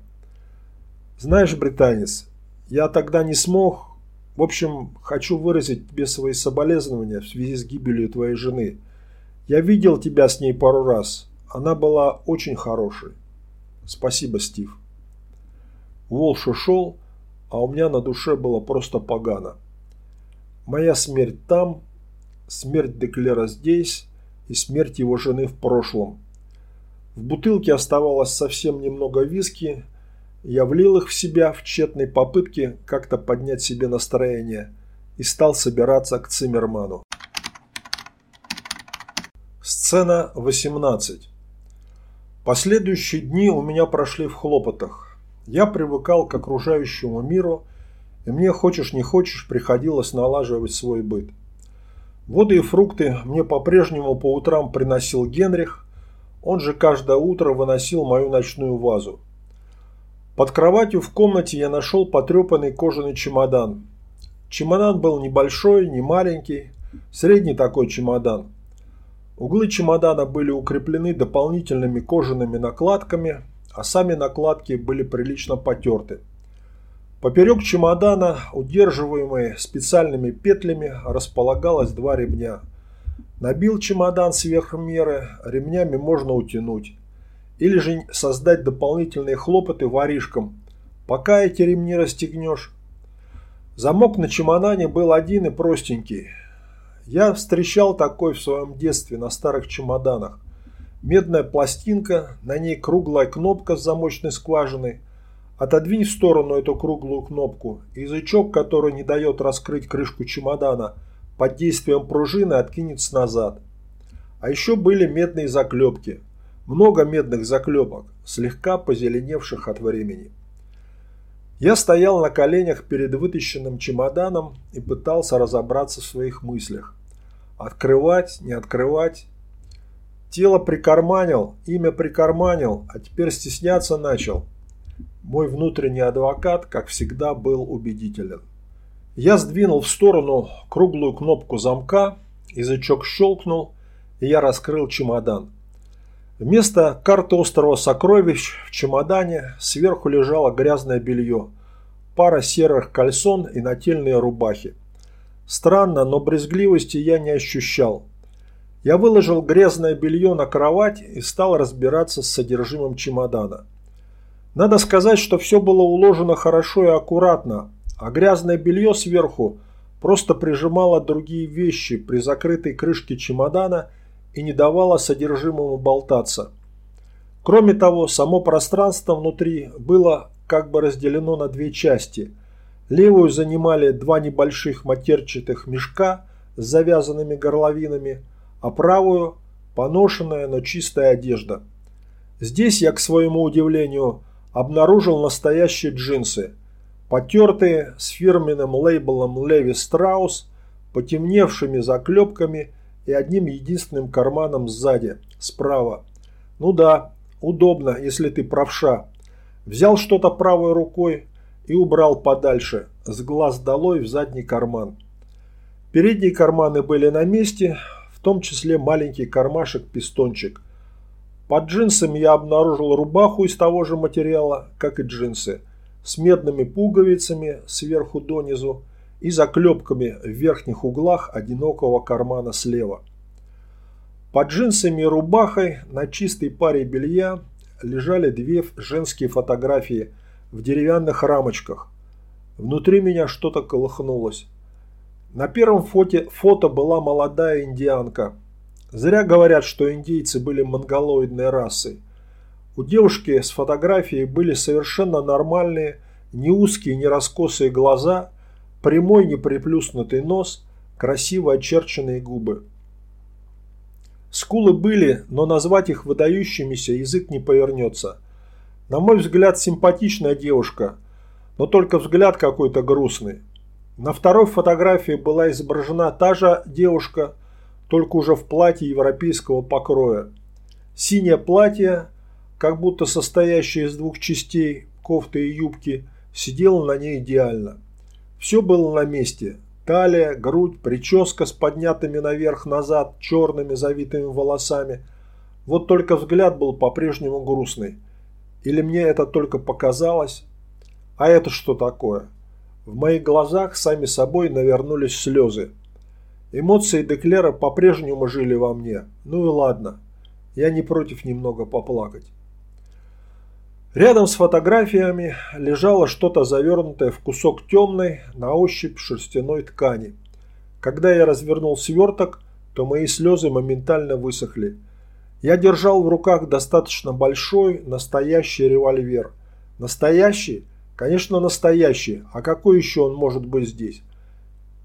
Знаешь, британец, я тогда не смог, в общем, хочу выразить тебе свои соболезнования в связи с гибелью твоей жены. Я видел тебя с ней пару раз. Она была очень хорошей. Спасибо, Стив. Волш ушел, а у меня на душе было просто погано. Моя смерть там, смерть Деклера здесь и смерть его жены в прошлом. В бутылке оставалось совсем немного виски, я влил их в себя в тщетной попытке как-то поднять себе настроение и стал собираться к Циммерману. Сцена 18. Последующие дни у меня прошли в хлопотах. Я привыкал к окружающему миру, и мне, хочешь не хочешь, приходилось налаживать свой быт. Воды и фрукты мне по-прежнему по утрам приносил Генрих, он же каждое утро выносил мою ночную вазу. Под кроватью в комнате я нашел потрепанный кожаный чемодан. Чемодан был небольшой, не маленький, средний такой чемодан. Углы чемодана были укреплены дополнительными кожаными накладками, а сами накладки были прилично потерты. Поперек чемодана, удерживаемые специальными петлями, располагалось два ремня. Набил чемодан сверх меры, ремнями можно утянуть или же создать дополнительные хлопоты воришкам, пока эти ремни расстегнешь. Замок на чемодане был один и простенький. Я встречал такой в своем детстве на старых чемоданах. Медная пластинка, на ней круглая кнопка с замочной скважиной. Отодвинь в сторону эту круглую кнопку, язычок, который не дает раскрыть крышку чемодана, под действием пружины откинется назад. А еще были медные заклепки – много медных заклепок, слегка позеленевших от времени. Я стоял на коленях перед вытащенным чемоданом и пытался разобраться в своих мыслях. Открывать, не открывать. Тело прикарманил, имя прикарманил, а теперь стесняться начал. Мой внутренний адвокат, как всегда, был убедителен. Я сдвинул в сторону круглую кнопку замка, язычок щелкнул, и я раскрыл чемодан. Вместо карты острова сокровищ в чемодане сверху лежало грязное белье, пара серых кальсон и нательные рубахи. Странно, но брезгливости я не ощущал. Я выложил грязное белье на кровать и стал разбираться с содержимым чемодана. Надо сказать, что все было уложено хорошо и аккуратно, а грязное белье сверху просто прижимало другие вещи при закрытой крышке чемодана – и не давала содержимому болтаться. Кроме того, само пространство внутри было как бы разделено на две части. Левую занимали два небольших матерчатых мешка с завязанными горловинами, а правую – поношенная, но чистая одежда. Здесь я, к своему удивлению, обнаружил настоящие джинсы, потертые с фирменным лейблом Levi Strauss, потемневшими заклепками и одним единственным карманом сзади, справа. Ну да, удобно, если ты правша. Взял что-то правой рукой и убрал подальше, с глаз долой в задний карман. Передние карманы были на месте, в том числе маленький кармашек-пистончик. Под джинсами я обнаружил рубаху из того же материала, как и джинсы, с медными пуговицами сверху донизу и заклепками в верхних углах одинокого кармана слева. Под джинсами и рубахой на чистой паре белья лежали две женские фотографии в деревянных рамочках. Внутри меня что-то колыхнулось. На первом фото, фото была молодая индианка – Зря говорят, что индейцы были монголоидной расой. У девушки с фотографией были совершенно нормальные, не узкие, не раскосые глаза, прямой неприплюснутый нос, красиво очерченные губы. Скулы были, но назвать их выдающимися язык не повернется. На мой взгляд, симпатичная девушка, но только взгляд какой-то грустный. На второй фотографии была изображена та же девушка – только уже в платье европейского покроя. Синее платье, как будто состоящее из двух частей, кофты и юбки, сидело на ней идеально. Все было на месте. Талия, грудь, прическа с поднятыми наверх-назад черными завитыми волосами. Вот только взгляд был по-прежнему грустный. Или мне это только показалось? А это что такое? В моих глазах сами собой навернулись слезы. Эмоции Деклера по-прежнему жили во мне. Ну и ладно, я не против немного поплакать. Рядом с фотографиями лежало что-то завернутое в кусок темной, на ощупь шерстяной ткани. Когда я развернул сверток, то мои слезы моментально высохли. Я держал в руках достаточно большой, настоящий револьвер. Настоящий? Конечно, настоящий. А какой еще он может быть здесь?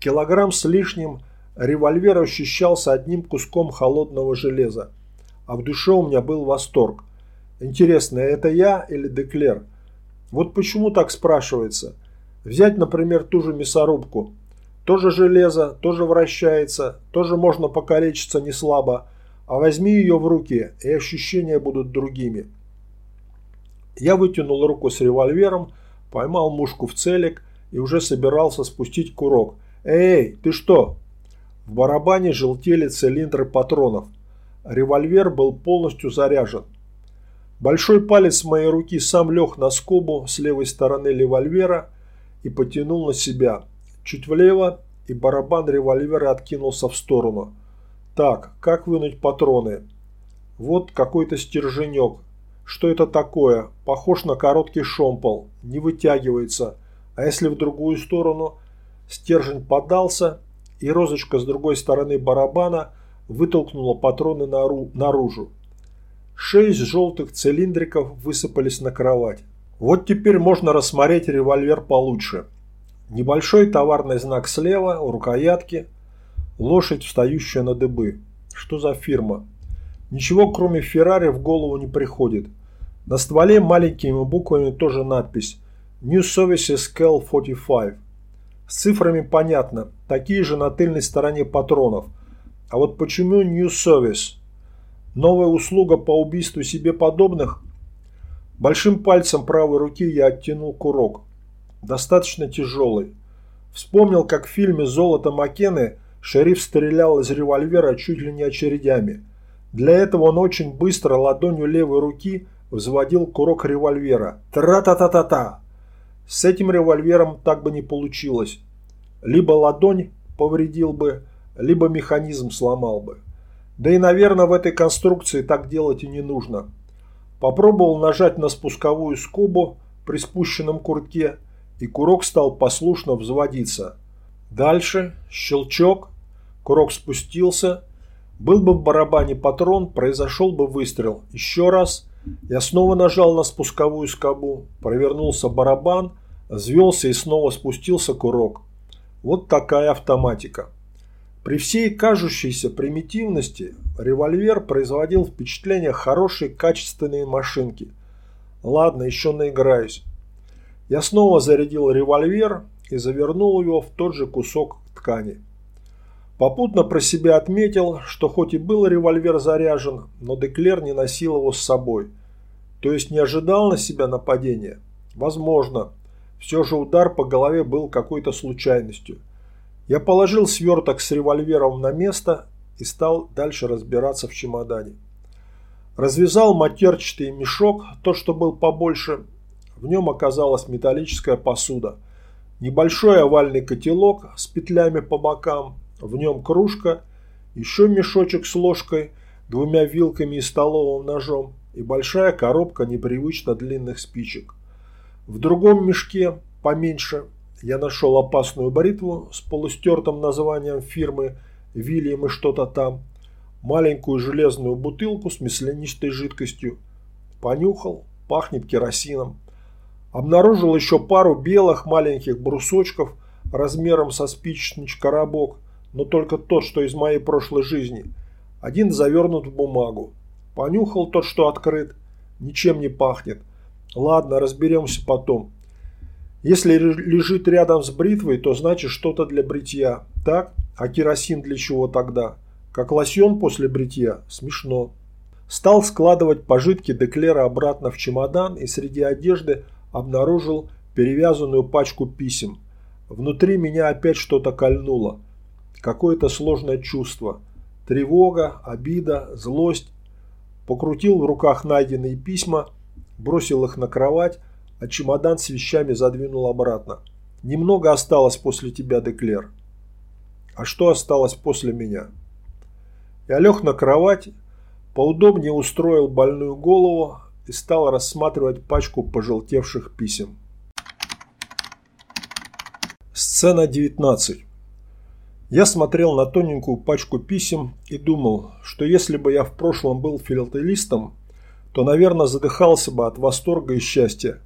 Килограмм с лишним Револьвер ощущался одним куском холодного железа, а в душе у меня был восторг. Интересно, это я или Деклер? Вот почему так спрашивается? Взять, например, ту же мясорубку. Тоже железо, тоже вращается, тоже можно покалечиться не слабо, а возьми ее в руки, и ощущения будут другими. Я вытянул руку с револьвером, поймал мушку в целик и уже собирался спустить курок. «Эй, ты что?» В барабане желтели цилиндры патронов. Револьвер был полностью заряжен. Большой палец моей руки сам лег на скобу с левой стороны револьвера и потянул на себя. Чуть влево, и барабан револьвера откинулся в сторону. Так, как вынуть патроны? Вот какой-то стерженек. Что это такое? Похож на короткий шомпол. Не вытягивается. А если в другую сторону? Стержень подался и розочка с другой стороны барабана вытолкнула патроны наружу. Шесть желтых цилиндриков высыпались на кровать. Вот теперь можно рассмотреть револьвер получше. Небольшой товарный знак слева, у рукоятки, лошадь, встающая на дыбы. Что за фирма? Ничего кроме Феррари в голову не приходит. На стволе маленькими буквами тоже надпись New Services Cal 45. С цифрами понятно, такие же на тыльной стороне патронов. А вот почему New Service? Новая услуга по убийству себе подобных? Большим пальцем правой руки я оттянул курок. Достаточно тяжелый. Вспомнил, как в фильме «Золото Маккены» шериф стрелял из револьвера чуть ли не очередями. Для этого он очень быстро ладонью левой руки взводил курок револьвера. Тра-та-та-та-та! С этим револьвером так бы не получилось. Либо ладонь повредил бы, либо механизм сломал бы. Да и, наверное, в этой конструкции так делать и не нужно. Попробовал нажать на спусковую скобу при спущенном курке, и курок стал послушно взводиться. Дальше щелчок, курок спустился, Был бы в барабане патрон, произошел бы выстрел. Еще раз. Я снова нажал на спусковую скобу. Провернулся барабан, взвелся и снова спустился курок. Вот такая автоматика. При всей кажущейся примитивности револьвер производил впечатление хорошей качественной машинки. Ладно, еще наиграюсь. Я снова зарядил револьвер и завернул его в тот же кусок ткани. Попутно про себя отметил, что хоть и был револьвер заряжен, но Деклер не носил его с собой. То есть не ожидал на себя нападения? Возможно. Все же удар по голове был какой-то случайностью. Я положил сверток с револьвером на место и стал дальше разбираться в чемодане. Развязал матерчатый мешок, тот, что был побольше. В нем оказалась металлическая посуда. Небольшой овальный котелок с петлями по бокам, в нем кружка, еще мешочек с ложкой, двумя вилками и столовым ножом и большая коробка непривычно длинных спичек. В другом мешке, поменьше, я нашел опасную бритву с полустертым названием фирмы «Вильям и что-то там», маленькую железную бутылку с маслянистой жидкостью. Понюхал, пахнет керосином. Обнаружил еще пару белых маленьких брусочков размером со спичечный коробок – но только тот, что из моей прошлой жизни. Один завернут в бумагу. Понюхал тот, что открыт. Ничем не пахнет. Ладно, разберемся потом. Если лежит рядом с бритвой, то значит что-то для бритья. Так? А керосин для чего тогда? Как лосьон после бритья? Смешно. Стал складывать пожитки Деклера обратно в чемодан и среди одежды обнаружил перевязанную пачку писем. Внутри меня опять что-то кольнуло какое-то сложное чувство. Тревога, обида, злость. Покрутил в руках найденные письма, бросил их на кровать, а чемодан с вещами задвинул обратно. Немного осталось после тебя, Деклер. А что осталось после меня? Я лег на кровать, поудобнее устроил больную голову и стал рассматривать пачку пожелтевших писем. Сцена 19. Я смотрел на тоненькую пачку писем и думал, что если бы я в прошлом был филателистом, то, наверное, задыхался бы от восторга и счастья.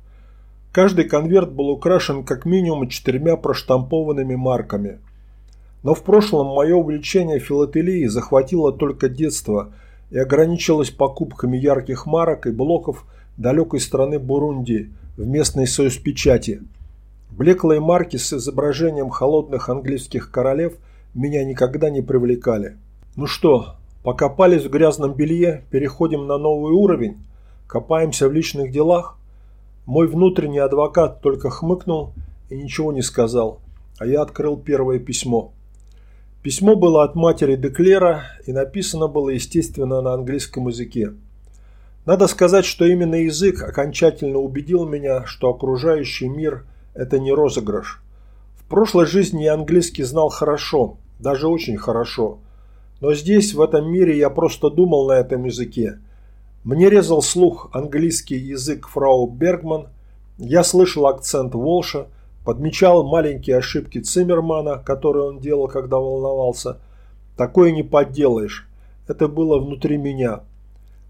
Каждый конверт был украшен как минимум четырьмя проштампованными марками. Но в прошлом мое увлечение филателией захватило только детство и ограничилось покупками ярких марок и блоков далекой страны Бурунди в местной союзпечати. Блеклые марки с изображением холодных английских королев – меня никогда не привлекали. Ну что, покопались в грязном белье, переходим на новый уровень? Копаемся в личных делах? Мой внутренний адвокат только хмыкнул и ничего не сказал, а я открыл первое письмо. Письмо было от матери Деклера и написано было, естественно, на английском языке. Надо сказать, что именно язык окончательно убедил меня, что окружающий мир – это не розыгрыш. В прошлой жизни я английский знал хорошо, даже очень хорошо. Но здесь, в этом мире, я просто думал на этом языке. Мне резал слух английский язык фрау Бергман, я слышал акцент Волша, подмечал маленькие ошибки Циммермана, которые он делал, когда волновался. Такое не подделаешь. Это было внутри меня.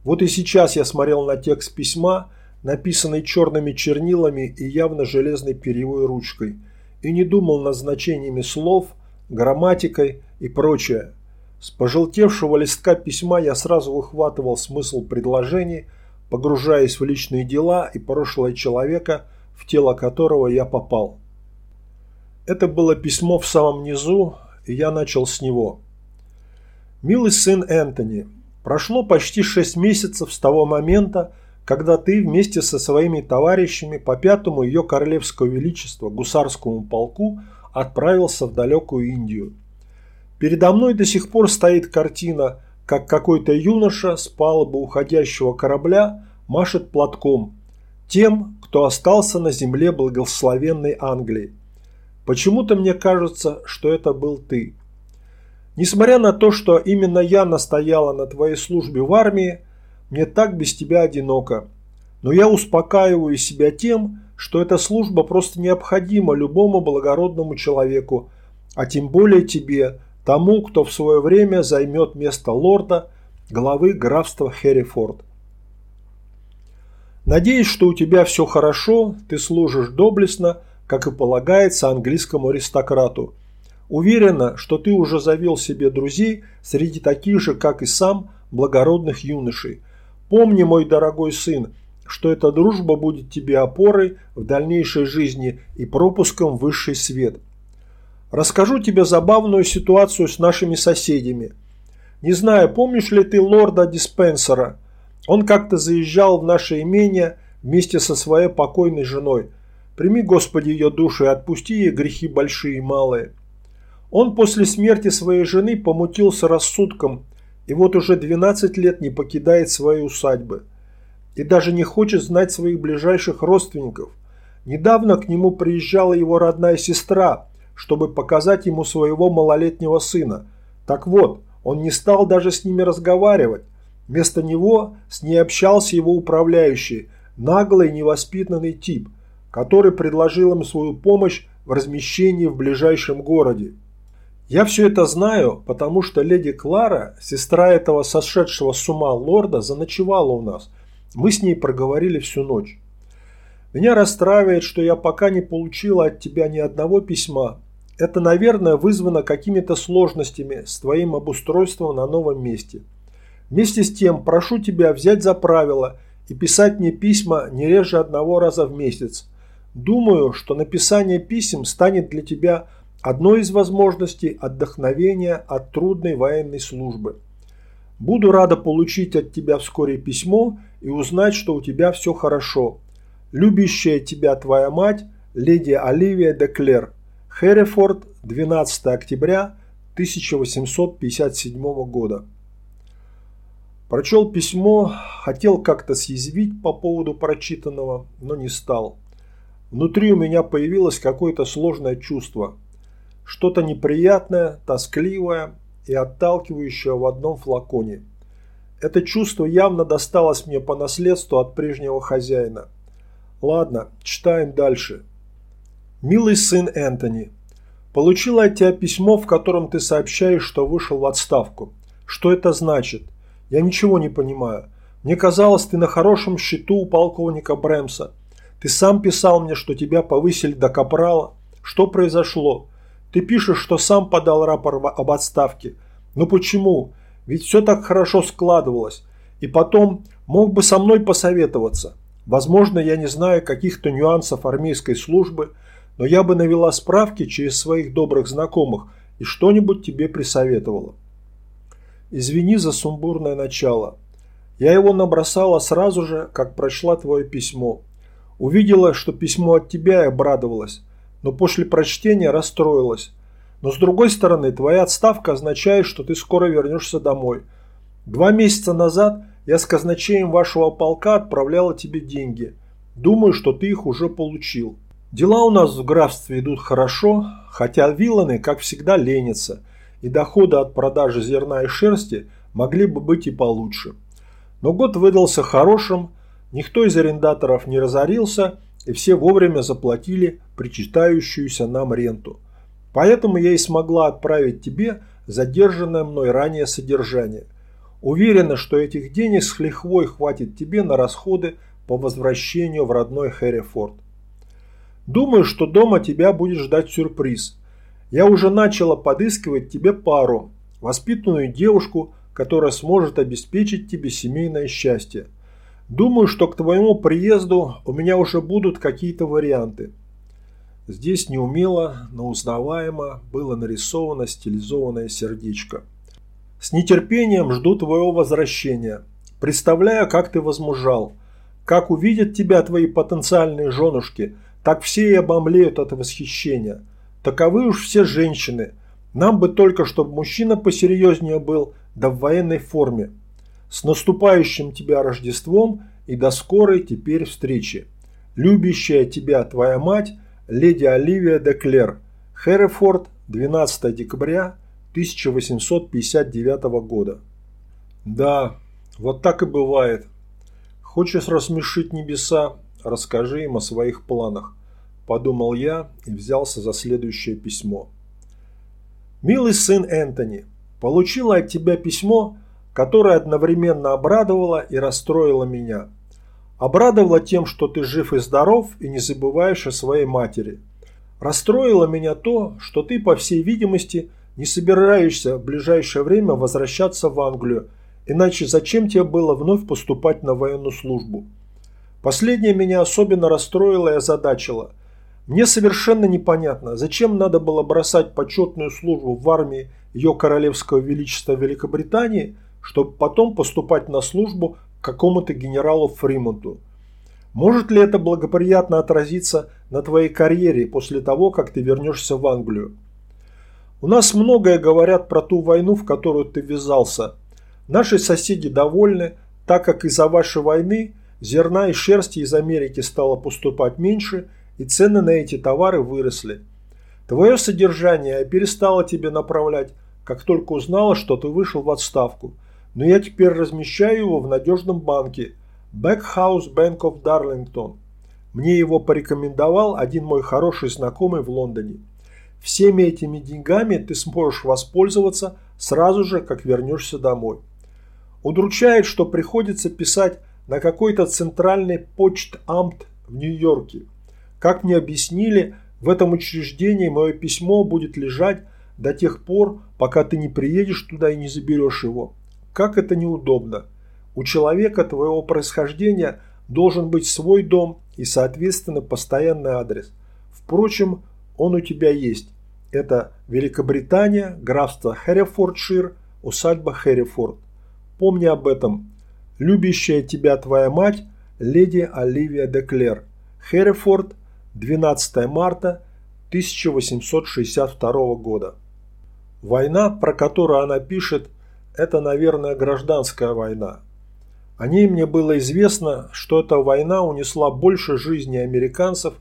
Вот и сейчас я смотрел на текст письма, написанный черными чернилами и явно железной перьевой ручкой, и не думал над значениями слов – грамматикой и прочее. С пожелтевшего листка письма я сразу выхватывал смысл предложений, погружаясь в личные дела и прошлое человека, в тело которого я попал. Это было письмо в самом низу, и я начал с него. «Милый сын Энтони, прошло почти шесть месяцев с того момента, когда ты вместе со своими товарищами по пятому ее королевского величества гусарскому полку – отправился в далекую Индию. Передо мной до сих пор стоит картина, как какой-то юноша с палубы уходящего корабля машет платком тем, кто остался на земле благословенной Англии. Почему-то мне кажется, что это был ты. Несмотря на то, что именно я настояла на твоей службе в армии, мне так без тебя одиноко. Но я успокаиваю себя тем, что эта служба просто необходима любому благородному человеку, а тем более тебе, тому, кто в свое время займет место лорда, главы графства Херрифорд. Надеюсь, что у тебя все хорошо, ты служишь доблестно, как и полагается английскому аристократу. Уверена, что ты уже завел себе друзей среди таких же, как и сам, благородных юношей. Помни, мой дорогой сын, что эта дружба будет тебе опорой в дальнейшей жизни и пропуском в высший свет. Расскажу тебе забавную ситуацию с нашими соседями. Не знаю, помнишь ли ты лорда Диспенсера? Он как-то заезжал в наше имение вместе со своей покойной женой. Прими, Господи, ее душу и отпусти ей грехи большие и малые. Он после смерти своей жены помутился рассудком и вот уже 12 лет не покидает своей усадьбы и даже не хочет знать своих ближайших родственников. Недавно к нему приезжала его родная сестра, чтобы показать ему своего малолетнего сына. Так вот, он не стал даже с ними разговаривать. Вместо него с ней общался его управляющий, наглый невоспитанный тип, который предложил им свою помощь в размещении в ближайшем городе. Я все это знаю, потому что леди Клара, сестра этого сошедшего с ума лорда, заночевала у нас – мы с ней проговорили всю ночь. Меня расстраивает, что я пока не получила от тебя ни одного письма. Это, наверное, вызвано какими-то сложностями с твоим обустройством на новом месте. Вместе с тем, прошу тебя взять за правило и писать мне письма не реже одного раза в месяц. Думаю, что написание писем станет для тебя одной из возможностей отдохновения от трудной военной службы. Буду рада получить от тебя вскоре письмо и узнать, что у тебя все хорошо. Любящая тебя твоя мать, леди Оливия де Клер. Херрифорд, 12 октября 1857 года. Прочел письмо, хотел как-то съязвить по поводу прочитанного, но не стал. Внутри у меня появилось какое-то сложное чувство. Что-то неприятное, тоскливое и отталкивающее в одном флаконе – это чувство явно досталось мне по наследству от прежнего хозяина. Ладно, читаем дальше. Милый сын Энтони, получила от тебя письмо, в котором ты сообщаешь, что вышел в отставку. Что это значит? Я ничего не понимаю. Мне казалось, ты на хорошем счету у полковника Брэмса. Ты сам писал мне, что тебя повысили до капрала. Что произошло? Ты пишешь, что сам подал рапорт об отставке. Но почему? Ведь все так хорошо складывалось. И потом мог бы со мной посоветоваться. Возможно, я не знаю каких-то нюансов армейской службы, но я бы навела справки через своих добрых знакомых и что-нибудь тебе присоветовала. Извини за сумбурное начало. Я его набросала сразу же, как прочла твое письмо. Увидела, что письмо от тебя и обрадовалась, но после прочтения расстроилась. Но с другой стороны, твоя отставка означает, что ты скоро вернешься домой. Два месяца назад я с казначеем вашего полка отправляла тебе деньги. Думаю, что ты их уже получил. Дела у нас в графстве идут хорошо, хотя вилланы, как всегда, ленятся, и доходы от продажи зерна и шерсти могли бы быть и получше. Но год выдался хорошим, никто из арендаторов не разорился, и все вовремя заплатили причитающуюся нам ренту. Поэтому я и смогла отправить тебе задержанное мной ранее содержание. Уверена, что этих денег с лихвой хватит тебе на расходы по возвращению в родной Хэррифорд. Думаю, что дома тебя будет ждать сюрприз. Я уже начала подыскивать тебе пару, воспитанную девушку, которая сможет обеспечить тебе семейное счастье. Думаю, что к твоему приезду у меня уже будут какие-то варианты. Здесь неумело, но узнаваемо было нарисовано стилизованное сердечко. С нетерпением жду твоего возвращения. Представляю, как ты возмужал. Как увидят тебя твои потенциальные женушки, так все и обомлеют от восхищения. Таковы уж все женщины. Нам бы только, чтобы мужчина посерьезнее был, да в военной форме. С наступающим тебя Рождеством и до скорой теперь встречи. Любящая тебя твоя мать Леди Оливия де Клер, Херрифорд, 12 декабря 1859 года. Да, вот так и бывает. Хочешь рассмешить небеса, расскажи им о своих планах. Подумал я и взялся за следующее письмо. Милый сын Энтони, получила от тебя письмо, которое одновременно обрадовало и расстроило меня. Обрадовало тем, что ты жив и здоров и не забываешь о своей матери. Расстроило меня то, что ты, по всей видимости, не собираешься в ближайшее время возвращаться в Англию, иначе зачем тебе было вновь поступать на военную службу? Последнее меня особенно расстроило и озадачило. Мне совершенно непонятно, зачем надо было бросать почетную службу в армии Ее Королевского Величества Великобритании, чтобы потом поступать на службу какому-то генералу Фримонту. Может ли это благоприятно отразиться на твоей карьере после того, как ты вернешься в Англию? У нас многое говорят про ту войну, в которую ты ввязался. Наши соседи довольны, так как из-за вашей войны – Зерна и шерсти из Америки стало поступать меньше, и цены на эти товары выросли. Твое содержание я перестала тебе направлять, как только узнала, что ты вышел в отставку. Но я теперь размещаю его в надежном банке Backhouse Bank of Darlington. Мне его порекомендовал один мой хороший знакомый в Лондоне. Всеми этими деньгами ты сможешь воспользоваться сразу же, как вернешься домой. Удручает, что приходится писать на какой-то центральный почт-амт в Нью-Йорке. Как мне объяснили, в этом учреждении мое письмо будет лежать до тех пор, пока ты не приедешь туда и не заберешь его. Как это неудобно. У человека твоего происхождения должен быть свой дом и, соответственно, постоянный адрес. Впрочем, он у тебя есть. Это Великобритания, графство Хэррифордшир, усадьба Хэррифорд. Помни об этом Любящая тебя твоя мать, леди Оливия Деклер. Херрифорд, 12 марта 1862 года. Война, про которую она пишет, это, наверное, гражданская война. О ней мне было известно, что эта война унесла больше жизней американцев,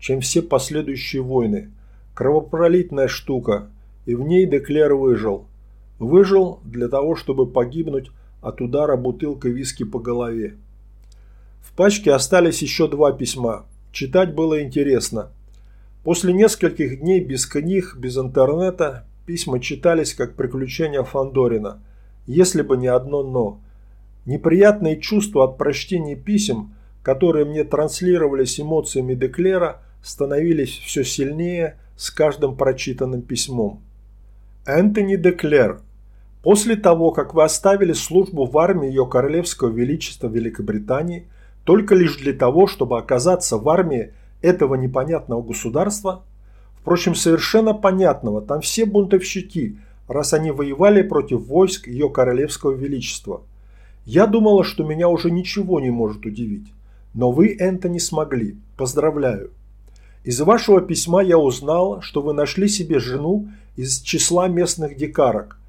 чем все последующие войны. Кровопролитная штука, и в ней Деклер выжил. Выжил для того, чтобы погибнуть от удара бутылкой виски по голове. В пачке остались еще два письма. Читать было интересно. После нескольких дней без книг, без интернета, письма читались как приключения Фандорина. Если бы не одно «но». Неприятные чувства от прочтения писем, которые мне транслировались эмоциями Деклера, становились все сильнее с каждым прочитанным письмом. Энтони Деклер, После того, как вы оставили службу в армии Ее Королевского Величества Великобритании только лишь для того, чтобы оказаться в армии этого непонятного государства, впрочем, совершенно понятного, там все бунтовщики, раз они воевали против войск Ее Королевского Величества. Я думала, что меня уже ничего не может удивить. Но вы, Энтони, смогли. Поздравляю. Из вашего письма я узнала, что вы нашли себе жену из числа местных дикарок,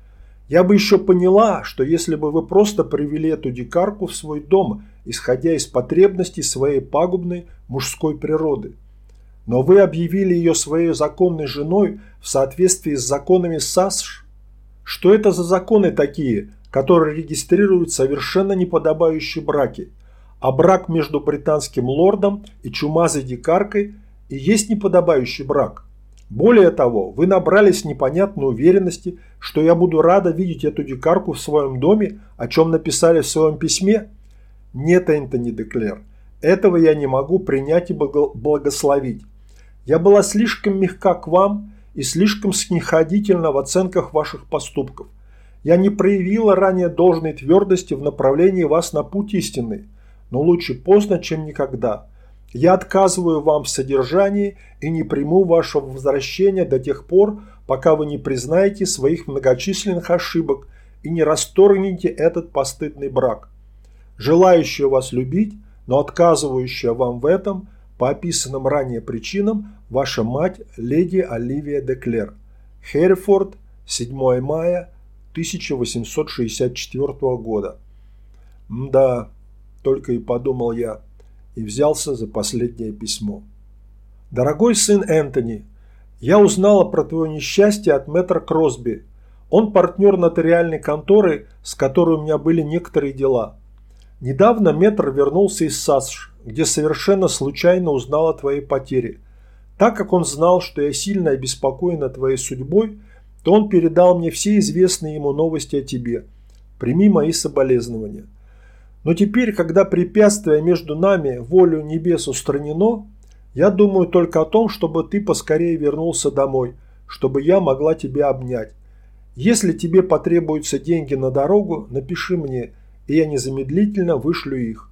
я бы еще поняла, что если бы вы просто привели эту дикарку в свой дом, исходя из потребностей своей пагубной мужской природы. Но вы объявили ее своей законной женой в соответствии с законами САСШ. Что это за законы такие, которые регистрируют совершенно неподобающие браки? А брак между британским лордом и чумазой дикаркой и есть неподобающий брак – более того, вы набрались непонятной уверенности, что я буду рада видеть эту дикарку в своем доме, о чем написали в своем письме? Нет, Энтони Деклер, этого я не могу принять и благословить. Я была слишком мягка к вам и слишком снисходительна в оценках ваших поступков. Я не проявила ранее должной твердости в направлении вас на путь истины, но лучше поздно, чем никогда. Я отказываю вам в содержании и не приму вашего возвращения до тех пор, пока вы не признаете своих многочисленных ошибок и не расторгнете этот постыдный брак. Желающая вас любить, но отказывающая вам в этом, по описанным ранее причинам, ваша мать леди Оливия Деклер. Херрифорд, 7 мая 1864 года. Да, только и подумал я и взялся за последнее письмо. «Дорогой сын Энтони, я узнала про твое несчастье от мэтра Кросби. Он партнер нотариальной конторы, с которой у меня были некоторые дела. Недавно метр вернулся из САСШ, где совершенно случайно узнал о твоей потере. Так как он знал, что я сильно обеспокоена твоей судьбой, то он передал мне все известные ему новости о тебе. Прими мои соболезнования. Но теперь, когда препятствие между нами, волю небес устранено, я думаю только о том, чтобы ты поскорее вернулся домой, чтобы я могла тебя обнять. Если тебе потребуются деньги на дорогу, напиши мне, и я незамедлительно вышлю их.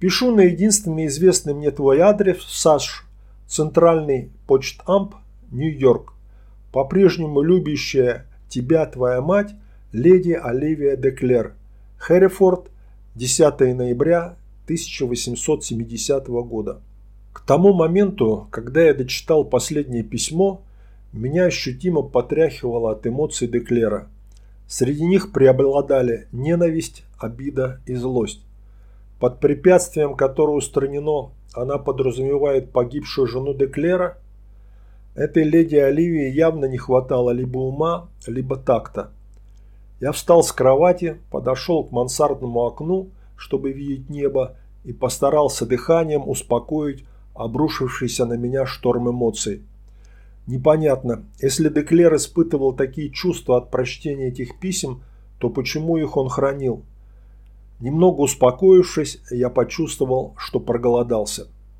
Пишу на единственный известный мне твой адрес САШ, Центральный почтамп, Нью-Йорк. По-прежнему любящая тебя твоя мать, леди Оливия Деклер. Хэррифорд, 10 ноября 1870 года. К тому моменту, когда я дочитал последнее письмо, меня ощутимо потряхивало от эмоций Деклера. Среди них преобладали ненависть, обида и злость. Под препятствием, которое устранено, она подразумевает погибшую жену Деклера. Этой леди Оливии явно не хватало либо ума, либо такта. Я встал с кровати, подошел к мансардному окну, чтобы видеть небо, и постарался дыханием успокоить обрушившийся на меня шторм эмоций. Непонятно, если Деклер испытывал такие чувства от прочтения этих писем, то почему их он хранил? Немного успокоившись, я почувствовал, что проголодался.